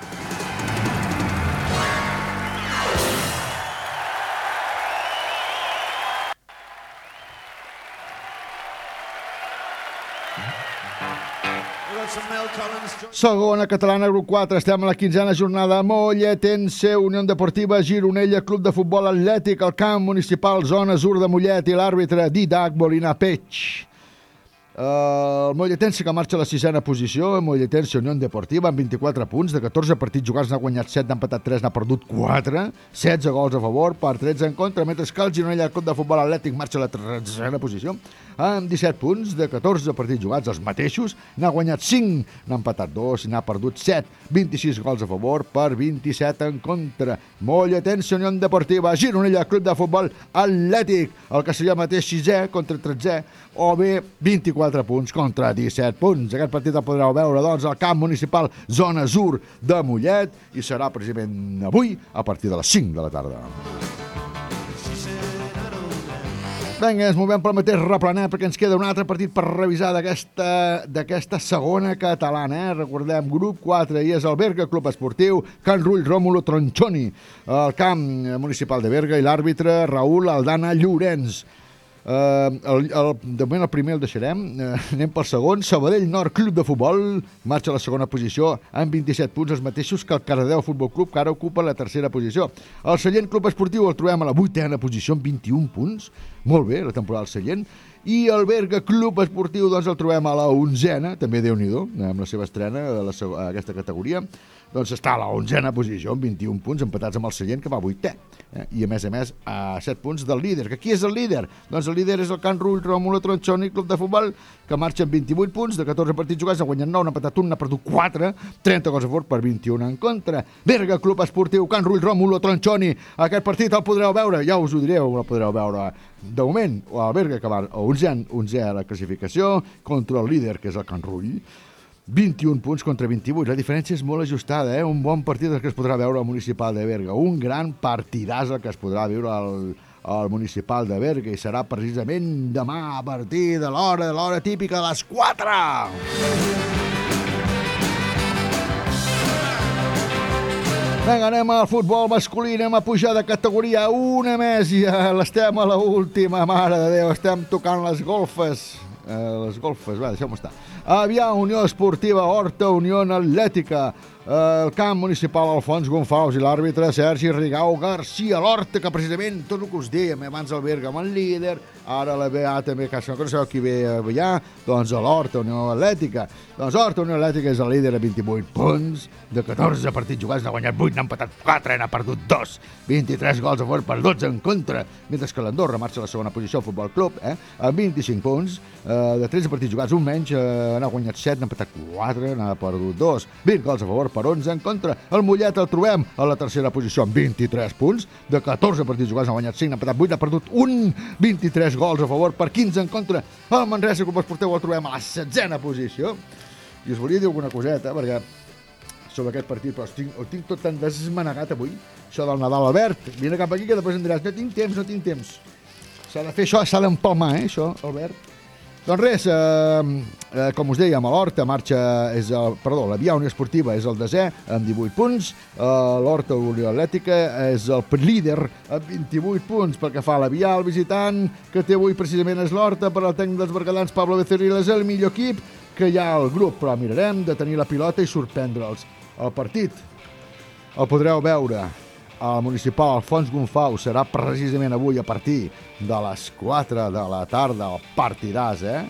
Segona catalana, grup 4, estem a la quinzena jornada. Molletense, Unió Deportiva, Gironella, Club de Futbol Atlètic, el camp municipal, zona sur de Mollet i l'àrbitre Didac Bolina Peix. Uh, el Molletense que marxa a la sisena posició, el Molletense Unió Deportiva amb 24 punts, de 14 partits jugats n'ha guanyat 7, n'ha empatat 3, n'ha perdut 4, 16 gols a favor, per 13 en contra, mentre que el Gironella Club de Futbol Atlètic marxa a la tercera posició amb 17 punts, de 14 partits jugats, els mateixos, n'ha guanyat 5, n'ha empatat 2, n'ha perdut 7, 26 gols a favor per 27 en contra. Molletense Unió Deportiva, Gironella Club de Futbol Atlètic, el que seria mateix 6è contra 13è, o bé 24 punts contra 17 punts. Aquest partit el podreu veure, doncs, al camp municipal Zona Sur de Mollet i serà precisament avui a partir de les 5 de la tarda. Vinga, ens movem pel mateix replanet perquè ens queda un altre partit per revisar d'aquesta segona catalana. Eh? Recordem, grup 4 i és el Berga Club Esportiu, Can Rull Rómulo Tronchoni, el camp municipal de Berga i l'àrbitre Raül Aldana Llorenç. Uh, el, el, de moment el primer el deixarem. Uh, anem pel segon, Sabadell Nord Club de Futbol marxa a la segona posició amb 27 punts, els mateixos que el Cardedeu Futbol Club que ara ocupa la tercera posició. El Sallent Club Esportiu el trobem a la vuitena posició amb 21 punts. Molt bé, la temporada del Sallent. I el Berga Club Esportiu doncs el trobem a la onzena, també déu nhi amb la seva estrena a, la, aquesta categoria doncs està a la onzena posició amb 21 punts empatats amb el Sallent que va vuitè eh? i a més a més a 7 punts del líder que qui és el líder? Doncs el líder és el Can Rull Rómulo Tronchoni Club de Futbol que marxa amb 28 punts de 14 partits jugats, ha guanyat 9, n'ha empatat 1 n'ha perdut 4, 30 gols a favor per 21 en contra. Berga Club Esportiu Can Rull Rómulo Tronchoni aquest partit el podreu veure, ja us ho direu el podreu veure de moment el Berga que va a 11, 11 a la classificació contra el líder que és el Can Rull 21 punts contra 28. La diferència és molt ajustada, eh? Un bon partit el que es podrà veure al Municipal de Berga. Un gran partidàs el que es podrà viure al, al Municipal de Berga i serà precisament demà a partir de l'hora de l'hora típica de les 4. Vinga, anem al futbol masculí, anem a pujar de categoria una més i l'estem a la última, mare de Déu, estem tocant les golfes. Eh, les golfes, va, deixem-ho estar. Avià, Unió Esportiva Horta, Unió Atlètica, el camp municipal Alfons Gonfalus i l'àrbitre Sergi Rigau Garcia l'Horta, que precisament tot el que us dèiem abans el Berga amb el líder, ara la BA també, que no sabeu qui ve Avià, doncs a l'Horta, Unió Atlètica. Doncs Horta, Unió Atlètica és el líder a 28 punts, de 14 partits jugats, n'ha guanyat 8, n'ha empatat 4, n'ha perdut 2, 23 gols a favor per 12 en contra, mentre que l'Andorra marxa a la segona posició al Futbol Club, eh, amb 25 punts, eh, de 13 partits jugats, un menys, eh, n'ha guanyat 7, n'ha empatat 4, n'ha perdut 2, 20 gols a favor per 11 en contra. El Mollet el trobem a la tercera posició amb 23 punts, de 14 partits jugats, n'ha guanyat 5, n'ha empatat 8, n'ha perdut 1, 23 gols a favor per 15 en contra. El Manresa Club Esportiu el trobem a la setzena posició. I us volia dir alguna coseta, perquè sobre aquest partit, però estic, ho tinc tot tan desmanegat avui, això del Nadal Albert. Vine cap aquí que després em diràs, no tinc temps, no tinc temps. S'ha de fer això, s'ha d'empalmar, eh, això, Albert. Doncs res, eh, eh, com us dèiem, a l'Horta marxa, és el, perdó, la Via Unió Esportiva és el desè amb 18 punts, eh, l'Horta Unió Atlètica és el líder amb 28 punts pel que fa a la Via, el visitant que té avui precisament és l'Horta per al tècnic dels bergadans Pablo Becerril és el millor equip que hi ha al grup, però mirarem de tenir la pilota i sorprendre'ls. El partit el podreu veure al municipal Alfons Gonfau serà precisament avui a partir de les 4 de la tarda el partidàs, eh?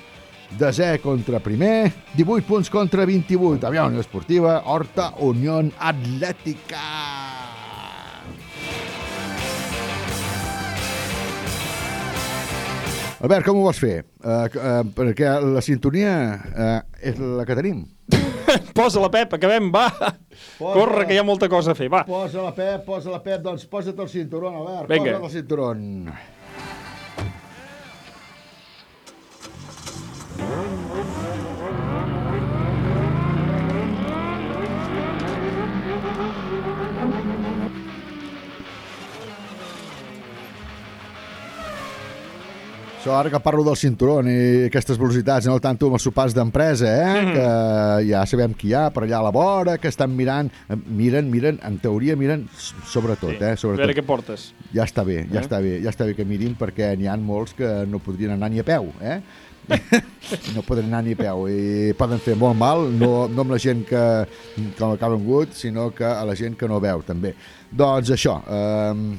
Desè contra primer, 18 punts contra 28. Avià, Unió Esportiva, Horta, Unió Atlètica. Albert, com ho vols fer? Uh, uh, perquè la sintonia uh, és la que tenim. Posa-la, Pep, acabem, va. Corre, que hi ha molta cosa a fer, va. Posa la Pep, posa la Pep, doncs posa't el cinturó, Albert, Vinga. posa't el cinturó. Això ara que parlo del cinturó i aquestes velocitats, no tanto amb els sopars d'empresa, eh? Mhm. que ja sabem qui hi ha per allà a la vora, que estan mirant, eh, miren, miren, en teoria miren sobretot, eh? A Sobretot. veure què portes. Ja està bé, ja Eh? està bé, ja està bé que mirin perquè n'hi ha molts que no podrien anar ni a peu, eh? no poden anar ni a peu i poden fer molt mal, no, no amb la gent que, com el Calvin Wood, sinó que a la gent que no veu, també. Doncs això, eh,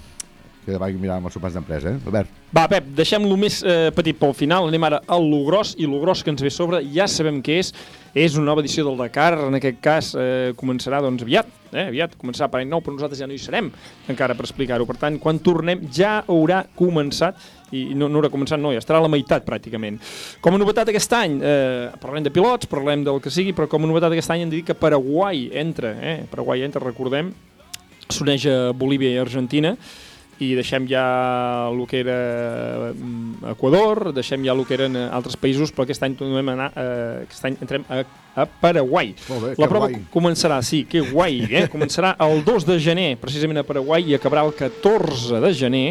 que vaig mirar amb els sopars d'empresa, eh? Albert. Va, Pep, deixem-lo més eh, petit pel final, anem ara al lo gros, i lo gros que ens ve sobre ja sabem què és, és una nova edició del Dakar, en aquest cas eh, començarà doncs aviat, eh, aviat començarà per any nou, però nosaltres ja no hi serem encara per explicar-ho, per tant, quan tornem ja haurà començat i no, no haurà començat, no, ja estarà a la meitat pràcticament. Com a novetat aquest any, eh, parlem de pilots, parlem del que sigui, però com a novetat aquest any hem de dir que Paraguai entra, eh, Paraguai entra, recordem, s'uneix a Bolívia i Argentina, i deixem ja el que era mm, Equador, deixem ja el que eren eh, altres països, però aquest any tornem a anar, eh, aquest any entrem a, a Paraguai. Molt bé, La prova guai. començarà, sí, que guai, eh? començarà el 2 de gener, precisament a Paraguai, i acabarà el 14 de gener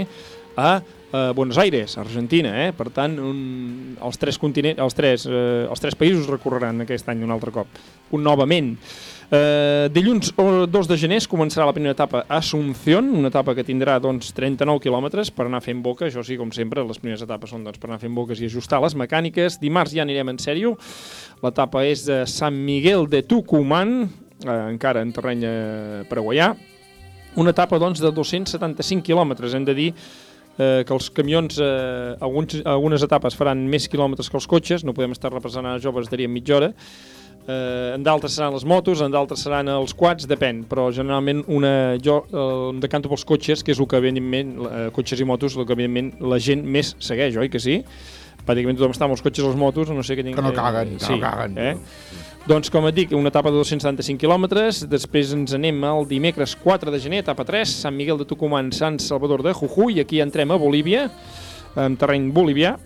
a a Buenos Aires, Argentina, eh? per tant un, els, tres continents, els, tres, eh, els tres països recorreran aquest any un altre cop, un novament. Eh, dilluns o 2 de gener començarà la primera etapa a Asunción, una etapa que tindrà doncs, 39 quilòmetres per anar fent boca, això sí, com sempre, les primeres etapes són doncs, per anar fent boques i ajustar les mecàniques. Dimarts ja anirem en sèrio, l'etapa és de Sant Miguel de Tucumán, eh, encara en terreny eh, paraguaià, una etapa doncs, de 275 quilòmetres, hem de dir eh, que els camions eh, alguns, algunes etapes faran més quilòmetres que els cotxes, no podem estar representant a joves, estaríem mitja hora, eh, en d'altres seran les motos, en d'altres seran els quads, depèn, però generalment una, jo eh, em decanto pels cotxes, que és el que evidentment, eh, cotxes i motos, el que evidentment la gent més segueix, oi que sí? Pràcticament tothom està amb els cotxes i les motos, no sé que... Que no caguen, que no caguen. Eh? Doncs, com et dic, una etapa de 275 quilòmetres, després ens anem al dimecres 4 de gener, etapa 3, Sant Miguel de Tucumán, Sant Salvador de Jujuy, aquí entrem a Bolívia, en terreny bolivià,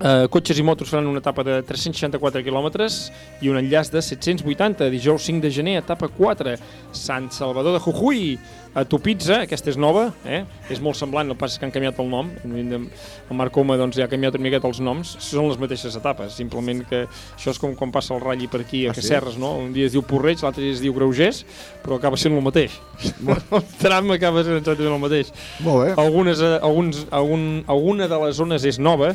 Eh, cotxes i motos faran una etapa de 364 quilòmetres i un enllaç de 780, dijous 5 de gener, etapa 4, Sant Salvador de Jujuy, a Tupitza, aquesta és nova, eh? és molt semblant, el pas que han canviat el nom, el Marc Coma doncs, ja ha canviat una miqueta els noms, són les mateixes etapes, simplement que això és com quan passa el ratlli per aquí a Ah, sí? Cacerres, no? un dia es diu Porreig, l'altre dia es diu Greugers, però acaba sent el mateix. el tram acaba sent exactament el mateix. Molt bé. Algunes, eh, alguns, algun, alguna de les zones és nova,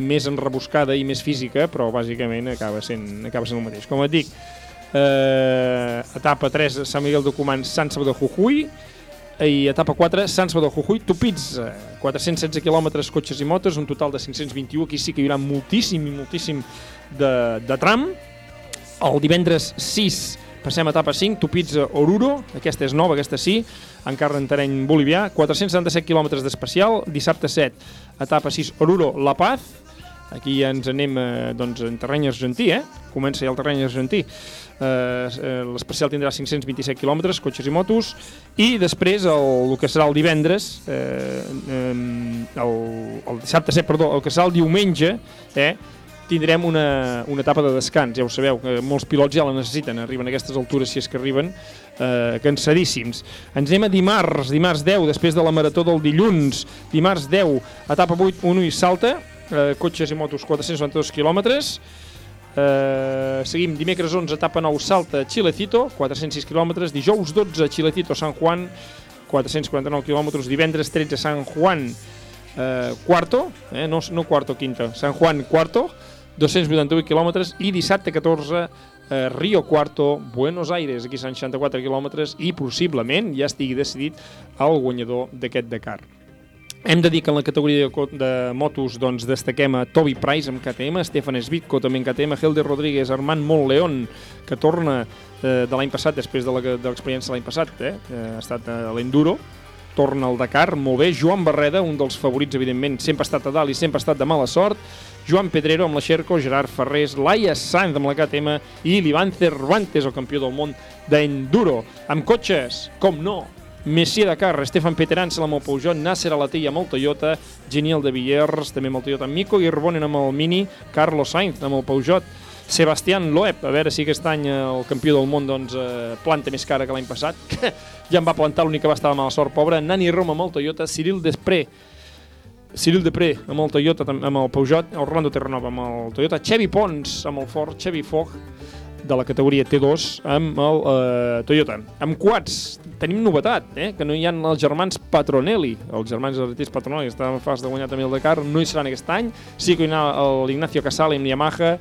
més enrebuscada i més física, però bàsicament acaba sent, acaba sent el mateix. Com et dic, eh, etapa 3, Sant Miguel de Comans, Sant Salvador Jujuy, i etapa 4, Sant Salvador Jujuy, Tupitza, 416 quilòmetres, cotxes i motos, un total de 521, aquí sí que hi haurà moltíssim i moltíssim de, de tram. El divendres 6 passem a etapa 5, Tupitza Oruro, aquesta és nova, aquesta sí, encara en terreny bolivià, 477 quilòmetres d'especial, dissabte 7, etapa 6, Oruro, La Paz, aquí ja ens anem eh, doncs, en terreny argentí, eh? comença ja el terreny argentí, eh, eh, l'especial tindrà 527 quilòmetres, cotxes i motos, i després el, el que serà el divendres, eh, eh, el, el dissabte 7, perdó, el que serà el diumenge, eh, tindrem una, una etapa de descans, ja ho sabeu, que molts pilots ja la necessiten, arriben a aquestes altures si és que arriben, eh, cansadíssims. Ens anem a dimarts, dimarts 10, després de la marató del dilluns, dimarts 10, etapa 8, Unu i Salta, eh, cotxes i motos 492 quilòmetres, eh, seguim. Dimecres 11, etapa 9, Salta, Chilecito, 406 quilòmetres, dijous 12, Chilecito, San Juan, 449 quilòmetres, divendres 13, San Juan, eh, Cuarto, eh, no, no Cuarto, Quinto, San Juan, Cuarto, 288 quilòmetres. I dissabte 14 eh, Rio Cuarto, Buenos Aires, aquí són 64 quilòmetres i possiblement ja estigui decidit el guanyador d'aquest Dakar. Hem de dir que en la categoria de, motos doncs, destaquem a Toby Price amb KTM, Stefan Svitko també en KTM, Helder Rodríguez, Armand Montleón, que torna eh, de l'any passat, després de l'experiència de l'any passat, eh, ha estat a l'Enduro, torna al Dakar, molt bé, Joan Barreda, un dels favorits, evidentment, sempre ha estat a dalt i sempre ha estat de mala sort, Joan Pedrero amb la Xerco, Gerard Ferrés, Laia Sanz amb la KTM i l'Ivan Cervantes, el campió del món d'Enduro. Amb cotxes, com no, Messier Dakar, Stefan Peterans amb el Peugeot, Nasser Alatí amb el Toyota, Geniel de Villers també amb el Toyota, Mico Irbonen amb el Mini, Carlos Sainz amb el Peugeot, Sebastián Loeb, a veure si aquest any el campió del món doncs, eh, planta més cara que l'any passat, que ja en va plantar, l'únic que va estar de mala sort, pobre, Nani Roma amb el Toyota, Cyril Despré, Cyril Depré amb el Toyota, amb el Peugeot, Orlando Terranova amb el Toyota, Xevi Pons amb el Ford, Xevi Fogg de la categoria T2 amb el eh, Toyota. Amb quads tenim novetat, eh? que no hi ha els germans Patronelli, els germans artistes Patronelli, que estaven fas de guanyar també el Dakar, no hi seran aquest any, sí que hi ha l'Ignacio Casale amb Yamaha,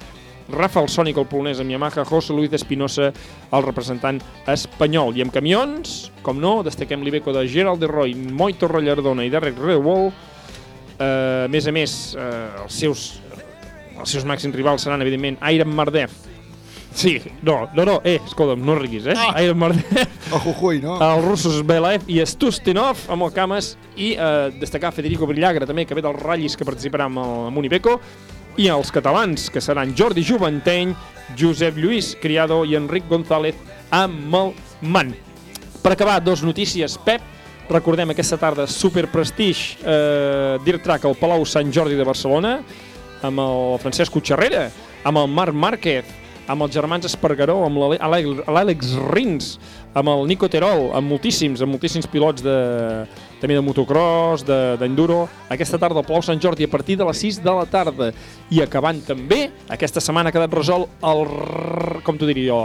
Rafael Sònic, el polonès amb Yamaha, José Luis Espinosa, el representant espanyol. I amb camions, com no, destaquem l'Iveco de Gerald de Roy, Moito Rollardona i Derek Rewall. Eh, a més a més, eh, els seus els seus màxims rivals seran, evidentment, Iron Mardev. Sí, no, no, no, eh, escolta'm, no riguis, eh? Ah. Iron Mardev, El Jujuy, no? els russos Belaev i Stustinov amb el Cames i eh, destacar Federico Brillagra també, que ve dels ratllis que participarà amb el amb Unibeco i els catalans, que seran Jordi Juventeny, Josep Lluís Criado i Enric González amb el MAN. Per acabar, dos notícies. Pep, recordem aquesta tarda Super Prestige eh, Dirt Track al Palau Sant Jordi de Barcelona amb el Francesc Cotxarrera, amb el Marc Márquez, amb els germans Espargaró, amb l'Àlex Rins, amb el Nico Terol, amb moltíssims, amb moltíssims pilots de, també de motocross, de- d'enduro, aquesta tarda al Palau Sant Jordi a partir de les 6 de la tarda. I acabant també, aquesta setmana ha quedat resolt el, com t'ho diria jo,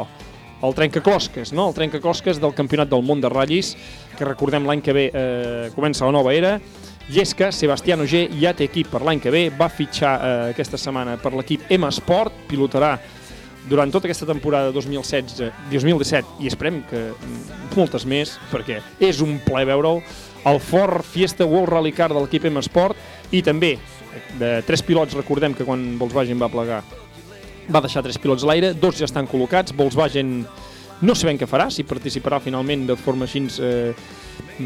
el trencaclosques, no? el trencaclosques del Campionat del Món de Ratllis, que recordem l'any que ve eh, comença la nova era, i és que Sebastián Ogier ja té equip per l'any que ve, va fitxar eh, aquesta setmana per l'equip M Sport, pilotarà durant tota aquesta temporada 2016, 2017 i esperem que moltes més, perquè és un plaer veure'l, el Ford Fiesta World Rally Car de l'equip M Sport i també de tres pilots, recordem que quan Volkswagen va plegar va deixar tres pilots a l'aire, dos ja estan col·locats, Volkswagen no sabem què farà, si participarà finalment de forma així eh,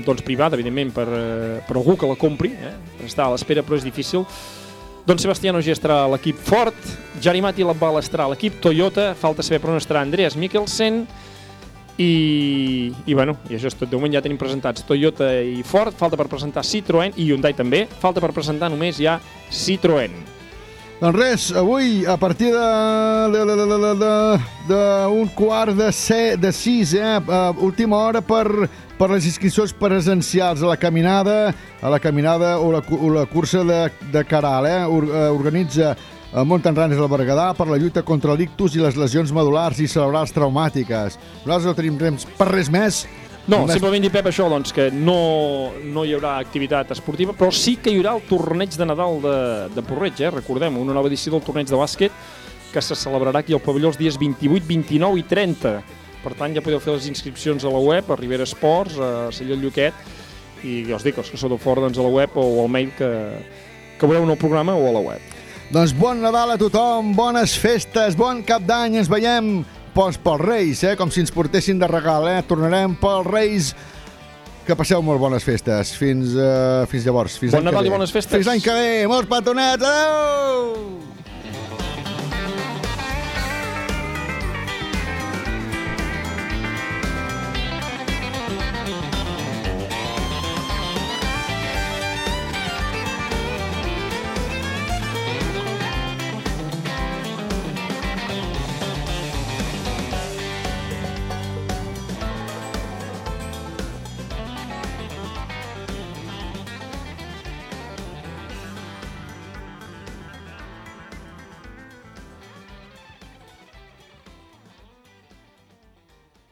doncs privada, evidentment, per, eh, per algú que la compri, eh, està a l'espera però és difícil. Sebastián Ogier estarà a l'equip Ford, Jari Mati Labbal estarà a l'equip Toyota, falta saber per on estarà Andreas Mikkelsen, i, i bueno, i això és tot. De moment ja tenim presentats Toyota i Ford, falta per presentar Citroën i Hyundai també, falta per presentar només ja Citroën. Doncs res, avui, a partir de, de, de, de, de, de, de un quart de, se, de sis, eh, uh, última hora per, per les inscripcions presencials a la caminada, a la caminada o la, o la cursa de, de Caral, eh? Or, uh, organitza a Mountain Runners del Berguedà per la lluita contra l'ictus i les lesions medulars i cerebrals traumàtiques. Nosaltres no tenim temps per res més. No, Només- simplement dir, Pep, això, doncs, que no, no hi haurà activitat esportiva, però sí que hi haurà el torneig de Nadal de, de Porreig, eh? recordem, una nova edició del torneig de bàsquet que se celebrarà aquí al pavelló els dies 28, 29 i 30. Per tant, ja podeu fer les inscripcions a la web, a Rivera Esports, a Celló Lluquet, i ja us dic, els que sou de fora, doncs a la web o al mail que, que veureu en el programa o a la web. Doncs bon Nadal a tothom, bones festes, bon cap d'any, ens veiem pels, pels Reis, eh? com si ens portessin de regal, eh? tornarem pels Reis, que passeu molt bones festes, fins, uh, fins llavors. Fins Bon Nadal i bones festes. Fins l'any que ve, molts petonets, adeu!